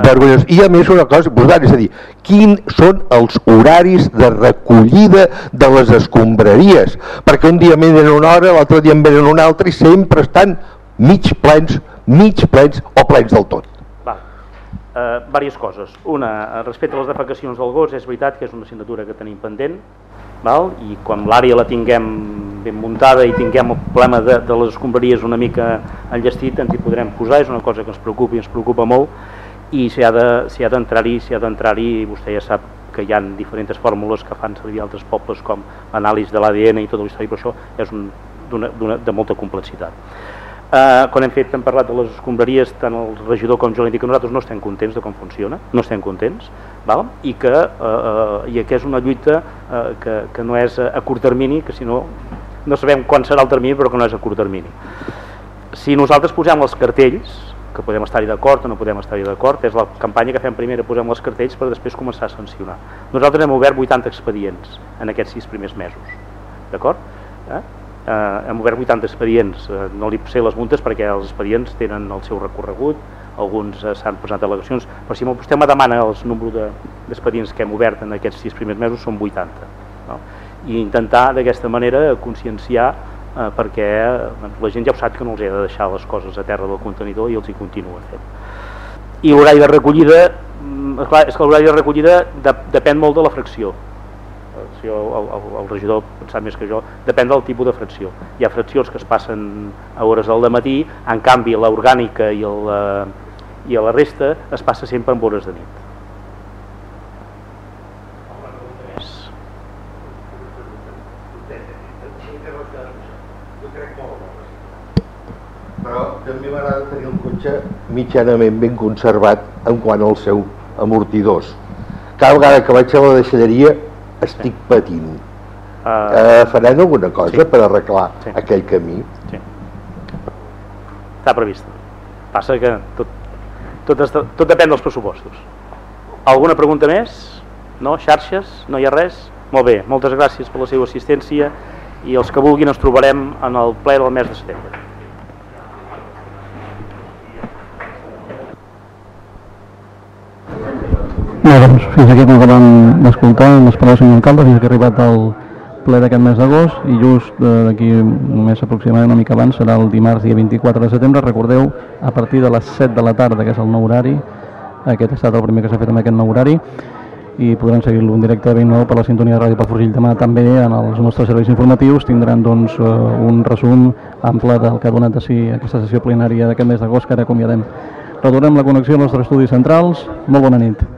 Vergonyós. I a més una cosa important, és a dir, quins són els horaris de recollida de les escombraries? Perquè un dia venen una hora, l'altre dia en venen una altra i sempre estan mig plens mig plens o plens del tot. Va. Eh, diverses coses. Una, eh, respecte a les defecacions del gos, és veritat que és una assignatura que tenim pendent, val? i quan l'àrea la tinguem ben muntada i tinguem el problema de, de les escombraries una mica enllestit, ens hi podrem posar, és una cosa que ens preocupa i ens preocupa molt, i si ha d'entrar-hi, si ha d'entrar-hi, vostè ja sap que hi ha diferents fórmules que fan servir altres pobles com l'anàlisi de l'ADN i la història, però això és un, de molta complexitat. Uh, quan hem fet, hem parlat de les escombraries, tant el regidor com jo l'he dit que nosaltres no estem contents de com funciona, no estem contents, val? i que, uh, uh, i que és una lluita uh, que, que no és a curt termini, que si no, no sabem quan serà el termini, però que no és a curt termini. si nosaltres posem els cartells, que podem estar-hi d'acord o no podem estar-hi d'acord, és la campanya que fem primera, posem els cartells per després començar a sancionar. Nosaltres hem obert 80 expedients en aquests sis primers mesos, d'acord? Eh? Eh, hem obert 80 expedients, eh, no li sé les multes perquè els expedients tenen el seu recorregut, alguns eh, s'han posat al·legacions, però si vostè me demana els números d'expedients de, que hem obert en aquests sis primers mesos són 80. No? I intentar d'aquesta manera conscienciar eh, perquè eh, la gent ja ho sap que no els he de deixar les coses a terra del contenidor i els hi continua fent. I l'horari de recollida, mm, clar, és que l'horari de recollida de, depèn molt de la fracció. Si el, el, el regidor sap més que jo, depèn del tipus de fracció. Hi ha fraccions que es passen a hores del matí, en canvi l'orgànica i, eh, i la resta es passa sempre en hores de nit. També m'agrada tenir el cotxe mitjanament ben conservat en quant als seus amortidors. Cada vegada que vaig a la deixalleria estic patint. Uh, uh, faran alguna cosa sí. per arreglar sí. aquell camí? Sí. Està previst. Passa que tot, tot, està, tot depèn dels pressupostos. Alguna pregunta més? No? Xarxes? No hi ha res? Molt bé, moltes gràcies per la seva assistència i els que vulguin ens trobarem en el ple del mes de setembre. Bé, doncs, fins aquí com acabem d'escoltar les paraules del senyor alcalde, fins que ha arribat el ple d'aquest mes d'agost i just eh, d'aquí mes aproximadament una mica abans serà el dimarts dia 24 de setembre, recordeu, a partir de les 7 de la tarda, que és el nou horari, aquest ha estat el primer que s'ha fet amb aquest nou horari, i podran seguir-lo en directe de 29 per la sintonia de Ràdio Palafrugell. Demà també en els nostres serveis informatius tindran doncs, eh, un resum ample del que ha donat de si aquesta sessió plenària d'aquest mes d'agost que ara acomiadem. Retornem la connexió als nostres estudis centrals. Molt bona nit.